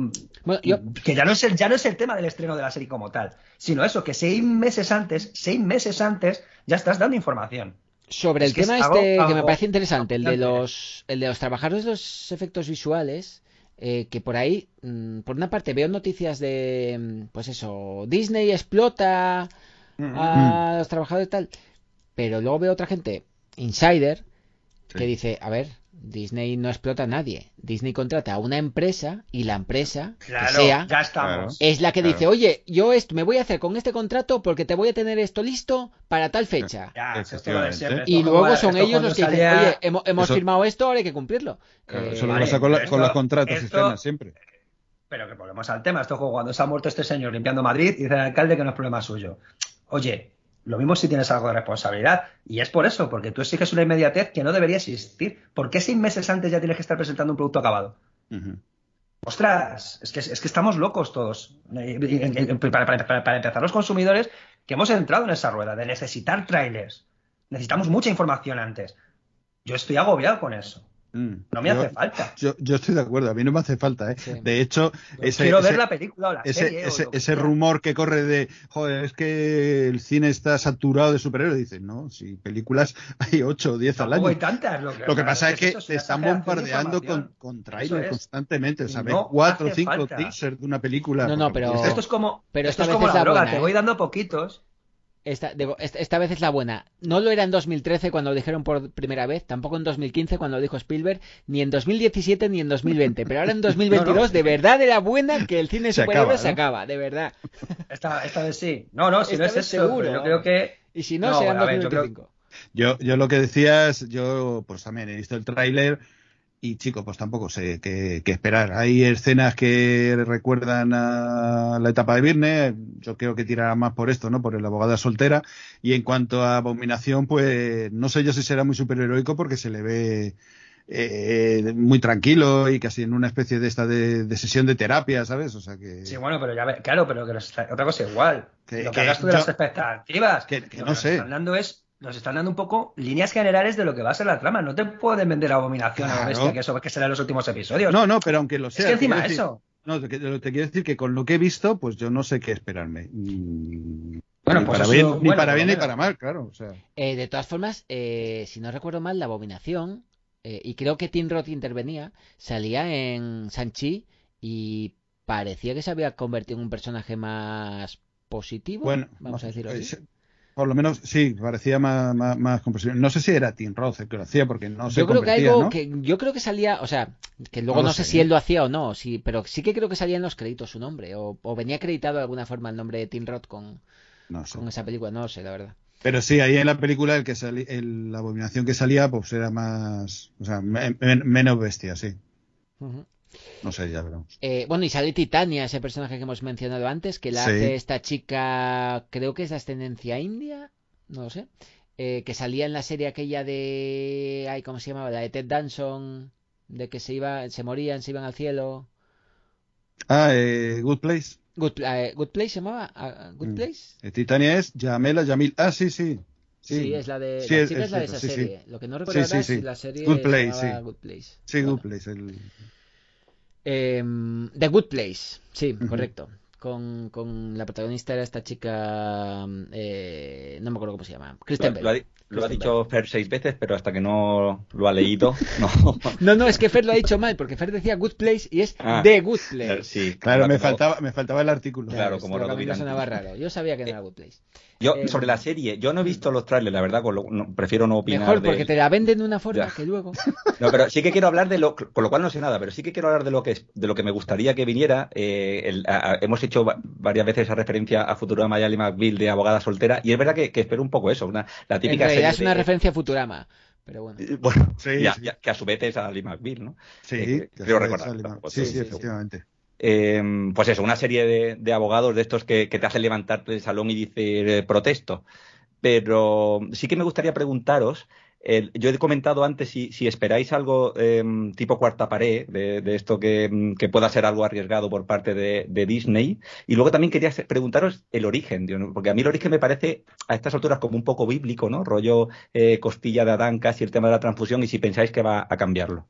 Bueno, yo, que ya no es el, ya no es el tema del estreno de la serie como tal, sino eso, que seis meses antes, seis meses antes, ya estás dando información. sobre Es el tema este que me parece interesante, el de los, el de los trabajadores de los efectos visuales, eh, que por ahí, mm, por una parte veo noticias de, mm, pues eso, Disney explota a los trabajadores y tal, pero luego veo otra gente, insider, que Sí. dice, a ver, Disney no explota a nadie, Disney contrata a una empresa y la empresa, Claro, que sea, ya estamos. es la que Claro. dice, oye, yo esto me voy a hacer con este contrato porque te voy a tener esto listo para tal fecha. Ya, esto siempre. Y luego son ellos los que dicen, oye, hemos, hemos Eso- firmado esto, ahora hay que cumplirlo. Claro, Eh, eso lo vale, pasa con, la- pero con los contratos esto- externos siempre. Pero que volvemos al tema. Esto juego cuando se ha muerto este señor limpiando Madrid y dice el alcalde que no es problema suyo. Oye, lo mismo si tienes algo de responsabilidad. Y es por eso, porque tú exiges una inmediatez que no debería existir. ¿Por qué seis meses antes ya tienes que estar presentando un producto acabado? Ujú. Ostras, es que, es que estamos locos todos. Para, para- para- para empezar, los consumidores que hemos entrado en esa rueda de necesitar trailers. Necesitamos mucha información antes. Yo estoy agobiado con eso. Mm. No me Yo- hace falta. Yo, yo estoy de acuerdo, a mí no me hace falta. ¿eh? Sí. De hecho, ese, Quiero ver ese- la película o la ese, serie. o ese- que ese rumor que corre de, joder, es que el cine está saturado de superhéroes. Dicen, no, si películas hay 8 o 10 al año. hay tantas. Lo que, Lo que pasa es que te están bombardeando con, trailers es. constantemente. O sea, no 4 o hace 5 falta. teasers de una película. No, no, pero- Esto es como, Pero esto esta es como la, droga, buena, te ¿eh? voy dando poquitos. Esta, digo, esta, esta vez es la buena. No lo era en 2013 cuando lo dijeron por primera vez, tampoco en 2015 cuando lo dijo Spielberg, ni en 2017 ni en 2020. Pero ahora en 2022 No, no. de verdad era buena que el cine Se superhéroes acaba, se acaba, de verdad. Esta, esta vez sí. No, no, si Esta no es eso. seguro, yo creo que. Y si no, No, será en a ver, yo creo- 2025. Yo, yo lo que decías, yo pues también he visto el tráiler y chico, pues tampoco sé qué, qué esperar. Hay escenas que recuerdan a la etapa de Virne, yo creo que tirará más por esto, ¿no? Por el abogada soltera. Y en cuanto a Abominación, pues no sé yo si será muy superheroico porque se le ve eh, muy tranquilo y casi en una especie de esta de, de sesión de terapia, ¿sabes? O sea que... Sí, bueno, pero ya ve, claro, pero que otra cosa igual. Que- lo que que hablas tú de yo- las expectativas. que- no sé. dando es. Nos están dando un poco líneas generales de lo que va a ser la trama. No te pueden vender abominación a lo Claro. bestia, que eso que será en los últimos episodios. No, no, pero aunque lo es sea. que encima decir- eso. No, te, quiero decir que con lo que he visto, pues yo no sé qué esperarme. Mm, Bueno, ni pues para eso, bien, ni para bien ni para mal, claro. O sea, Eh, de todas formas, eh, si no recuerdo mal, la abominación eh, y creo que Tim Roth intervenía, salía en Sanchi y parecía que se había convertido en un personaje más positivo, Bueno, vamos a decirlo eh, así. Por lo menos sí, parecía más, más, más comprensible. No sé si era Tim Roth el que lo hacía, porque no se yo creo que algo ¿no? que yo creo que salía, o sea, que luego No sé sé, si ¿eh? él lo hacía o no, sí, pero sí que creo que salía en los créditos su nombre o, o venía acreditado de alguna forma el nombre de Tim Roth con, No sé. con esa película, no lo sé, la verdad. Pero sí, ahí en la película el que sali- el- la abominación que salía, pues era más, o sea, me- men- menos bestia, sí. No sé, ya veremos. Eh, bueno, y sale Titania, ese personaje que hemos mencionado antes, que la Sí. hace esta chica, creo que es de ascendencia india, no lo sé, eh, que salía en la serie aquella de, ay, ¿cómo se llamaba? La de Ted Danson, de que se iba, se morían, se iban al cielo. Ah, eh, Good Place. Good, eh, Good Place se llamaba, Ah, Good Mm. Place. Eh, Titania es Yamela Yamil. Ah, sí, sí. Sí, es la de, Sí, la es- chica es, es la de esa sí, serie. Lo que no recuerdo es la serie Good sí. Good Place. Sí, Bueno. Good Place. el- Em, The Good Place, sí, correcto. con, con la protagonista era esta chica, eh, no me acuerdo cómo se llama, Kristen Bell. Lo ha, lo dicho Fer seis veces, pero hasta que no lo ha leído, no. No, no, es que Fer lo ha dicho mal, porque Fer decía Good Place y es Ah. The Good Place. Sí, Claro, me como- faltaba, me faltaba el artículo. Claro, como Esto Rodo también me Virante. sonaba raro. Yo sabía que no era Good Place. Yo, Eh, sobre la serie, yo no he visto los trailers, la verdad, con lo- no- prefiero no opinar. Mejor de- porque te la venden de una forma Ya. que luego. No, pero sí que quiero hablar de lo, con lo cual no sé nada, pero sí que quiero hablar de lo que es, de lo que me gustaría que viniera. Eh, el- a- a- hemos hecho va- varias veces esa referencia a Futurama y Ali McBeal de abogada soltera, y es verdad que, que espero un poco eso, una, la típica realidad es una de- referencia a Futurama. Pero bueno. Eh, Bueno, Sí, ya- sí. ya- que a su vez es a Ali McBeal, ¿no? Sí, Eh, que creo recordar, tampoco Sí, sí, efectivamente. Eh, pues eso, una serie de, de abogados de estos que, que te hacen levantarte del salón y decir eh, protesto. Pero sí que me gustaría preguntaros, yo he comentado antes si, esperáis algo eh, tipo cuarta pared, de, esto que, mm, que pueda ser algo arriesgado por parte de, Disney. Y luego también quería preguntaros el origen, porque a mí el origen me parece a estas alturas como un poco bíblico, ¿no? Rollo eh, costilla de Adán, casi el tema de la transfusión, y si pensáis que va a cambiarlo.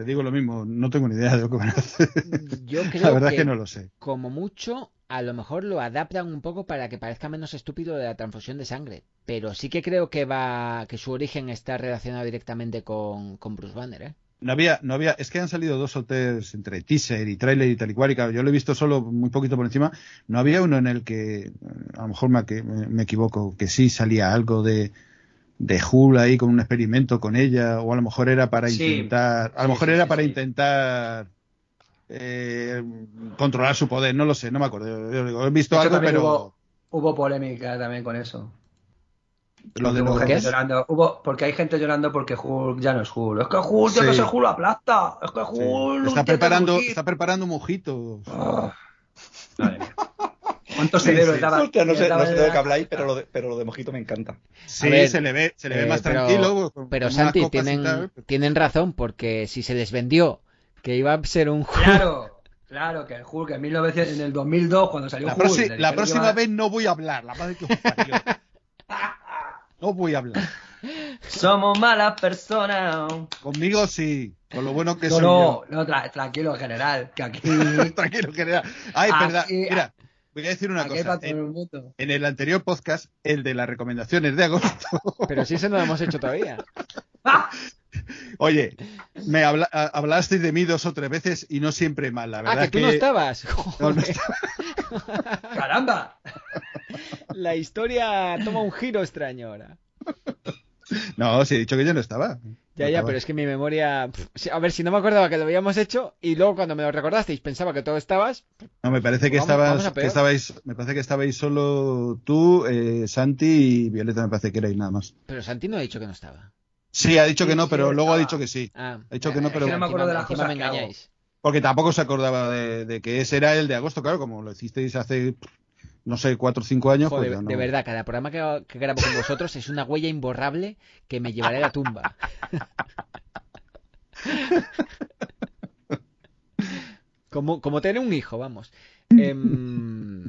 Te digo lo mismo, no tengo ni idea de lo que van a hacer. Yo creo La verdad que, es que no lo sé. como mucho, a lo mejor lo adaptan un poco para que parezca menos estúpido de la transfusión de sangre. Pero sí que creo que va, que su origen está relacionado directamente con, con Bruce Banner, ¿eh? No había, no había, es que han salido dos o tres entre teaser y trailer y tal y cual, y claro, yo lo he visto solo muy poquito por encima. No había uno en el que, a lo mejor me, me equivoco, que sí salía algo de, de Hull ahí con un experimento con ella, o a lo mejor era para Sí. intentar, a lo Sí, mejor sí, era sí, para sí. intentar eh, controlar su poder, no lo sé, no me acuerdo. Yo digo, he visto hecho, algo, pero hubo, hubo polémica también con eso. lo de Hubo gente llorando, hubo, porque hay gente llorando porque Hulk ya no es Hulk. Es que Hulk, Sí. que ese Hulk aplasta. Es que sí. Hulk. está preparando, está preparando mojitos. Ah. Madre mía. ¿Cuántos cerebros sí. daba- Hostia, no sé, daba no sé de que habláis, pero lo de, pero lo de Mojito me encanta. Sí, ver, se le ve, se le ve Eh, más pero- tranquilo. con- Pero con Santi, y tienen, tal. tienen razón, porque si se les vendió que iba a ser un Hulk, Claro, claro, que el Hulk en, 1900, en el 2002, cuando salió La, Hulk. la próxima iba- vez no voy a hablar, la madre que os parió. No voy a hablar. Somos malas personas. Conmigo sí, con lo bueno que No, soy no, no, tra- tranquilo, general, que aquí. yo. Tranquilo, era. Ay, Aquí- verdad. Mira, voy a decir una cosa. En, el mundo. en el anterior podcast, el de las recomendaciones de agosto, pero si eso no lo hemos hecho todavía. oye, me habla- hablasteis de mí dos o tres veces y no siempre mal, la Ah, verdad que tú no estabas. No, ¡Caramba! La historia toma un giro extraño ahora. No, sí, he dicho que yo no estaba. Ya, No ya, estaba. pero es que mi memoria. A ver, si no me acordaba que lo habíamos hecho y luego cuando me lo recordasteis pensaba que todo estabas. No, me parece que Vamos- estabas, vamos que estabais, me parece que estabais solo tú, eh, Santi y Violeta, me parece que erais nada más. Pero Santi no ha dicho que no estaba. Sí, ha dicho Sí, que no, sí, pero luego ha dicho que sí. Ah, Ha dicho que no, Es pero que no me acuerdo de las encima cosas me que hago. engañáis. porque tampoco se acordaba de, de que ese era el de agosto, claro, como lo hicisteis hace, no sé, cuatro o cinco años. Joder, pues ya no. de verdad, cada programa que, que grabo con vosotros es una huella imborrable que me llevaré a la tumba. como, como tener un hijo, vamos. Em,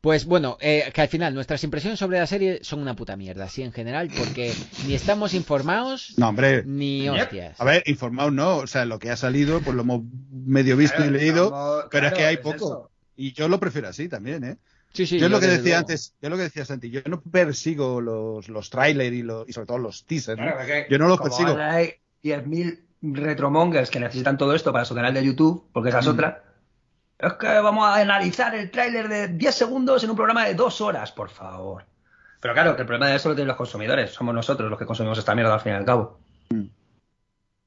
pues bueno, eh, que al final nuestras impresiones sobre la serie son una puta mierda, así en general, porque ni estamos informados No, hombre, ni hostias. a ver, informado no, o sea, lo que ha salido, pues lo hemos medio visto y leído, pero es que hay es poco. eso. Y yo lo prefiero así también, ¿eh? Sí, sí, yo es lo que decía luego. antes, yo es lo que decía Santi, yo no persigo los, los trailers y, los, y sobre todo los teasers, ¿no? Claro, Yo no los como persigo. ahora hay 10.000 retromongers que necesitan todo esto para su canal de YouTube, porque esa es Mm. otra. Es que vamos a analizar el tráiler de 10 segundos en un programa de 2 horas, por favor. Pero claro, que el problema de eso lo tienen los consumidores. Somos nosotros los que consumimos esta mierda al fin y al cabo.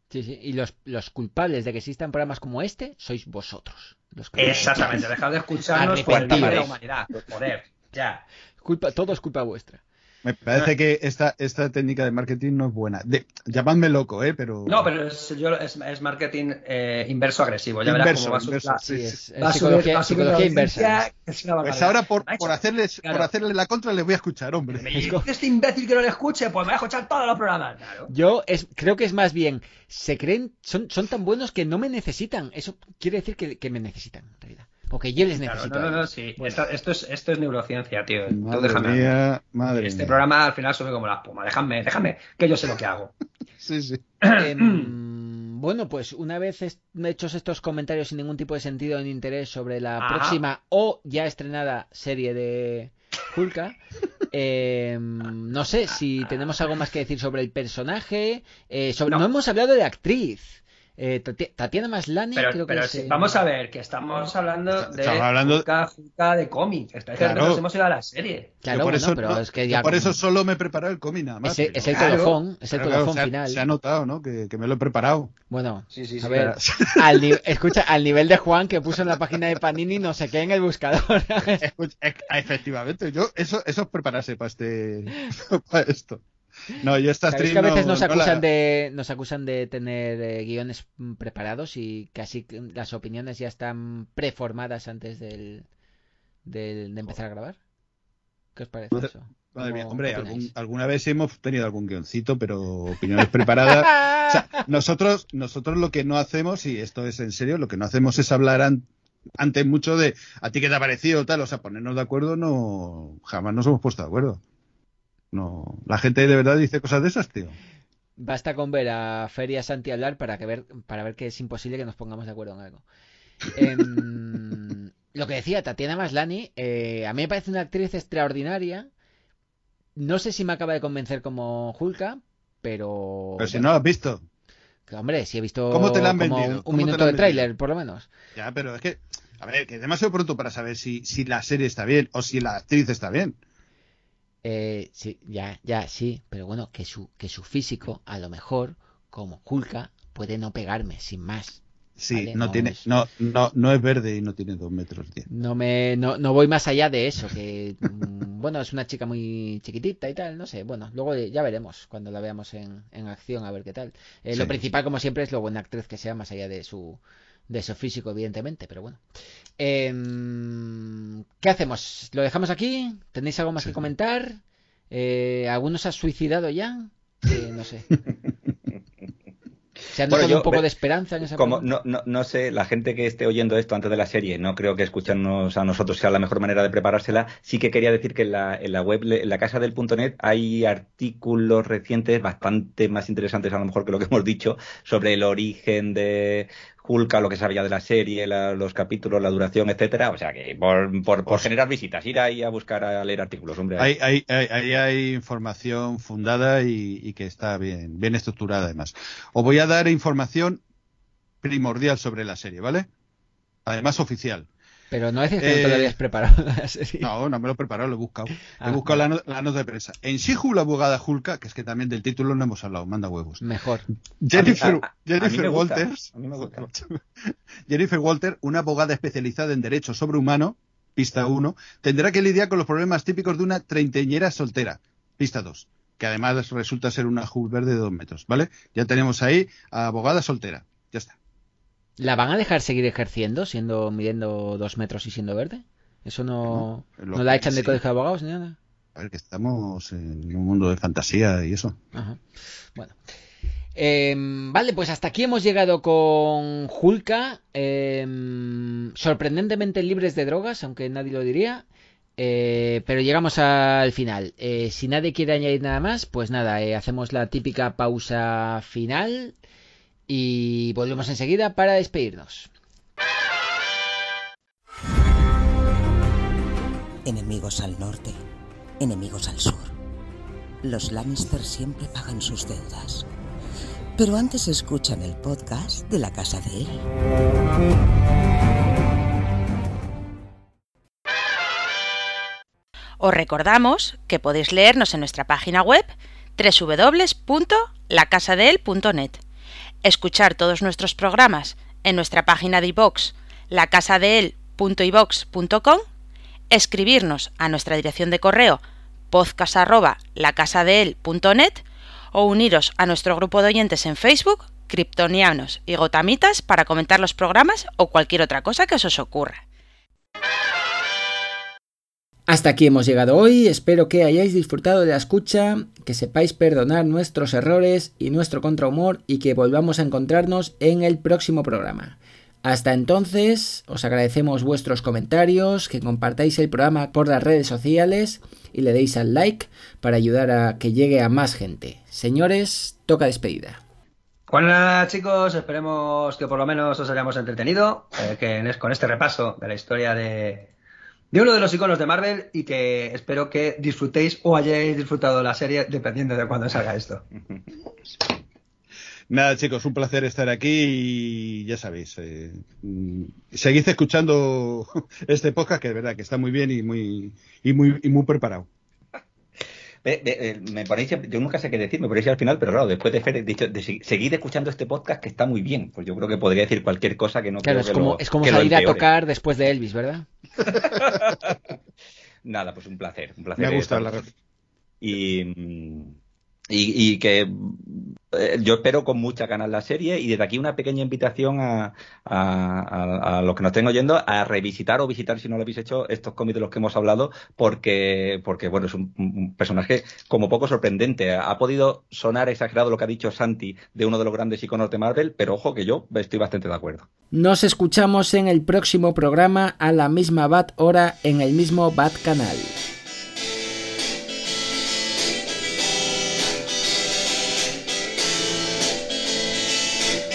Sí, sí, y los, los culpables de que existan programas como este sois vosotros. Los que- Exactamente, dejad de escucharnos por el de la humanidad. Joder, ya. Culpa, todo es culpa vuestra. Me parece que esta, esta técnica de marketing no es buena. De, llamadme loco, ¿eh? Pero... No, pero es, yo- es, es marketing eh, inverso agresivo. Ya verás Inverso, cómo va a subir inverso, la- Sí, psicología, psicología inversa. Pues ahora por, por, hacerles, claro. por hacerle la contra les voy a escuchar, hombre. Me dice este imbécil que no le escuche, pues me voy a escuchar todos los programas. Claro. Yo es, creo que es más bien, se creen, son, son tan buenos que no me necesitan. Eso quiere decir que, que me necesitan, en realidad. O que yo les Claro, necesito. no, no, a no, ellos. sí. Bueno. Esto, esto es, esto es neurociencia, tío. Tú Madre déjame. mía, madre Este mía. programa al final sube como la espuma. Déjame, déjame, que yo sé lo que hago. Sí, sí. Em, bueno, pues una vez hechos estos comentarios sin ningún tipo de sentido ni interés sobre la Ajá. próxima o ya estrenada serie de Hulka, eh, no sé si tenemos algo más que decir sobre el personaje. eh, sobre, no. No. hemos hablado de actriz. Eh, Tati- Tatiana Maslany, Pero, creo que pero es, sí, vamos a ver, que estamos hablando de Estamos hablando- Hulka, Hulka de cómic. Está Claro. nos hemos ido a la serie. Claro, por bueno, eso, pero no- es que ya. por eso solo me he preparado el cómic nada más. es, el- es el Claro. colofón, es el Claro, colofón se ha- final. Se ha notado, ¿no? Que, que me lo he preparado. Bueno, Sí, sí, a ver, al escucha, al nivel de Juan que puso en la página de Panini no sé qué en el buscador. Efectivamente, yo eso, eso es prepararse para este para esto. No, yo esta stream que a veces no- nos no acusan la- de nos acusan de tener eh, guiones preparados y casi las opiniones ya están preformadas antes del, del- de empezar a grabar. ¿Qué os parece eso? Madre mía, ¿Cómo- hombre, algún- alguna vez hemos tenido algún guioncito, pero opiniones preparadas. O sea, nosotros, nosotros lo que no hacemos, y esto es en serio, lo que no hacemos es hablar an- antes mucho de a ti qué te ha parecido tal, o sea, ponernos de acuerdo no jamás nos hemos puesto de acuerdo. No, la gente de verdad dice cosas de esas, tío. Basta con ver a Fer y a Santi hablar para que ver para ver que es imposible que nos pongamos de acuerdo en algo. Em, lo que decía Tatiana Maslany, eh, a mí me parece una actriz extraordinaria. No sé si me acaba de convencer como Hulka, pero Pero si no lo has visto. Que, Hombre, si he visto ¿Cómo te la han como vendido? un- un, ¿Cómo te minuto de tráiler, por lo menos. Ya, pero es que, a ver, que es demasiado pronto para saber si, si la serie está bien o si la actriz está bien. Eh, sí, ya, ya, sí, pero bueno, que su, que su físico, a lo mejor, como Hulka, puede no pegarme, sin más. Sí, Vale, no, no tiene, es- no, no, no es verde y no tiene dos metros diez. No me, no, no voy más allá de eso, que mm, bueno, es una chica muy chiquitita y tal, no sé, bueno, luego ya veremos cuando la veamos en, en acción a ver qué tal. Eh, Lo principal, como siempre, es lo buena actriz que sea, más allá de su, de su físico, evidentemente, pero bueno. Em, ¿Qué hacemos? ¿Lo dejamos aquí? ¿Tenéis algo más Sí. que comentar? Eh, ¿Alguno se ha suicidado ya? Eh, no sé. ¿Se han Bueno, yo- un poco de esperanza en esa Como no, no, no sé, la gente que esté oyendo esto antes de la serie, no creo que escucharnos a nosotros sea la mejor manera de preparársela. Sí que quería decir que en la, en la web, en la casa del punto net, hay artículos recientes bastante más interesantes a lo mejor que lo que hemos dicho sobre el origen de Hulka, lo que sabía de la serie, la- los capítulos, la duración, etcétera. O sea que por, por, por generar visitas, ir ahí a buscar a leer artículos, hombre. Ahí hay, hay, hay, hay información fundada y, y que está bien, bien estructurada además. Os voy a dar información primordial sobre la serie, ¿vale? Además oficial. Pero no decís que no te Eh, lo habías preparado la serie. No, no me lo he preparado, lo he buscado. Ah, he buscado la, no- la nota de prensa. En She-Hulk, la abogada Hulka, que es que también del título no hemos hablado, manda huevos. Mejor. Jennifer, a- a- a mí Jennifer Walters, a mí me gusta. Jennifer Walter, una abogada especializada en derecho sobrehumano, pista 1, tendrá que lidiar con los problemas típicos de una treintañera soltera, pista 2, que además resulta ser una Hulk verde de dos metros, ¿vale? Ya tenemos ahí a abogada soltera, ya está. ¿La van a dejar seguir ejerciendo, siendo midiendo dos metros y siendo verde? ¿Eso no, No, no la echan de sí. colegio de abogados ni nada? A ver, que estamos en un mundo de fantasía y eso. Ajá. Bueno. Em, vale, pues hasta aquí hemos llegado con Hulka. em, sorprendentemente libres de drogas, aunque nadie lo diría. Eh, pero llegamos al final. Eh, si nadie quiere añadir nada más, pues nada, eh, hacemos la típica pausa final y volvemos enseguida para despedirnos. Enemigos al norte, enemigos al sur. Los Lannister siempre pagan sus deudas. Pero antes escuchan el podcast de la casa de él. Os recordamos que podéis leernos en nuestra página web www.lacasadeel.net, escuchar todos nuestros programas en nuestra página de iVox, lacasadeel.ivox.com, escribirnos a nuestra dirección de correo podcast@lacasadeel.net o uniros a nuestro grupo de oyentes en Facebook, Kryptonianos y Gotamitas para comentar los programas o cualquier otra cosa que os os ocurra. Hasta aquí hemos llegado hoy, espero que hayáis disfrutado de la escucha, que sepáis perdonar nuestros errores y nuestro contrahumor y que volvamos a encontrarnos en el próximo programa. Hasta entonces, os agradecemos vuestros comentarios, que compartáis el programa por las redes sociales y le deis al like para ayudar a que llegue a más gente. Señores, toca despedida. Bueno, nada, chicos, esperemos que por lo menos os hayamos entretenido eh, que con este repaso de la historia de, de uno de los iconos de Marvel y que espero que disfrutéis o hayáis disfrutado la serie dependiendo de cuándo salga esto. Nada, chicos, un placer estar aquí y ya sabéis, eh, seguid escuchando este podcast que de verdad que está muy bien y muy y muy y muy preparado. Ve- ve- eh, me ponéis, yo nunca sé qué decir, me ponéis al final, pero claro, después de, Fer, he dicho, de se- seguid escuchando este podcast que está muy bien. Pues yo creo que podría decir cualquier cosa que no Claro, creo es que como, lo- es como que lo salir a tocar después de Elvis, ¿verdad? Nada, pues un placer. Un placer Me ha gustado la y, mm, y, que eh, yo espero con muchas ganas la serie y desde aquí una pequeña invitación a- a los que nos estén oyendo a revisitar o visitar si no lo habéis hecho estos cómics de los que hemos hablado porque, porque bueno, es un, un personaje como poco sorprendente. Ha podido sonar exagerado lo que ha dicho Santi de uno de los grandes iconos de Marvel, pero ojo que yo estoy bastante de acuerdo. Nos escuchamos en el próximo programa a la misma BAT hora en el mismo BAT canal.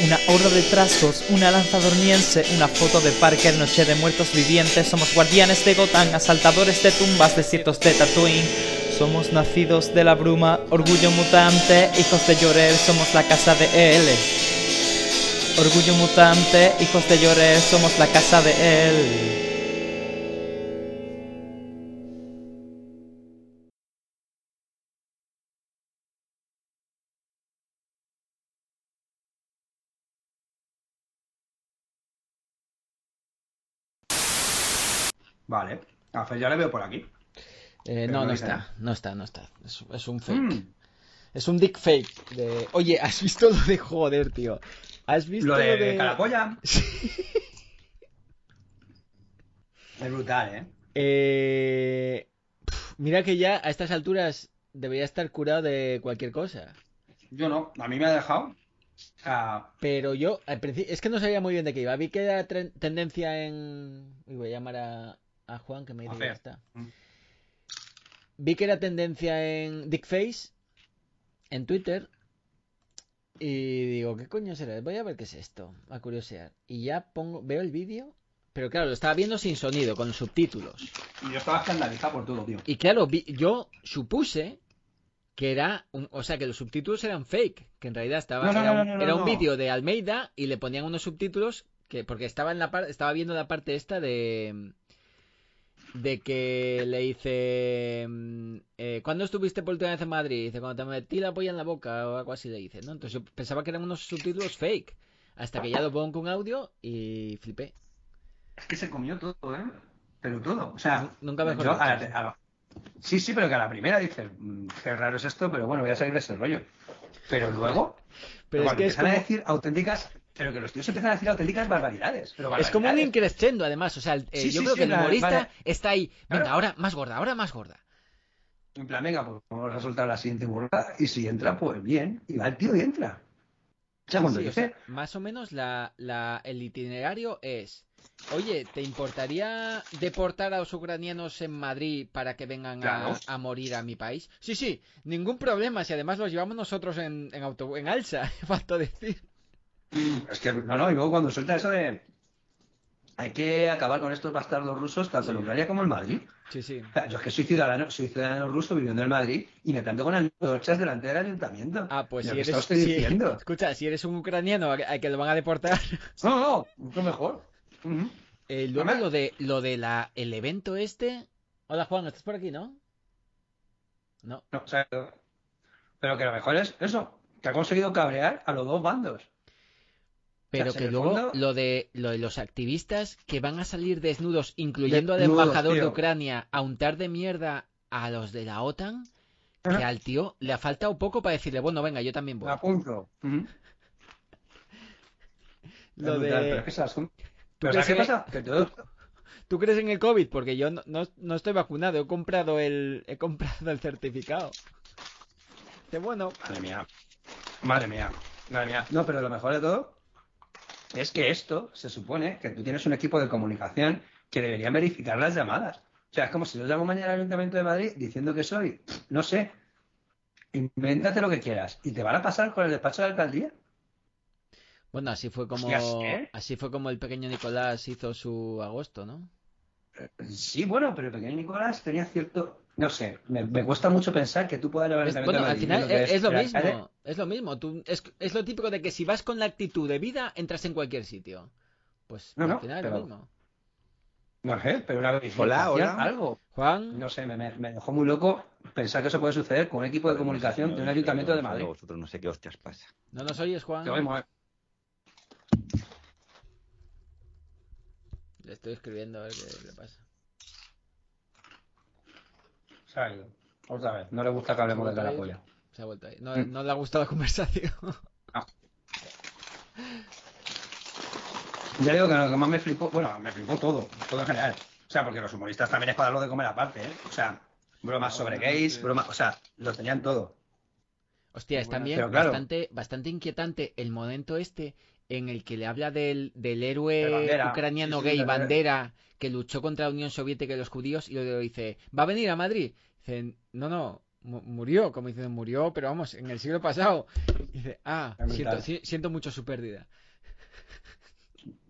Una horda de trasgos, una lanza dormiense, una foto de Parker, noche de muertos vivientes. Somos guardianes de Gotham, asaltadores de tumbas, desiertos de Tatooine. Somos nacidos de la bruma, orgullo mutante, hijos de Llorel, somos la casa de él. Orgullo mutante, hijos de Llorel, somos la casa de él. Vale, a Fer ya le veo por aquí. Eh, no, no está, no está, no está. Es, es un fake. Mm, Es un dick fake. De... Oye, ¿has visto lo de joder, tío? ¿Has visto lo de, Calapolla. Es brutal, ¿eh? Eh, mira que ya a estas alturas debería estar curado de cualquier cosa. Yo no, a mí me ha dejado. Ah, Pero yo, al principio, es que no sabía muy bien de qué iba. Vi que era tendencia en. Uy, voy a llamar a, a Juan que me diga ya está. Mm. Vi que era tendencia en Dickface, en Twitter. Y digo, ¿qué coño será? Voy a ver qué es esto, a curiosear. Y ya pongo, veo el vídeo, pero claro, lo estaba viendo sin sonido, con subtítulos. y yo estaba escandalizado por todo, tío. Y claro, vi- yo supuse que era, un- o sea, que los subtítulos eran fake, que en realidad estaba, No, no, era, un, no, vídeo de Almeida y le ponían unos subtítulos que, porque estaba en la par- estaba viendo la parte esta de, de que le dice, mm, eh, ¿cuándo estuviste por última vez en Madrid? Dice, cuando te metí la polla en la boca o algo así le dice, ¿no? Entonces yo pensaba que eran unos subtítulos fake, hasta que ya lo pongo con audio y flipé. Es que se comió todo, ¿eh? Pero todo. O sea, Nunca mejor yo dicho. a la- a la- Sí, sí, pero que a la primera dices, "Mm, qué raro es esto, pero bueno, voy a salir de ese rollo. Pero luego, Pero es que es como... a decir auténticas, pero que los tíos empiezan a decir auténticas barbaridades. Pero Es como un increscendo, además. O sea, el- eh, Sí, yo sí, creo sí, que el humorista vale. está ahí. Venga, Claro. ahora más gorda, ahora más gorda. En plan, venga, pues vamos a soltar la siguiente burrada. Y si entra, pues bien. Y va el tío y entra. O sea, cuando yo o sea, sé. más o menos la, la- el itinerario es. Oye, ¿te importaría deportar a los ucranianos en Madrid para que vengan a- Claro. a, morir a mi país? Sí, sí, ningún problema. Si además los llevamos nosotros en, en, autobús, en alza, falta decir. Es que, no, no, y luego cuando suelta eso de. Hay que acabar con estos bastardos rusos, tanto en Ucrania como en Madrid. Sí, sí. O sea, yo es que soy ciudadano, soy ciudadano ruso viviendo en Madrid y me planto con antorchas delante del ayuntamiento. Ah, pues si eres. si- diciendo. escucha, si eres un ucraniano a- a que lo van a deportar. No, no, mucho mejor. Eh, luego Además- lo de lo de la el evento este. Hola Juan, ¿estás por aquí, no? No. No, o sea, pero que lo mejor es eso, que ha conseguido cabrear a los dos bandos. Pero que luego fondo- lo de lo de los activistas que van a salir desnudos, incluyendo al embajador de. Ucrania, a untar de mierda a los de la OTAN, que Ajá. al tío le ha faltado poco para decirle, bueno, venga, yo también voy. A punto. Ujú. Lo de- pero que esas son- ¿Tú Pero crees ¿sabes qué que- pasa? Que todo... ¿Tú crees en el COVID? Porque yo no, no, no estoy vacunado, he comprado el he comprado el certificado. De bueno, Madre mía. Madre mía. Madre mía. No, pero lo mejor de todo es que esto se supone que tú tienes un equipo de comunicación que debería verificar las llamadas. O sea, es como si yo llamo mañana al Ayuntamiento de Madrid diciendo que soy, no sé, invéntate lo que quieras y te van a pasar con el despacho de alcaldía. Bueno, así fue como Hostias, ¿eh? así fue como el pequeño Nicolás hizo su agosto, ¿no? Sí, bueno, pero el pequeño Nicolás tenía cierto. No sé, me, me cuesta mucho pensar que tú puedas llevar Es- el bueno, al final es, es lo mismo, es lo mismo. Tú, es, es lo típico de que si vas con la actitud de vida, entras en cualquier sitio. Pues No, al no, final es lo mismo. No sé, pero una Hola, hola. algo. Juan, No sé, me, dejó muy loco pensar que eso puede suceder con un equipo de comunicación de un ayuntamiento de Madrid. Vosotros no sé qué hostias pasa. ¿no nos oyes, Juan? Te oímos, eh. Le estoy escribiendo a ver qué le pasa. Se ha ido. Otra vez. No le gusta que hablemos de Se ha la vuelto a ir. polla. Se ha vuelto ahí. No, no le ha gustado la conversación. Ya digo que lo que más me flipó, bueno, me flipó todo, todo en general. O sea, porque los humoristas también es para darlo de comer aparte, ¿eh? O sea, bromas sobre gays, bromas, o sea, lo tenían todo. Hostia, es también claro. bastante, bastante inquietante el momento este en el que le habla del, del héroe Bandera. ucraniano Sí, sí, gay de- Bandera que luchó contra la Unión Soviética y los judíos y luego dice, ¿va a venir a Madrid? Dice, no, no, mu- murió, como dicen, murió, pero vamos, en el siglo pasado. Y dice, ah, siento, mucho su pérdida.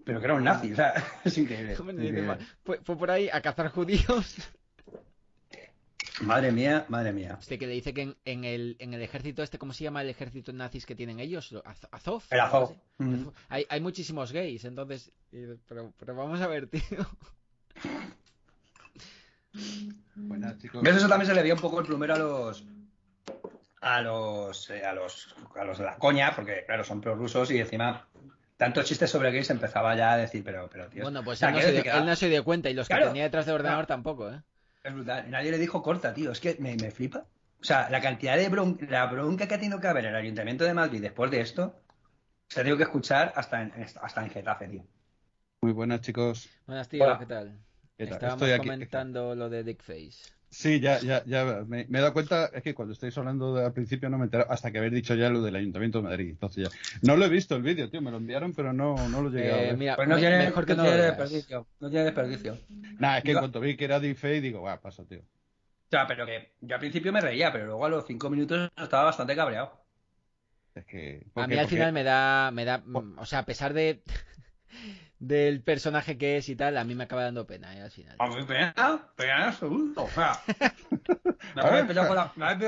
Pero que era un nazi, o sea, es increíble. Fue por ahí a cazar judíos. Madre mía, madre mía. Este que le dice que en, en el, en el ejército este, ¿cómo se llama el ejército nazis que tienen ellos? Lo- Az- Azov. El Azov. Mm. Hay, hay muchísimos gays, entonces... Pero, pero vamos a ver, tío. Buenas, chicos. Eso también se le dio un poco el plumero a los a los eh, a los a los de la coña, porque claro, son prorrusos y encima tantos chistes sobre gays empezaba ya a decir, pero pero tío. Bueno, pues o sea, él no, se dio, decir que él no se dio cuenta y los que tenía detrás del ordenador tampoco, ¿eh? Es brutal. Nadie le dijo corta, tío. Es que me, me flipa. O sea, la cantidad de bronca, la bronca que ha tenido que haber en el Ayuntamiento de Madrid después de esto, se ha tenido que escuchar hasta en, hasta en Getafe, tío. Muy buenas, chicos. Buenas, tío, Hola. ¿qué tal? ¿Qué tal? Estábamos Estoy aquí. comentando lo de Dickface. Sí, ya, ya, ya me, me he dado cuenta, es que cuando estáis hablando de- al principio no me he enterado, hasta que habéis dicho ya lo del Ayuntamiento de Madrid. Entonces ya. No lo he visto el vídeo, tío, me lo enviaron, pero no, no lo llegué a Eh, ver. mira, Pues no me- tiene, mejor que no tiene desperdicio. No tiene desperdicio. Nada, es que en Yo- cuanto vi que era Deepfake, digo, va, paso, tío. O sea, pero que yo al principio me reía, pero luego a los cinco minutos estaba bastante cabreado. Es que. A ¿por mí al Porque- final me da, me da, mm, o sea, a pesar de del personaje que es y tal, a mí me acaba dando pena, ¿eh? Al final. A mí pena, pena en absoluto. O sea, me habéis pillado con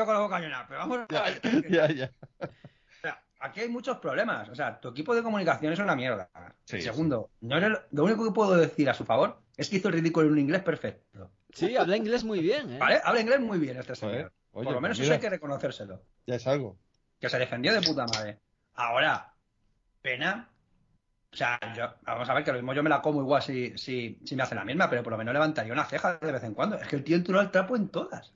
con la boca llena, pero vamos a ver. Ya, ya. O sea, aquí hay muchos problemas. O sea, tu equipo de comunicación es una mierda. Sí, Segundo, no eres- lo único que puedo decir a su favor es que hizo el ridículo en un inglés perfecto. Sí, habla inglés muy bien, ¿eh? ¿Vale? Habla inglés muy bien este señor. Oye, Por lo menos eso hay que reconocérselo. Ya es algo. Que se defendió de puta madre. Ahora, pena. O sea, yo, vamos a ver que lo mismo yo me la como igual si, si, si me hace la misma, pero por lo menos levantaría una ceja de vez en cuando. Es que el tío entró al trapo en todas.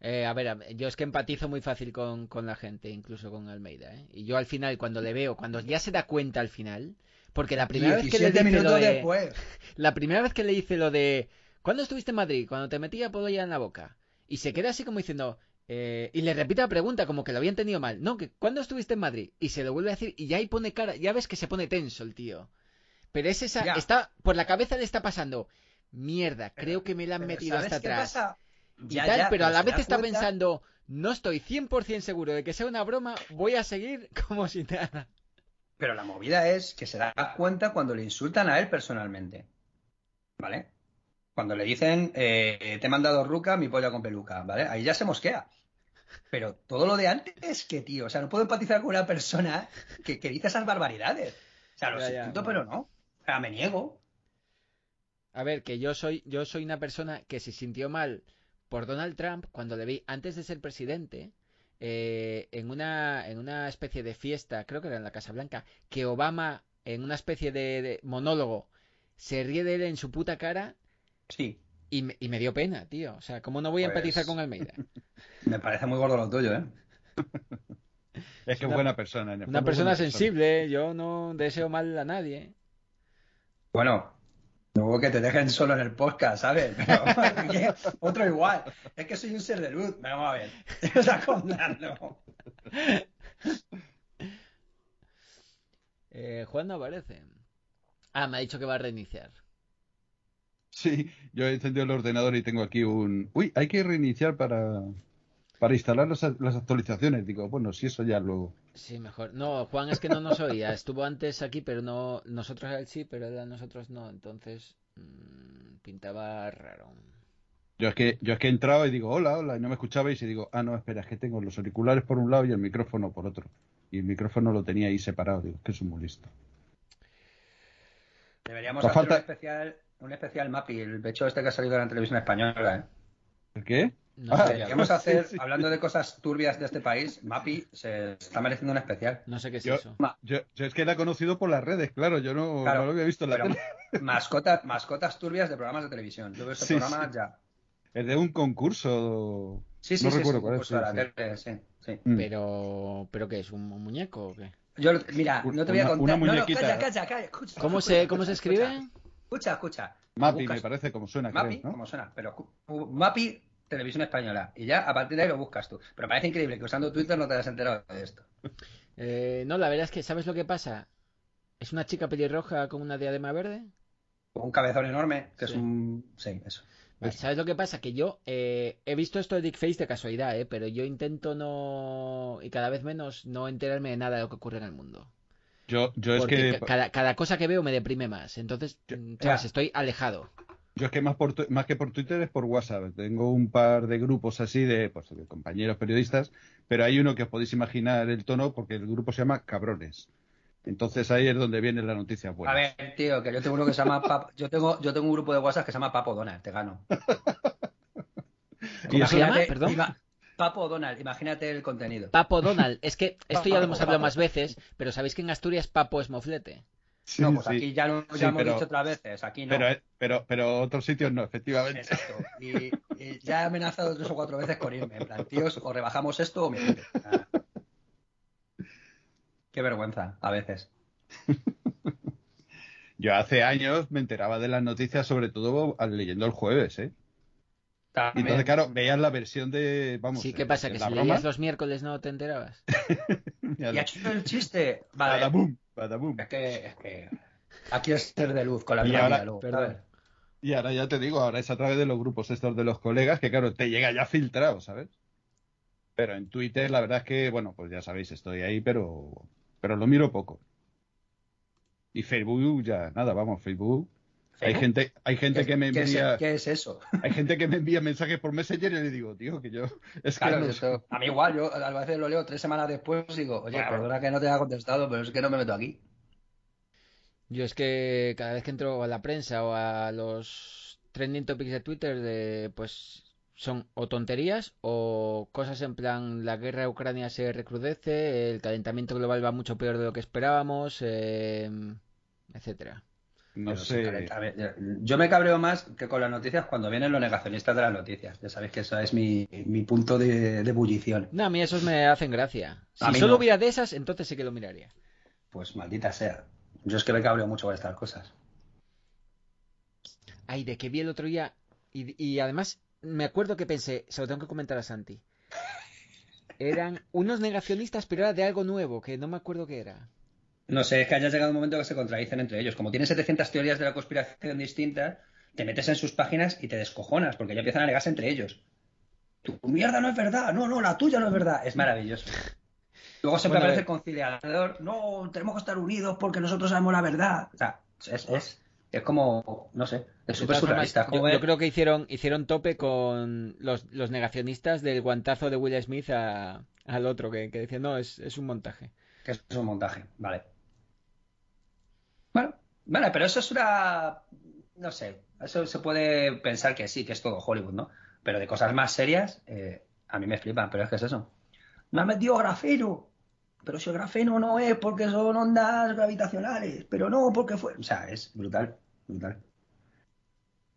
Eh, a ver, yo es que empatizo muy fácil con, con la gente, incluso con Almeida, ¿eh? Y yo al final, cuando le veo, cuando ya se da cuenta al final, porque la primera vez que le 17 dice lo de, después. la primera vez que le dice lo de, ¿cuándo estuviste en Madrid? Cuando te metía polla en la boca. Y se queda así como diciendo, eh, y le repite la pregunta como que lo había entendido mal. No, que ¿cuándo estuviste en Madrid? Y se lo vuelve a decir y ya ahí pone cara, ya ves que se pone tenso el tío. Pero es esa, Ya. está, por la cabeza le está pasando, mierda, creo que me la han metido ¿sabes hasta atrás. pasa? y tal, ya, pero a la vez está cuenta- pensando, no estoy 100% seguro de que sea una broma, voy a seguir como si nada. Pero la movida es que se da cuenta cuando le insultan a él personalmente. ¿Vale? Cuando le dicen, eh, te he mandado ruca, mi polla con peluca, ¿vale? Ahí ya se mosquea. Pero todo lo de antes, que tío, o sea, no puedo empatizar con una persona que, que dice esas barbaridades. O sea, lo Ya, siento, pero no. O sea, me niego. A ver, que yo soy, yo soy una persona que se sintió mal por Donald Trump cuando le vi antes de ser presidente eh, en una en una especie de fiesta, creo que era en la Casa Blanca, que Obama en una especie de, de monólogo se ríe de él en su puta cara Sí. Y me, y me dio pena, tío. O sea, ¿cómo no voy a Pues- empatizar con Almeida? Me parece muy gordo lo tuyo, ¿eh? Es que es una- buena persona. en el Una persona buena sensible, yo no deseo mal a nadie. Bueno, luego que te dejen solo en el podcast, ¿sabes? Pero otro igual. Es que soy un ser de luz. Vamos a ver. Sea, condenarlo. Eh, Juan no aparece. Ah, me ha dicho que va a reiniciar. Sí, yo he encendido el ordenador y tengo aquí un. Uy, hay que reiniciar para. para instalar las, las actualizaciones. Digo, bueno, si eso ya lo... Sí, mejor. No, Juan es que no nos oía. Estuvo antes aquí, pero no. Nosotros a él sí, pero él a nosotros no. Entonces. mm, pintaba raro. Yo es que yo es que he entrado y digo, hola, hola, y no me escuchabais y digo, ah, no, espera, es que tengo los auriculares por un lado y el micrófono por otro. Y el micrófono lo tenía ahí separado. Digo, es que soy muy listo. Deberíamos hacer falta- un especial, un especial Mapi, el pecho este que ha salido en la televisión española. ¿eh? ¿El qué? No Ah, sé, Deberíamos sí, hacer, sí. hablando de cosas turbias de este país, Mapi se está mereciendo un especial. no sé qué es Yo, eso. yo, yo es que era conocido por las redes, claro, yo no, Claro, no lo había visto en la tele. mascotas, mascotas turbias de programas de televisión. Yo veo este Sí, programa sí. ya. Es de un concurso. Sí, sí, no sí, recuerdo sí, cuál es. concurso de la sí, sí. tele, sí, sí. Mm. Pero. ¿Pero qué es? ¿Un, muñeco o qué? Yo, mira, no te voy a Una- contar. una No, no, muñequita. calla, calla, calla. Escucha, ¿Cómo escucha, se, cómo se escucha, escribe? Escucha, escucha. Mapi, Buscas- me parece como suena, Mapi, creo, ¿no? como suena, pero Mapi, televisión española. Y ya a partir de ahí lo buscas tú. Pero parece increíble que usando Twitter no te hayas enterado de esto. Eh, no, la verdad es que, ¿sabes lo que pasa? Es una chica pelirroja con una diadema verde. Un cabezón enorme, que Sí. es un. Sí, eso. Vale, ¿Sabes lo que pasa? Que yo eh, he visto esto de Dick Face de casualidad, ¿eh? pero yo intento no. y cada vez menos no enterarme de nada de lo que ocurre en el mundo. Yo, yo es que ca- cada, cada cosa que veo me deprime más. Entonces, mm, ¿sabes? ya. Estoy alejado. yo es que más por tu- más que por Twitter es por WhatsApp. Tengo un par de grupos así de, pues, de compañeros periodistas, pero hay uno que os podéis imaginar el tono porque el grupo se llama Cabrones. Entonces ahí es donde viene la noticia buena. A ver, tío, que yo tengo uno que se llama Pap- yo tengo yo tengo un grupo de WhatsApp que se llama Papo Donald, te gano. ¿Cómo se llama? Imagínate- Perdón. ima- Papo Donald, imagínate el contenido. Papo Donald. Es que esto ya lo hemos hablado más veces, pero ¿sabéis que en Asturias Papo es moflete? Sí, no, pues sí. aquí ya lo ya Sí, hemos pero- dicho otras veces, aquí no. Pero, eh, pero, pero otros sitios no, efectivamente. Exacto. Y, y ya he amenazado tres o cuatro veces con irme. En plan, tíos, o rebajamos esto o me. Ah. Qué vergüenza, a veces. Yo hace años me enteraba de las noticias, sobre todo al leyendo el jueves, ¿eh? Y También. entonces, claro, veías la versión de, vamos, Sí, ¿qué pasa? de Que la si broma. leías los miércoles no te enterabas. Y ha hecho el chiste. Vale. Badabum, badabum. Es que, es que. Aquí es ser de luz con la luego, perdón. ¿sabes? Y ahora ya te digo, ahora es a través de los grupos estos de los colegas, que claro, te llega ya filtrado, ¿sabes? Pero en Twitter, la verdad es que, bueno, pues ya sabéis, estoy ahí, pero, pero lo miro poco. Y Facebook, ya, nada, vamos, Facebook. Hay gente, hay gente ¿Qué- que me qué es- envía, ¿Qué es eso? hay gente que me envía mensajes por Messenger y le digo, tío, que yo, es que Claro, no- esto- a mí igual, yo a veces lo leo tres semanas después y digo, oye, Claro. perdona que no te haya contestado, pero es que no me meto aquí. Yo es que cada vez que entro a la prensa o a los trending topics de Twitter, de, pues son o tonterías o cosas en plan la guerra de Ucrania se recrudece, el calentamiento global va mucho peor de lo que esperábamos, eh, etcétera. No Pero sé. cabrón, a ver, yo me cabreo más que con las noticias cuando vienen los negacionistas de las noticias. Ya sabéis que eso es mi, mi punto de, de ebullición. No, a mí esos me hacen gracia. A Si mí solo no. hubiera de esas, entonces sí que lo miraría. Pues maldita sea. Yo es que me cabreo mucho con estas cosas. Ay, de que vi el otro día. Y, y además, me acuerdo que pensé, se lo tengo que comentar a Santi. Eran unos negacionistas, pero era de algo nuevo, que no me acuerdo qué era. No sé, es que haya llegado un momento que se contradicen entre ellos. Como tienen 700 teorías de la conspiración distintas, te metes en sus páginas y te descojonas, porque ya empiezan a negarse entre ellos. Tu mierda no es verdad, no, no, la tuya no es verdad. Es maravilloso. Luego siempre Bueno, aparece el conciliador, no, tenemos que estar unidos porque nosotros sabemos la verdad. O sea, es, es, es como, no sé, es súper surrealista. yo, creo que hicieron, hicieron tope con los, los negacionistas del guantazo de Will Smith a- al otro, que, que decían, no, es, es un montaje. que es un montaje, vale. Bueno, vale, pero eso es una. No sé, eso se puede pensar que sí, que es todo Hollywood, ¿no? Pero de cosas más serias, eh, a mí me flipan, pero es que es eso. Me ha metido grafeno, pero si el grafeno no es porque son ondas gravitacionales, pero no porque fue. O sea, es brutal, brutal.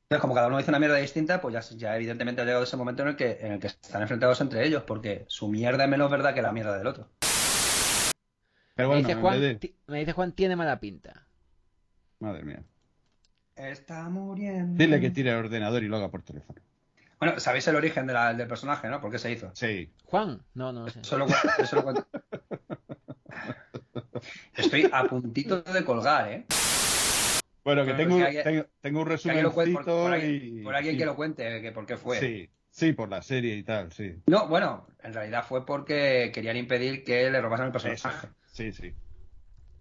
Entonces, como cada uno dice una mierda distinta, pues ya, ya evidentemente ha llegado ese momento en el que en el que están enfrentados entre ellos, porque su mierda es menos verdad que la mierda del otro. Pero me, bueno, dice en Juan, de- me dice Juan, tiene mala pinta. Madre mía. Está muriendo. Dile que tire el ordenador y lo haga por teléfono. Bueno, sabéis el origen de la- del personaje, ¿no? ¿Por qué se hizo? Sí. Juan, no, no sé. Eso lo, cu- eso lo cuento. Estoy a puntito de colgar, ¿eh? Bueno, que tengo, que alguien- tengo, tengo un cuente, por, por alguien, y... por alguien y- que lo cuente, que por qué fue. Sí, Sí, por la serie y tal, sí. No, bueno, en realidad fue porque querían impedir que le robasen el personaje. Sí, sí.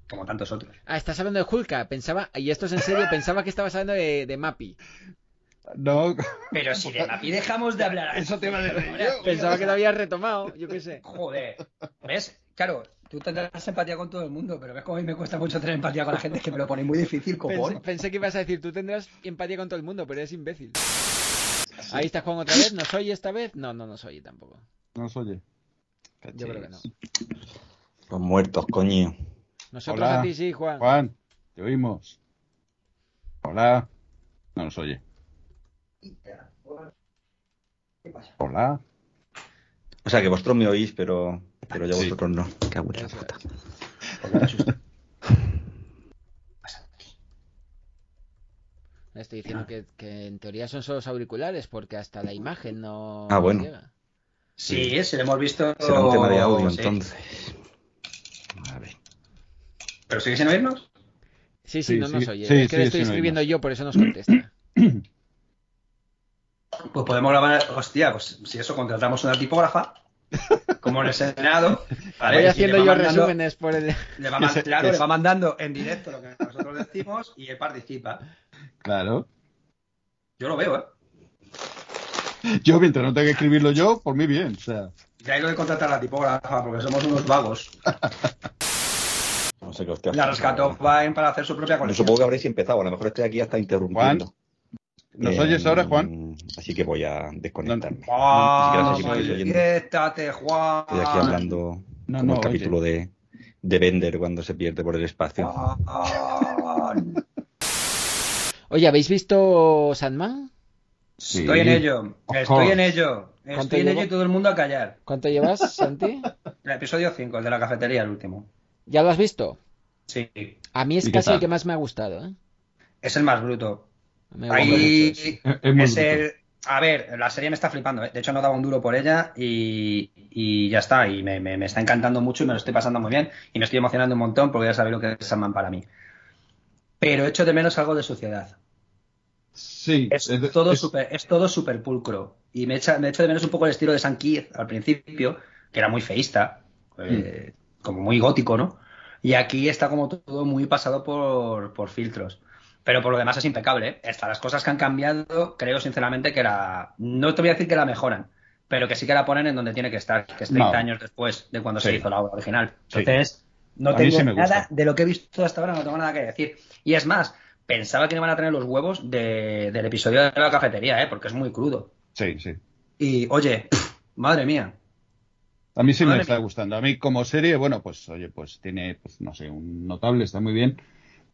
Como tantos otros. Ah, estás hablando de Hulka. Pensaba, y esto es en serio, pensaba que estabas hablando de, de Mappy. No, Pero si de Mappy dejamos de hablar. Eso te iba a decir. Pensaba que lo habías retomado, yo qué sé. Joder. ¿Ves? Claro, tú tendrás empatía con todo el mundo, pero ves como a mí me cuesta mucho tener empatía con la gente, es que me lo pone muy difícil, Pensé, copón. pensé que ibas a decir, tú tendrás empatía con todo el mundo, pero eres imbécil. Ahí está Juan otra vez, ¿nos oye esta vez? No, no nos oye tampoco. Nos oye. Yo creo que no. Los muertos, coño. Nosotros Hola. a ti sí, Juan. Juan, te oímos. Hola. No nos oye. Hola. O sea, que vosotros me oís, pero, pero yo Sí. vosotros no. Cago en la puta. Estoy diciendo que, que en teoría son solo los auriculares, porque hasta la imagen no Ah, bueno. llega. Sí, sí, lo hemos visto. Será un tema de audio, sí. entonces. A ver. ¿Pero sigue sin oírnos? Sí, sí, Sí, no sí, nos oye. sí, es que sí, le estoy escribiendo yo, por eso nos contesta. Pues podemos grabar. Hostia, pues si eso contratamos una tipógrafa, como en el Senado. ¿vale? Voy haciendo yo mandando- resúmenes por el... Le va, Ese- claro, ese- le va mandando en directo lo que nosotros decimos y él participa. Claro. Yo lo veo, ¿eh? Yo, mientras no tenga que escribirlo yo, por mí bien. O sea, Ya hay lo de contratar a la tipógrafa porque somos unos vagos. No sé qué hostia. La rescató Vine para hacer su propia colección. supongo que habréis empezado. A lo mejor estoy aquí hasta interrumpiendo. ¿nos Eh, oyes ahora, Juan? Así que voy a desconectarme. ¡Ah! Sé si quiétate, Juan. Estoy aquí hablando No, como no, el capítulo de, de Bender cuando se pierde por el espacio. Juan. Oye, ¿habéis visto Sandman? Sí. Estoy en ello. Estoy en ello. ¿Cuánto Estoy en llevo? ello y todo el mundo a callar. ¿Cuánto llevas, Santi? El episodio 5, el de la cafetería, el último. ¿Ya lo has visto? Sí. A mí es ¿Y qué casi el que más me ha gustado, ¿eh? Es el más bruto. Me Ahí. Es- el. A ver, la serie me está flipando, ¿eh? De hecho, no daba un duro por ella y, y ya está. Y me, me- me está encantando mucho y me lo estoy pasando muy bien. Y me estoy emocionando un montón porque ya sabéis lo que es Sandman para mí. Pero echo de menos algo de suciedad. Sí. Es es- todo es- súper es todo súper pulcro. Y me echa, me echo de menos un poco el estilo de San Keith al principio, que era muy feísta, eh, como muy gótico, ¿no? Y aquí está como todo muy pasado por, por filtros. Pero por lo demás es impecable. ¿eh? Hasta las cosas que han cambiado, creo sinceramente que la. No te voy a decir que la mejoran, pero que sí que la ponen en donde tiene que estar, que es 30 No. años después de cuando se hizo la obra original. Sí. Entonces, no tengo gusta. nada de lo que he visto hasta ahora, no tengo nada que decir. Y es más, pensaba que no iban a tener los huevos de- del episodio de la cafetería, ¿eh? porque es muy crudo. Sí, sí. Y, oye, madre mía. A mí sí me está gustando. A mí como serie, bueno, pues oye, pues tiene, pues no sé, un notable, está muy bien.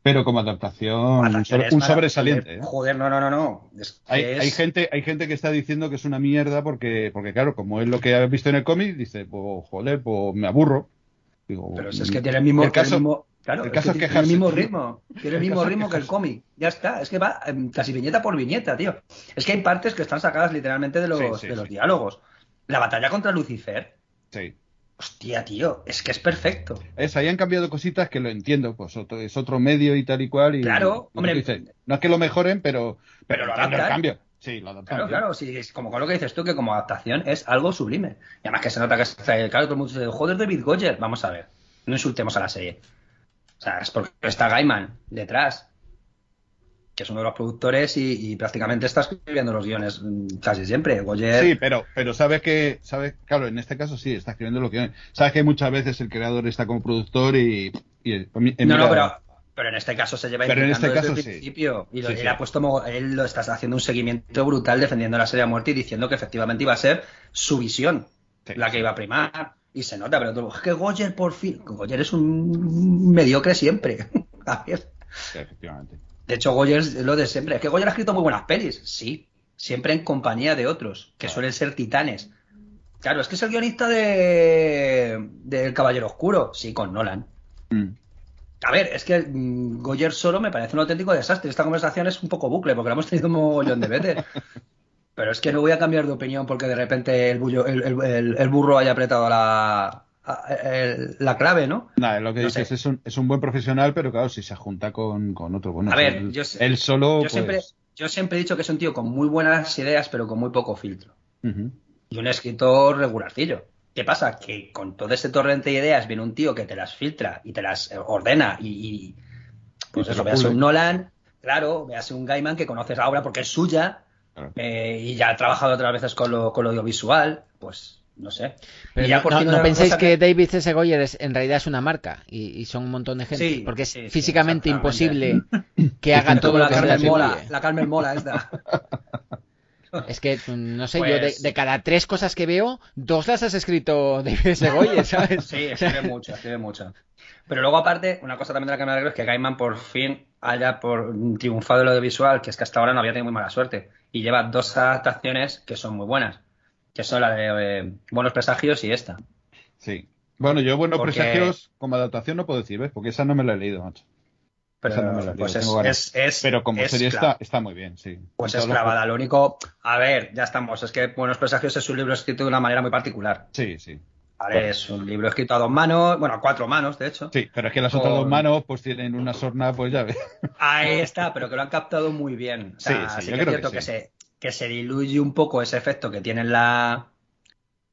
Pero como adaptación, un, un sobresaliente. ¿eh? Joder, no, no, no, no. Es que Hay, es- hay gente, hay gente que está diciendo que es una mierda porque, porque claro, como es lo que ha visto en el cómic, dice, pues joder, pues me aburro. Digo, Pero si es que tiene el mismo, el caso, el mismo- claro, el es caso que tiene el mismo ritmo. Tiene el mismo caso ritmo que el cómic. Ya está. Es que va em, casi viñeta por viñeta, tío. Es que hay partes que están sacadas literalmente de los, Sí, sí, de los sí. diálogos. La batalla contra Lucifer. Sí. Hostia, tío. Es que es perfecto. Es, ahí han cambiado cositas que lo entiendo, pues otro, es otro medio y tal y cual. Y, Claro, hombre. no es que lo mejoren, pero, Pero lo entiendo el cambio. Sí, lo adaptan. Claro, claro, sí, es como con lo que dices tú, que como adaptación es algo sublime. Y además que se nota que claro, todo el mundo dice, joder, David Goyer, vamos a ver, no insultemos a la serie. O sea, es porque está Gaiman detrás, que es uno de los productores y, y prácticamente está escribiendo los guiones mm, casi siempre. Goyer, Sí, pero, pero sabes que, sabes, claro, en este caso sí, está escribiendo lo que. Sabes que muchas veces el creador está como productor y. y en en no, no, pero, pero en este caso se lleva Pero en este desde caso el sí. principio y, lo- Sí, y sí. le ha puesto, él lo está haciendo un seguimiento brutal defendiendo la serie a muerte y diciendo que efectivamente iba a ser su visión la que iba a primar. Y se nota, pero tú, es que Goyer por fin. Goyer es un mediocre siempre. A ver. Sí, efectivamente. De hecho, Goyer es lo de siempre. Es que Goyer ha escrito muy buenas pelis. Sí. Siempre en compañía de otros, que suelen ser titanes. Claro, es que es el guionista de del Caballero Oscuro. Sí, con Nolan. Mm. A ver, es que mm, Goyer solo me parece un auténtico desastre. Esta conversación es un poco bucle, porque la hemos tenido un mogollón de veces. Pero es que no voy a cambiar de opinión porque de repente el, bullo- el, el- el- el burro haya apretado la, el- la clave, ¿no? Nada, lo que No dices es un, es un buen profesional, pero claro, si se junta con, con otro, bueno, A ver, él, yo él solo, Yo pues, siempre, yo siempre he dicho que es un tío con muy buenas ideas, pero con muy poco filtro. Y un escritor regularcillo. ¿Qué pasa? Que con todo ese torrente de ideas viene un tío que te las filtra y te las eh, ordena y, y, pues Y eso, veas un Nolan, claro, veas un Gaiman que conoces la obra porque es suya Claro. eh, y ya ha trabajado otras veces con lo, con lo audiovisual, pues no sé. Pero Y ya no, por no- fin no una penséis que David C. Goyer es, en realidad es una marca y, y son un montón de gente. Sí, porque es sí, sí, físicamente exactamente. imposible que hagan Es todo lo la que se Carmen Mola, la Carmen Mola esta. Es que, mm, no sé, yo de, Pues- de cada tres cosas que veo, dos las has escrito David S. Goyer, ¿sabes? Sí, escribe mucho, escribe mucho. Pero luego, aparte, una cosa también de la que me alegro es que Gaiman por fin haya por triunfado en lo audiovisual, que es que hasta ahora no había tenido muy mala suerte. Y lleva dos adaptaciones que son muy buenas, que son la de eh, Buenos Presagios y esta. Sí. Bueno, yo Buenos Porque- Presagios como adaptación no puedo decir, ¿ves? Porque esa no me la he leído, macho. Pero no me la he leído, pues es, Pero como serie está, está muy bien, sí. Pues es los- clavada. Lo único, a ver, ya estamos. Es que Buenos Presagios es un libro escrito de una manera muy particular. Sí, sí. ¿vale? Es un libro escrito a dos manos, bueno, a cuatro manos, de hecho. Sí, pero es que las Con- otras dos manos pues tienen una sorna, pues ya ves. Ahí está, pero que lo han captado muy bien. O sea, Sí, sí, sí, yo que es cierto que se, que se diluye un poco ese efecto que tiene en la,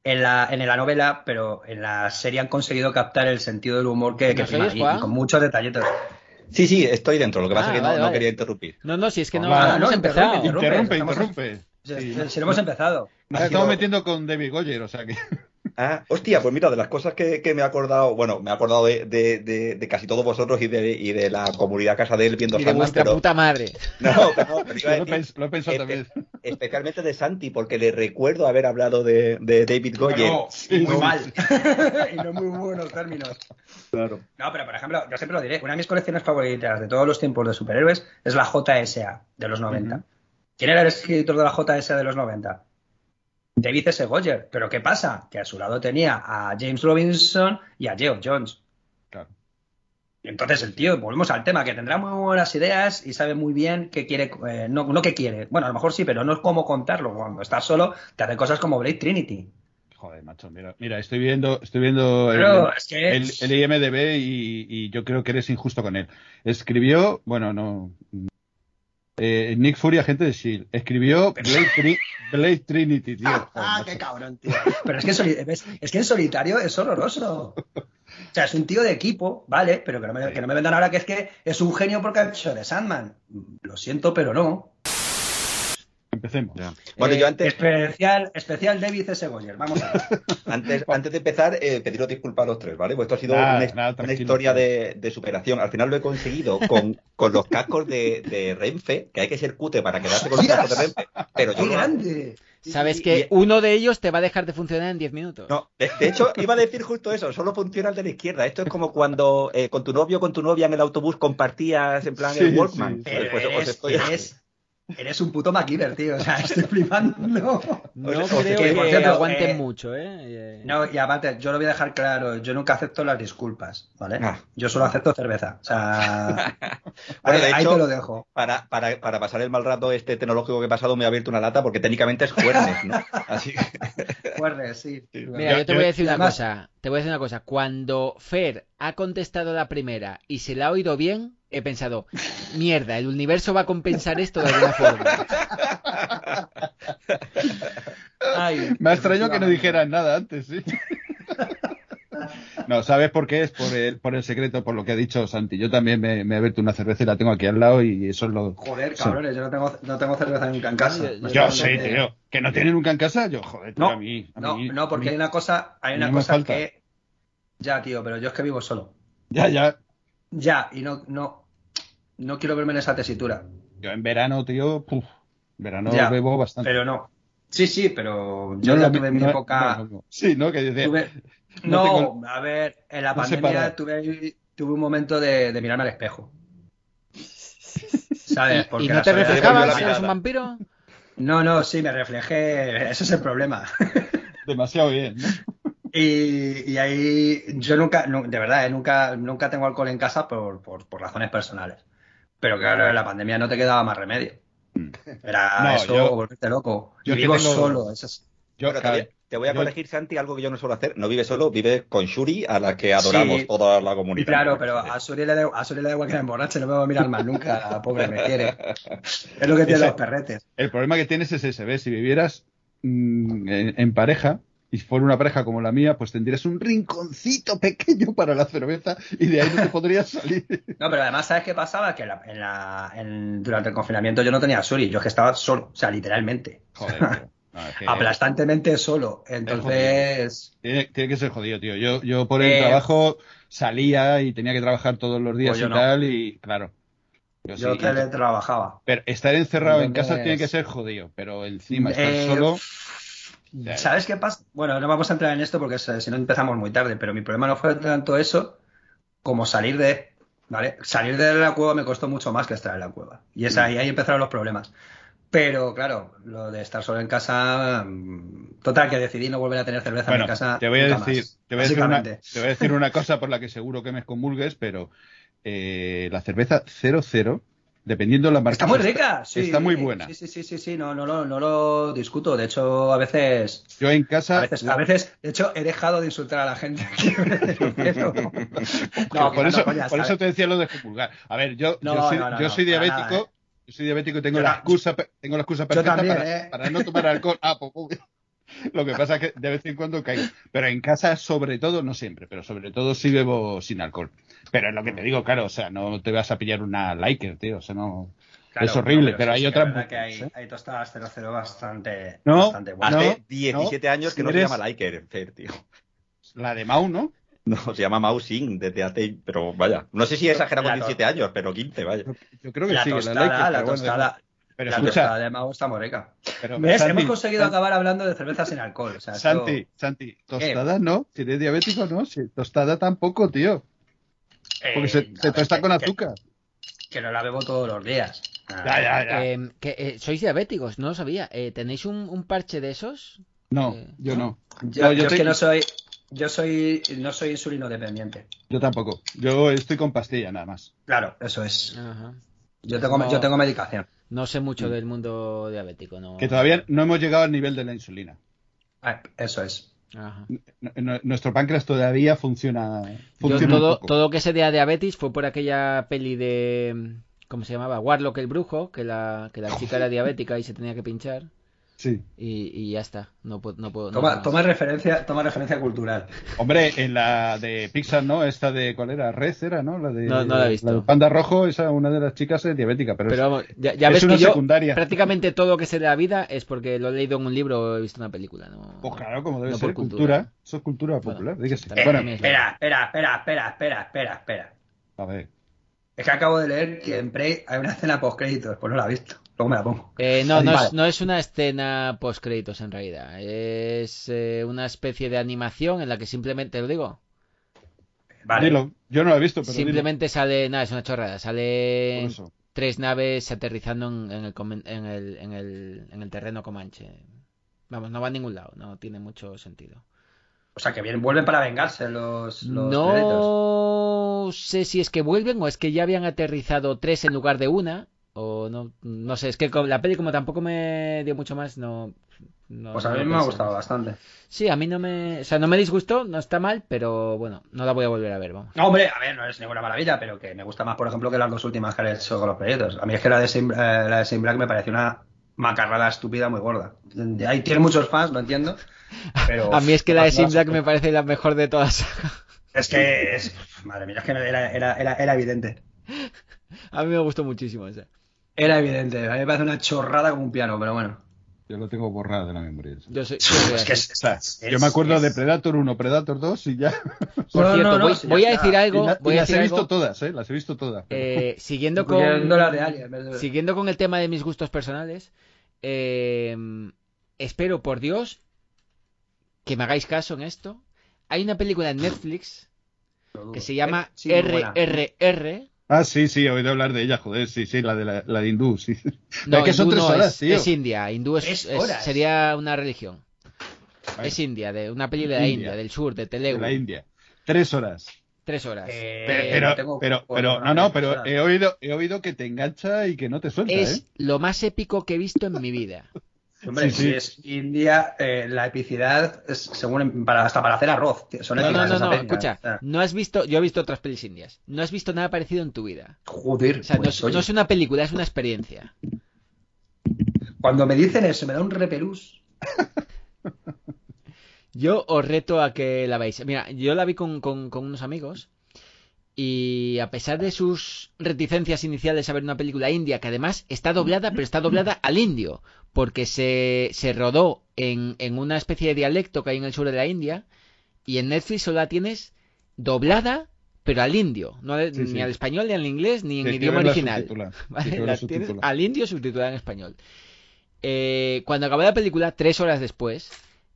en la, en la novela, pero en la serie han conseguido captar el sentido del humor que, que con muchos detallitos. Sí, sí, estoy dentro. Lo que pasa Ah, es que no, vale, no vale. quería interrumpir. No, no, si es que no, Hola. no hemos no, empezado. interrumpe, Interrumpe. Si, Sí. hemos empezado. Nos estamos metiendo con David Goyer, o sea que. Ah, hostia, pues mira, de las cosas que, que me he acordado, bueno, me he acordado de, de- de- de casi todos vosotros y de, y de la comunidad casa de él viendo Y de Sandman, vuestra pero puta madre. no, pero, no, pero iba a Lo he, decir, pens- lo he pensado espe- también. especialmente de Santi, porque le recuerdo haber hablado de, de David Goyer. No, Sí, muy sí, mal. y no muy buenos términos. Claro. No, pero por ejemplo, yo siempre lo diré, una de mis colecciones favoritas de todos los tiempos de superhéroes es la JSA de los 90. Ujú. ¿Quién era el escritor de la JSA de los 90? David S. Goyer. ¿Pero qué pasa? Que a su lado tenía a James Robinson y a Geoff Jones. Claro. Entonces el tío, volvemos al tema, que tendrá muy buenas ideas y sabe muy bien qué quiere, eh, no, no qué quiere. Bueno, a lo mejor sí, pero no es cómo contarlo. Cuando estás solo, te hace cosas como Blade Trinity. Joder, macho, mira, mira, estoy viendo, estoy viendo el, Pero es que el, el IMDB y, y yo creo que eres injusto con él. Escribió, bueno, no. Eh, Nick Fury, agente de Shield. Escribió Blade, Tri- Blade Trinity, tío. Ah, qué cabrón, tío. Pero es que, es que en solitario es horroroso. O sea, es un tío de equipo, vale, pero que no, me, que no me vendan ahora que es que es un genio porque ha hecho de Sandman. Lo siento, pero no. Empecemos. Bueno, Eh, yo antes, Especial, especial David S. Goyer. Vamos a ver. antes, antes de empezar, eh, pediros disculpas a los tres, ¿vale? Pues esto ha sido una, historia de, de superación. Al final lo he conseguido con, con los cascos de, de Renfe, que hay que ser cute para quedarse con los cascos de Renfe, pero yo ¡Qué lo hago. grande! Sabes que y- uno de ellos te va a dejar de funcionar en 10 minutos. No, de, de hecho, iba a decir justo eso, solo funciona el de la izquierda. Esto es como cuando eh, con tu novio o con tu novia en el autobús compartías en plan Sí, el Walkman. sí, Pues eres, estoy- eres, eres un puto MacGyver, tío. O sea, estoy flipando. No O sea, creo que, que, por cierto, aguanten eh, mucho, ¿eh? Eh, No, y aparte, yo lo voy a dejar claro, yo nunca acepto las disculpas, ¿vale? Ah. Yo solo acepto cerveza. O sea, Bueno, ahí, de ahí te lo dejo. Para, para, para pasar el mal rato este tecnológico que he pasado me ha abierto una lata porque técnicamente es Juernes, ¿no? Así que- Fuerte, sí. Mira, Yo- yo te yo- voy a decir una además- cosa. Te voy a decir una cosa. Cuando Fer ha contestado la primera y se la ha oído bien, he pensado, mierda, el universo va a compensar esto de alguna forma. Ay, Me ha extrañado que no dijeran nada antes, sí. No, ¿sabes por qué? Es por el, por el secreto, por lo que ha dicho Santi. Yo también me, me he abierto una cerveza y la tengo aquí al lado y eso es lo... Joder, Sí. cabrones, yo no tengo, no tengo cerveza nunca en casa. Yo- Yo sé, de- tío. ¿Que no tiene nunca en casa? Yo, joder, tío, No, a mí... a No, mí- no, porque hay una cosa, hay una cosa falta. que. Ya, tío, pero yo es que vivo solo. Ya, ya. Ya, y no, no, no quiero verme en esa tesitura. Yo en verano, tío, puf, en verano Ya, bebo bastante. Pero no. Sí, sí, pero yo No ya tuve mi época. no, no. Sí, ¿no? Que dice, tuve- no no, tengo- a ver, en la no pandemia tuve, tuve un momento de, de mirarme al espejo. ¿Sabes? Porque ¿Y no te reflejabas? ¿Eres un vampiro? No, no, sí, me reflejé. Ese es el problema. demasiado bien, ¿no? Y, y ahí yo nunca, nu- de verdad, eh, nunca, nunca tengo alcohol en casa por, por, por razones personales. Pero claro, en la pandemia no te quedaba más remedio. Era No, eso, yo- volverte loco. yo y vivo tengo- solo. eso es- Yo, Bueno, te, voy, a yo- corregir, Santi, algo que yo no suelo hacer. No vive solo, vive con Shuri, a la que adoramos Sí. toda la Y comunidad. claro, pero a Suri le da, a Suri le da igual que la emborrache, no me va a mirar más nunca, pobre, me quiere. Es lo que tiene los perretes. el problema que tienes es ese, ¿ves? Si vivieras mm, en, en pareja, y si fuera una pareja como la mía, pues tendrías un rinconcito pequeño para la cerveza y de ahí no te podrías salir. No, pero además, ¿sabes qué pasaba? Que en la- en la- en- durante el confinamiento yo no tenía Suri, yo es que estaba solo, o sea, literalmente. Joder, es que- Aplastantemente solo. Entonces, Tiene, tiene que ser jodido, tío. Yo, yo por el Eh, trabajo salía y tenía que trabajar todos los días Pues y no. tal, y claro. Yo yo sí. teletrabajaba. Pero estar encerrado en casa tiene que ser jodido, pero encima estar Eh, solo. ¿Sabes qué pasa? Bueno, no vamos a entrar en esto porque si si no empezamos muy tarde, pero mi problema no fue tanto eso como salir de, ¿vale? Salir de la cueva me costó mucho más que estar en la cueva. Y es ahí, ahí empezaron los problemas. Pero claro, lo de estar solo en casa, mm, total, que decidí no volver a tener cerveza en mi casa. te voy a nunca decir, más, te voy a decir, una, te voy a decir una cosa por la que seguro que me excomulgues, pero eh, la cerveza 00, dependiendo de la marca. Está muy rica, sí. Está muy buena. Sí, sí, sí, sí, sí, no, no, lo- no lo discuto. De hecho, a veces, Yo en casa. a veces, a veces, de hecho, he dejado de insultar a la gente. No, por no, eso, por eso te decía lo de excomulgar. A ver, yo, No, yo soy, no, no, yo no, soy para diabético. nada, ¿eh? Yo soy diabético y tengo Yo la excusa, tengo la excusa perfecta también, para, ¿eh? para no tomar alcohol. Ah, pues. Lo que pasa es que de vez en cuando caigo. Pero en casa, sobre todo, no siempre, pero sobre todo sí bebo sin alcohol. Pero es lo que te digo, claro, o sea, no te vas a pillar una Liker, tío, o sea, no. Claro, es horrible, no, pero, sí, hay sí, otras. que hay, ¿eh? hay tostadas 00 bastante, No, bastante buenas. no, Hace 17 años que si no eres- se llama Liker, Fer, tío. La de Mau, ¿no? No, se llama Mousing desde hace, pero vaya. No sé si exagera con La 17 años, pero 15, vaya. Yo creo que La sí, que tostada, la la pero bueno, tostada, pero la escucha, tostada de Mau está muy rica. pero ¿Ves? Santi, Hemos conseguido Santi, acabar hablando de cerveza sin alcohol. O sea, esto- Santi, Santi, tostada no, si eres diabético no, si tostada tampoco, tío. Porque eh, se, ver, tosta que- con azúcar. Que no la bebo todos los días. Ah, Ya, ya, ya. Eh, que, eh, ¿Sois diabéticos? No lo sabía. Eh, ¿Tenéis un, un parche de esos? No, Eh, yo no. Yo, No, yo yo es te- que no soy, yo soy, no soy insulino dependiente. Yo tampoco. Yo estoy con pastilla nada más. Claro, eso es. Ajá. Yo tengo, No. yo tengo medicación. No sé mucho del mundo diabético, no. Que todavía no hemos llegado al nivel de la insulina. Ah, Eso es. Ajá. Nuestro páncreas todavía funciona. Yo funciona un todo, poco. todo lo que sé de diabetes fue por aquella peli de. ¿Cómo se llamaba? Warlock el brujo, que la, que la chica era diabética y se tenía que pinchar. Sí. Y, y ya está. No puedo. No puedo Toma, referencia, toma referencia cultural. Hombre, en la de Pixar, ¿no? Esta de, ¿cuál era? Red era, ¿no? La de, No, no la he visto. Panda Rojo, esa, una de las chicas es diabética, pero, Pero es- vamos, ya, ya es ves una que yo secundaria. prácticamente todo lo que sé de la vida es porque lo he leído en un libro o he visto una película. No, Pues claro, como debe no ser, por cultura. Eso es cultura Bueno, popular, dígase. Bueno, Espera, espera, espera, espera, espera, espera, espera. a ver. Es que acabo de leer que en Prey hay una escena post créditos, pues no la he visto. Luego me la pongo. Eh, no, no Vale. es, no es una escena post créditos en realidad. Es eh, una especie de animación en la que simplemente, lo digo, Vale. Dilo. Yo no lo he visto, pero simplemente sale, nada, es una chorrada, sale tres naves aterrizando en, en el, comen- en, el, en, el, en el terreno comanche. Vamos, no va a ningún lado, no tiene mucho sentido. O sea, que vienen, vuelven para vengarse los, los créditos. No sé si es que vuelven o es que ya habían aterrizado tres en lugar de una. O no, no sé, es que la peli como tampoco me dio mucho más, no... no- Pues a mí me ha gustado bastante. Sí, a mí no me... O sea, no me disgustó, no está mal, pero bueno, no la voy a volver a ver, vamos. No, hombre, a ver, no es ninguna maravilla, pero que me gusta más, por ejemplo, que las dos últimas que han hecho con los proyectos. A mí es que la de Shane, eh, la de Shane Black me pareció una macarrada estúpida muy gorda. Ahí tiene muchos fans, lo entiendo. Pero A mí es que la de Sim no, Black me parece la mejor de todas. Es que es. Madre mía, es que era, era, era, era evidente. a mí me gustó muchísimo esa. Era evidente. A mí me parece una chorrada como un piano, pero bueno. Yo lo tengo borrado de la memoria. Yo soy, yo soy Es que así. es, O sea, es- yo me acuerdo es- de Predator 1, Predator 2 y ya. Por No, cierto, no, no, voy, sí, voy ya a decir algo, la- y voy a las he decir visto algo, todas, ¿eh? Las he visto todas. pero- eh, siguiendo con... De Siguiendo con el tema de mis gustos personales, eh, espero por Dios que me hagáis caso en esto. Hay una película en Netflix que se llama Sí, muy buena. RRR. Ah, sí, sí, he oído hablar de ella, joder, sí, sí, la de, la, la de hindú, sí. No, es que son tres no, horas, es, tío. es India. Hindú es, es- sería una religión. Vale, Es India, de una película de la India. India, del sur, de de Telugu. la India. Tres horas. Tres horas. Eh, Pero, no tengo- pero, no, no, de pero he oído, he oído que te engancha y que no te suelta, es ¿eh? lo más épico que he visto en mi vida. Hombre, Sí, sí. si es India, eh, la epicidad es según para, hasta para hacer arroz. Son No, no, no, no, escucha, no has visto, yo he visto otras pelis indias, no has visto nada parecido en tu vida. Joder, O sea, no pues, es, oye, no es una película, es una experiencia. cuando me dicen eso, me da un repelús. Yo os reto a que la veáis. Mira, yo la vi con, con- con unos amigos y a pesar de sus reticencias iniciales a ver una película india, que además está doblada, pero está doblada al indio, porque se, se rodó en, en una especie de dialecto que hay en el sur de la India y en Netflix solo la tienes doblada, pero al indio, no Sí, ni sí. al español ni al inglés ni en idioma original. al indio subtitulada en español. Eh, cuando acabó la película, tres horas después,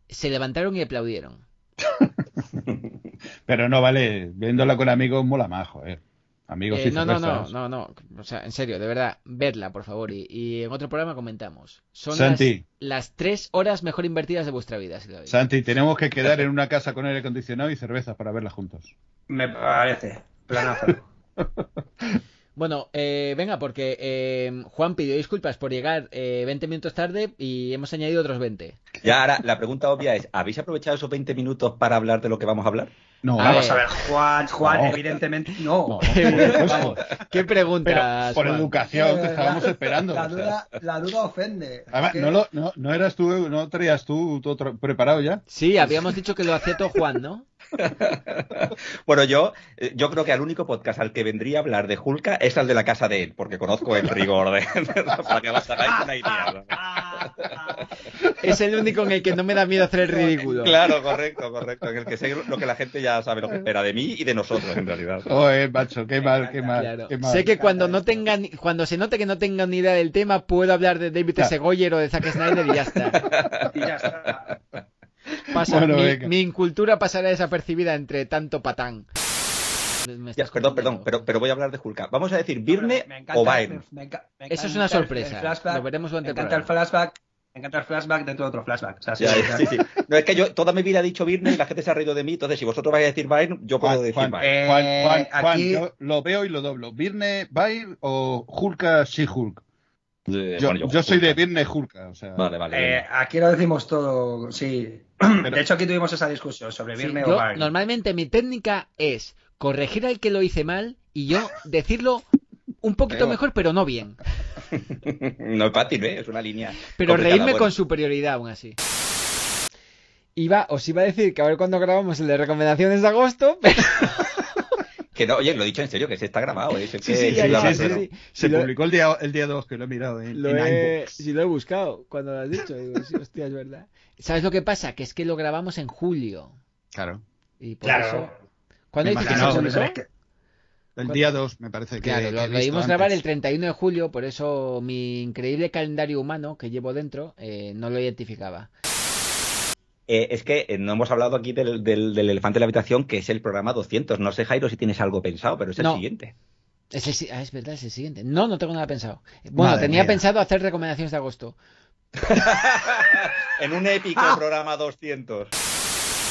se levantaron y aplaudieron. Pero no vale, viéndola con amigos mola más, joder. Amigos Eh, y no, no, no, no, no. O sea, en serio, de verdad, vedla, por favor. Y, y en otro programa comentamos. Son las, Santi. las tres horas mejor invertidas de vuestra vida, si lo veis. Santi, tenemos que quedar en una casa con aire acondicionado y cervezas para verla juntos. Me parece. Planazo. Bueno, eh, venga, porque eh, Juan pidió disculpas por llegar eh, 20 minutos tarde y hemos añadido otros 20. Ya ahora, la pregunta obvia es, ¿habéis aprovechado esos 20 minutos para hablar de lo que vamos a hablar? No, Vamos a ver, Juan, Juan, No. evidentemente no. ¿Qué preguntas? Pero por Juan? educación te estábamos la- esperando. La o sea. duda, la duda ofende. Además, no, lo- no, no eras tú, no traías tú todo preparado ya. Sí, habíamos dicho que lo hacía todo Juan, ¿no? Bueno, yo, eh, yo creo que al único podcast al que vendría a hablar de Hulka es al de la casa de él, porque conozco el rigor de... para que os hagáis una idea. Es el único en el que no me da miedo hacer el ridículo. Claro, correcto, correcto. En el que sé lo que la gente ya sabe lo que espera de mí y de nosotros, en realidad. Joder, macho, qué mal, qué mal. Claro. qué mal. Sé que cuando no tengan, cuando se note que no tengan ni idea del tema, puedo hablar de David S. Goyer o de Zack Snyder y ya está. Y ya está. Pasa, Bueno, mi, incultura pasará desapercibida entre tanto patán. Ya, perdón, perdón, pero, pero voy a hablar de Hulka. Vamos a decir Birne encanta- o me- me me Eso es una sorpresa. flashback, Lo veremos durante me el encanta el flashback. Me encanta el flashback dentro de otro flashback. O sea, sí, Ya, sí, sí, sí. No, es que yo toda mi vida he dicho Birne y la gente se ha reído de mí, entonces si vosotros vais a decir Bairn, yo puedo Juan, decir Juan, Bairn. Eh, Juan, Juan, Juan, aquí- yo lo veo y lo doblo. ¿Birne Bair o Hulka She-Hulk? Yo, bueno, yo soy de. Birne Hulka, o sea. Vale, vale. Eh, aquí lo decimos todo, sí. De hecho, aquí tuvimos esa discusión sobre Sí, Virne yo, o normalmente mi técnica es corregir al que lo hice mal y yo decirlo un poquito Pero- mejor, pero no bien. No es fácil, ¿eh? Es una línea. Pero reírme bueno. con superioridad aún así. Iba, os iba a decir que a ver cuándo grabamos el de recomendaciones de agosto, pero Que no, oye, lo he dicho en serio, que se está grabado. ¿eh? Sí, sí, sí. Se publicó el día, el día 2, que lo he mirado en, Lo en he, iVoox. sí, lo he buscado cuando lo has dicho. Digo, sí, hostia, es verdad. ¿Sabes lo que pasa? Que es que lo grabamos en julio. Claro. Y por Claro. eso. ¿Cuándo dices que se imaginaba, publicó? Es que- El día 2, me parece que. Claro, que lo, íbamos grabar el antes. 31 de julio, por eso mi increíble calendario humano que llevo dentro eh, no lo identificaba. Eh, es que eh, no hemos hablado aquí del, del- del elefante en la habitación, que es el programa 200. No sé, Jairo, si tienes algo pensado, pero es el No. siguiente. Es, el ah, es verdad, es el siguiente. No, no tengo nada pensado. Bueno, Madre tenía mía. pensado hacer recomendaciones de agosto. en un épico programa 200.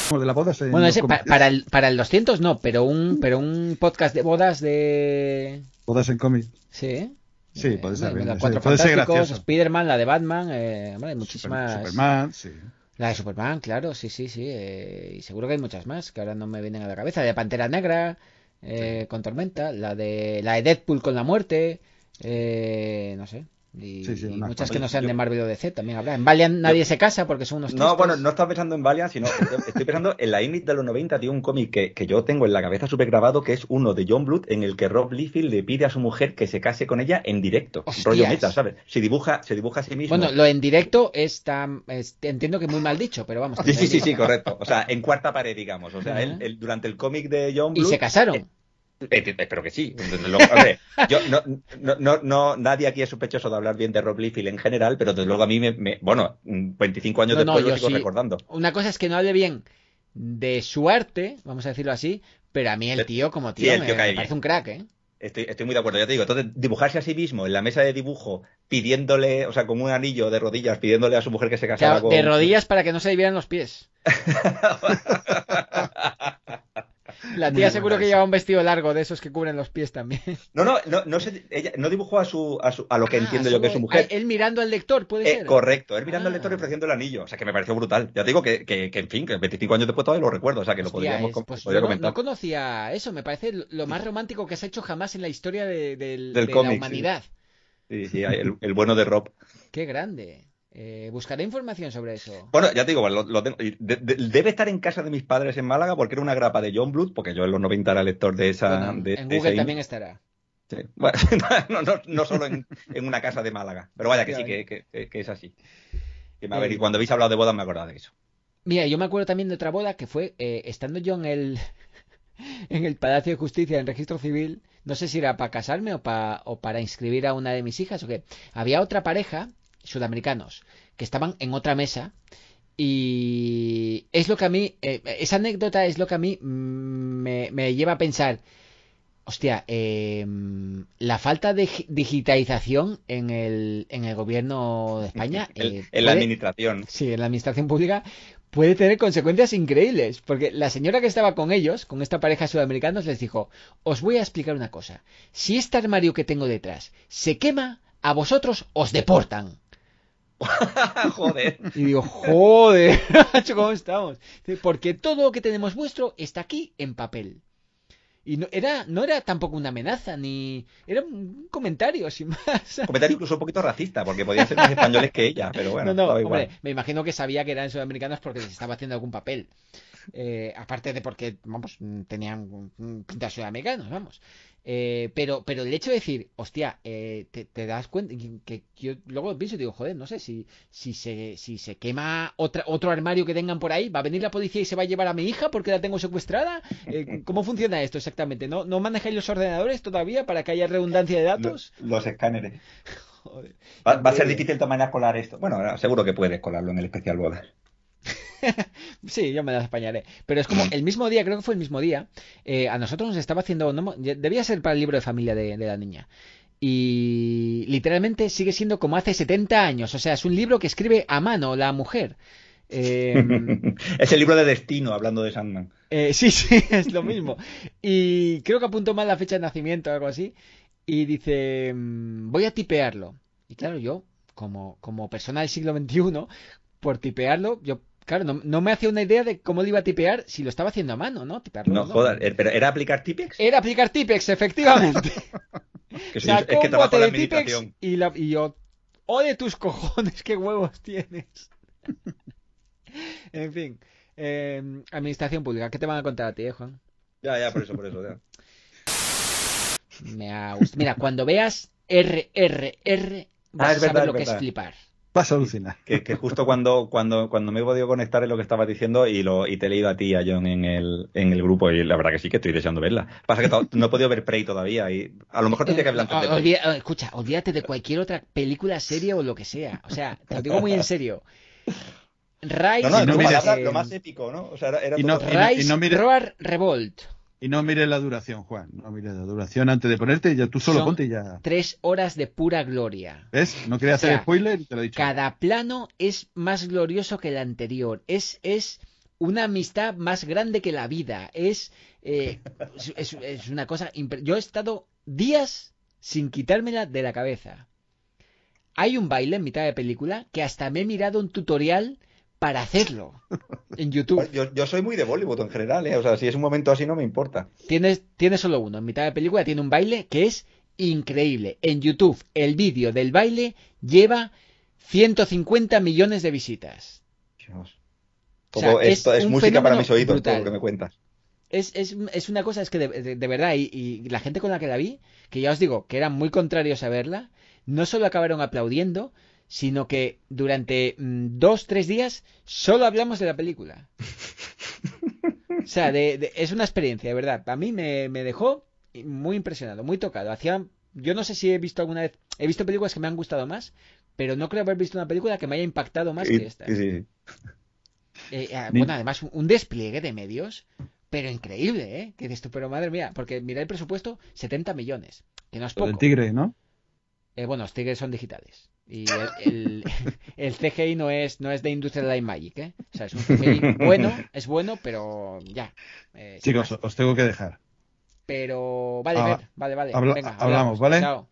Como de la boda se- Bueno, no ese pa- para, el, para el 200 no, pero un, pero un podcast de bodas de... Bodas en cómic. Sí. Sí, Eh, puede ser hombre, bien, Los sí, Cuatro puede ser Fantásticos, gracioso. Spider-Man, la de Batman, eh, hombre, hay muchísimas... Super- Superman, sí. La de Superman, claro, sí, sí, sí. eh, y seguro que hay muchas más que ahora no me vienen a la cabeza. La de Pantera Negra, eh, con Tormenta, la de, la de Deadpool con la muerte, eh, no sé. Y, Sí, sí, y una- muchas que no sean de Marvel o DC también habrá. En Valiant nadie se casa porque son unos No, tristes. bueno, no estaba pensando en Valiant, sino estoy, pensando en la Image de los 90, tío, un cómic que, que yo tengo en la cabeza súper grabado, que es uno de John Blood, en el que Rob Liefeld le pide a su mujer que se case con ella en directo. Hostias. Rollo meta, ¿sabes? Se dibuja, se dibuja a sí mismo. Bueno, lo en directo está, es- entiendo que muy mal dicho, pero vamos. Sí, sí, sí, sí, correcto. O sea, en cuarta pared, digamos. O sea, él, él- durante el cómic de John Y Blood... se casaron. Eh, eh, espero que sí. Hombre, yo, no, no, no, no- nadie aquí es sospechoso de hablar bien de Rob Liefeld en general, pero desde luego a mí me, me- bueno, mm, 25 años después yo lo sigo sí. recordando. Una cosa es que no hable bien de su arte, vamos a decirlo así, pero a mí el tío como tío, me, tío parece un crack, ¿eh? Estoy, estoy muy de acuerdo, ya te digo. Entonces, dibujarse a sí mismo en la mesa de dibujo, pidiéndole, o sea, como un anillo de rodillas, pidiéndole a su mujer que se casara Claro, con... de rodillas para que no se le vieran los pies. La tía seguro que lleva un vestido largo de esos que cubren los pies también. No, no, no, no, sé, ella no dibujó a su, a su- a lo que Ah, entiendo yo que es su mujer. Él mirando al lector, puede Eh, ser. correcto, él mirando al Ah. lector y ofreciendo el anillo. O sea, que me pareció brutal. Ya te digo que, que, que, en fin, que 25 años después todavía lo recuerdo. O sea, que lo podríamos es- pues podría no, comentar. no conocía eso, me parece lo- más romántico que se ha hecho jamás en la historia de, del- Del de cómic, la sí. humanidad. Sí, sí, el, el bueno de Rob. Qué grande. Eh, buscaré información sobre eso. Bueno, ya te digo, lo, lo tengo- y de- de- debe estar en casa de mis padres en Málaga porque era una grapa de John Blood, porque yo en los 90 era lector de esa. Bueno, de- en Google también estará. Sí. Bueno, no, no, no solo en, en una casa de Málaga, pero vaya que sí, que, que- que- que es así. Que me Eh, y cuando habéis hablado de bodas me acordaba de eso. Mira, yo me acuerdo también de otra boda que fue eh, estando yo en el en el Palacio de Justicia en registro civil, no sé si era para casarme o para inscribir a una de mis hijas o qué. Había otra pareja, sudamericanos, que estaban en otra mesa y es lo que a mí, eh, esa anécdota es lo que a mí mm, me, me lleva a pensar, hostia, eh, la falta de gi- digitalización en el, en el gobierno de España. En- eh, en la administración. Sí, en la administración pública puede tener consecuencias increíbles, porque la señora que estaba con ellos, con esta pareja sudamericanos, les dijo, os voy a explicar una cosa, si este armario que tengo detrás se quema, a vosotros os deportan. Joder. Y digo, joder, ¿cómo estamos? Porque todo lo que tenemos vuestro está aquí en papel. Y no era, no era tampoco una amenaza, ni... Era un comentario, sin más. Comentario incluso un poquito racista, porque podían ser más españoles que ella, pero bueno, no, no, igual. me imagino que sabía que eran sudamericanos porque les estaba haciendo algún papel. Eh, aparte de porque, vamos, tenían pinta de sudamericanos, vamos. Eh, pero, pero el hecho de decir, hostia, eh, te, te das cuenta que, que yo luego pienso y digo, joder, no sé, si, si se, si se quema otra, otro armario que tengan por ahí, ¿va a venir la policía y se va a llevar a mi hija porque la tengo secuestrada? Eh, ¿Cómo funciona esto exactamente? ¿No, ¿No manejáis los ordenadores todavía para que haya redundancia de datos? Los, los escáneres. Joder. Va, va a ser difícil de manera colar esto. Bueno, seguro que puedes colarlo en el especial bodas. Sí, yo me las apañaré. Pero es como el mismo día, creo que fue el mismo día, eh, a nosotros nos estaba haciendo, no debía ser para el libro de familia de, de la niña. Y literalmente sigue siendo como hace 70 años. O sea, es un libro que escribe a mano la mujer. Eh, es el libro de destino, hablando de Sandman. eh, sí, sí, es lo mismo. Y creo que apuntó mal la fecha de nacimiento o algo así. Y dice, mm, voy a tipearlo. Y claro, yo, como, como persona del siglo XXI, por tipearlo, yo, claro, no, no me hacía una idea de cómo lo iba a tipear si lo estaba haciendo a mano, ¿no? Tipearlo. No, jodas, eh, pero ¿era aplicar Tipex? Era aplicar Tipex, efectivamente. Que es que trabajo la de administración. y, la- y yo, ¡ole tus cojones! ¡Qué huevos tienes! en fin, eh, administración pública, ¿qué te van a contar a ti, eh, Juan? Ya, ya, por eso, por eso. ya. Me ha gustado. Mira, cuando veas RRR, vas Ah, a es saber verdad, lo que es flipar. Vas a alucinar. Que, que justo cuando, cuando, cuando me he podido conectar en lo que estabas diciendo y, lo, y te he leído a ti y a John en el, en el grupo y la verdad que sí que estoy deseando verla. Pasa que no he podido ver Prey todavía y a lo mejor tendría que hablar antes de Eh, Prey. escucha, olvídate de cualquier otra película, serie o lo que sea. O sea, te lo digo muy en serio. Rise, No, no, no palabra, eh, lo más épico, ¿no? O sea, era, era Y no- todo- y no- y no mires- Roar, Revolt. Y no mires la duración, Juan. No mires la duración antes de ponerte. Ya tú solo Son ponte y ya. Tres horas de pura gloria. ¿Ves? No quería O sea, hacer spoiler y te lo he dicho. Cada plano es más glorioso que el anterior. Es, es una amistad más grande que la vida. Es, eh, es, es- una cosa. Yo he estado días sin quitármela de la cabeza. Hay un baile en mitad de película que hasta me he mirado un tutorial para hacerlo en YouTube. Yo, yo soy muy de Bollywood en general, ¿eh? O sea, si es un momento así no me importa. Tienes, tiene solo uno. En mitad de película tiene un baile que es increíble. En YouTube, el vídeo del baile lleva 150 millones de visitas. Dios. O sea, esto es música para mis oídos, todo lo que me cuentas. Es, es, es una cosa, es que de, de- de verdad, y, y la gente con la que la vi, que ya os digo, que eran muy contrarios a verla, no solo acabaron aplaudiendo, sino que durante mm, dos, tres días solo hablamos de la película. O sea, de- de- es una experiencia, de verdad. A mí me, me dejó muy impresionado, muy tocado. Hacía, yo no sé si he visto alguna vez, he visto películas que me han gustado más, pero no creo haber visto una película que me haya impactado más que esta. sí. Eh, eh, bueno, además, un, despliegue de medios, pero increíble, ¿eh? Que dices tú, pero madre mía, porque mira el presupuesto, 70 millones, que no es poco. del tigre, ¿no? Eh, bueno, los tigres son digitales. Y el, el, el CGI no es, no es de Industrial Light Magic, ¿eh? O sea, es un CGI bueno, es bueno, pero ya. eh, Chicos, más. os tengo que dejar. Pero vale, Ah, ver, vale, vale. habla- venga, hablamos, ¿vale? Chao.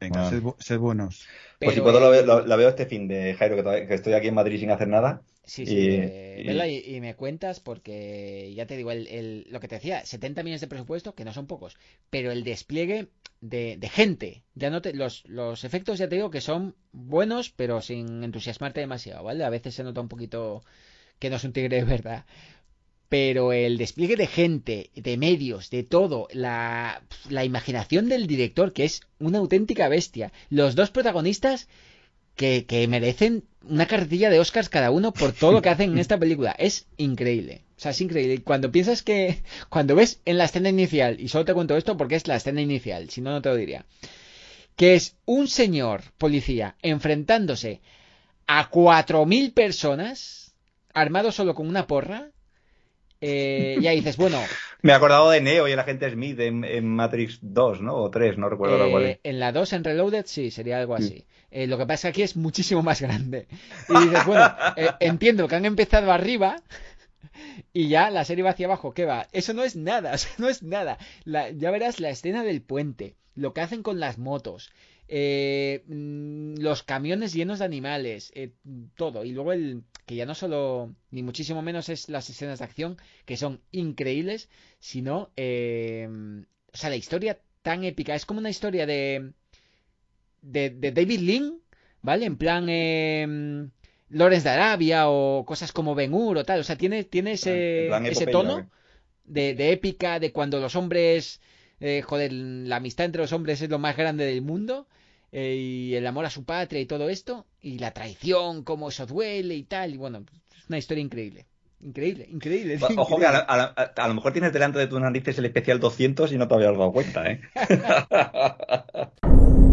Venga, Ah. sed, sed buenos. Pues si puedo, lo, eh, veo- lo- la veo este fin de Jairo, que estoy aquí en Madrid sin hacer nada. Sí, sí, Y- eh, y- vela y, y me cuentas porque ya te digo, el, el- lo que te decía, 70 millones de presupuesto, que no son pocos, pero el despliegue de, de gente, ya no te, los, los efectos ya te digo que son buenos, pero sin entusiasmarte demasiado, ¿vale? A veces se nota un poquito que no es un tigre de verdad. Pero el despliegue de gente, de medios, de todo, la, la imaginación del director, que es una auténtica bestia. Los dos protagonistas que, que merecen una carretilla de Oscars cada uno por todo lo que hacen en esta película. Es increíble. O sea, es increíble. Y Cuando piensas que. Cuando ves en la escena inicial, y solo te cuento esto porque es la escena inicial, si no, no te lo diría. Que es un señor policía enfrentándose a 4.000 personas, armado solo con una porra. eh, ya dices, bueno, Me he acordado de Neo y el agente Smith en, en Matrix 2, ¿no? O 3, no recuerdo ahora cuál Eh, es. en la 2, en Reloaded, sí, sería algo así. Eh, lo que pasa es que aquí es muchísimo más grande. Y dices, bueno, eh, entiendo que han empezado arriba y ya la serie va hacia abajo. ¿Qué va? Eso no es nada, o sea, no es nada. La- ya verás la escena del puente, lo que hacen con las motos, eh, mm, los camiones llenos de animales, eh, todo. Y luego el que ya no solo, ni muchísimo menos es las escenas de acción, que son increíbles, sino, eh, o sea, la historia tan épica. Es como una historia de, de, de David Lynn, ¿vale? En plan eh, Lawrence de Arabia o cosas como Ben Hur o tal. O sea, tiene, tiene ese, ese tono ¿eh? de, de épica, de cuando los hombres, eh, joder, la amistad entre los hombres es lo más grande del mundo, eh, y el amor a su patria y todo esto, y la traición, cómo eso duele y tal, y bueno, es una historia increíble. Increíble, increíble. Ojo que a, la- a la- a- a lo mejor tienes delante de tus narices el especial 200 y no te habías dado cuenta, ¿eh?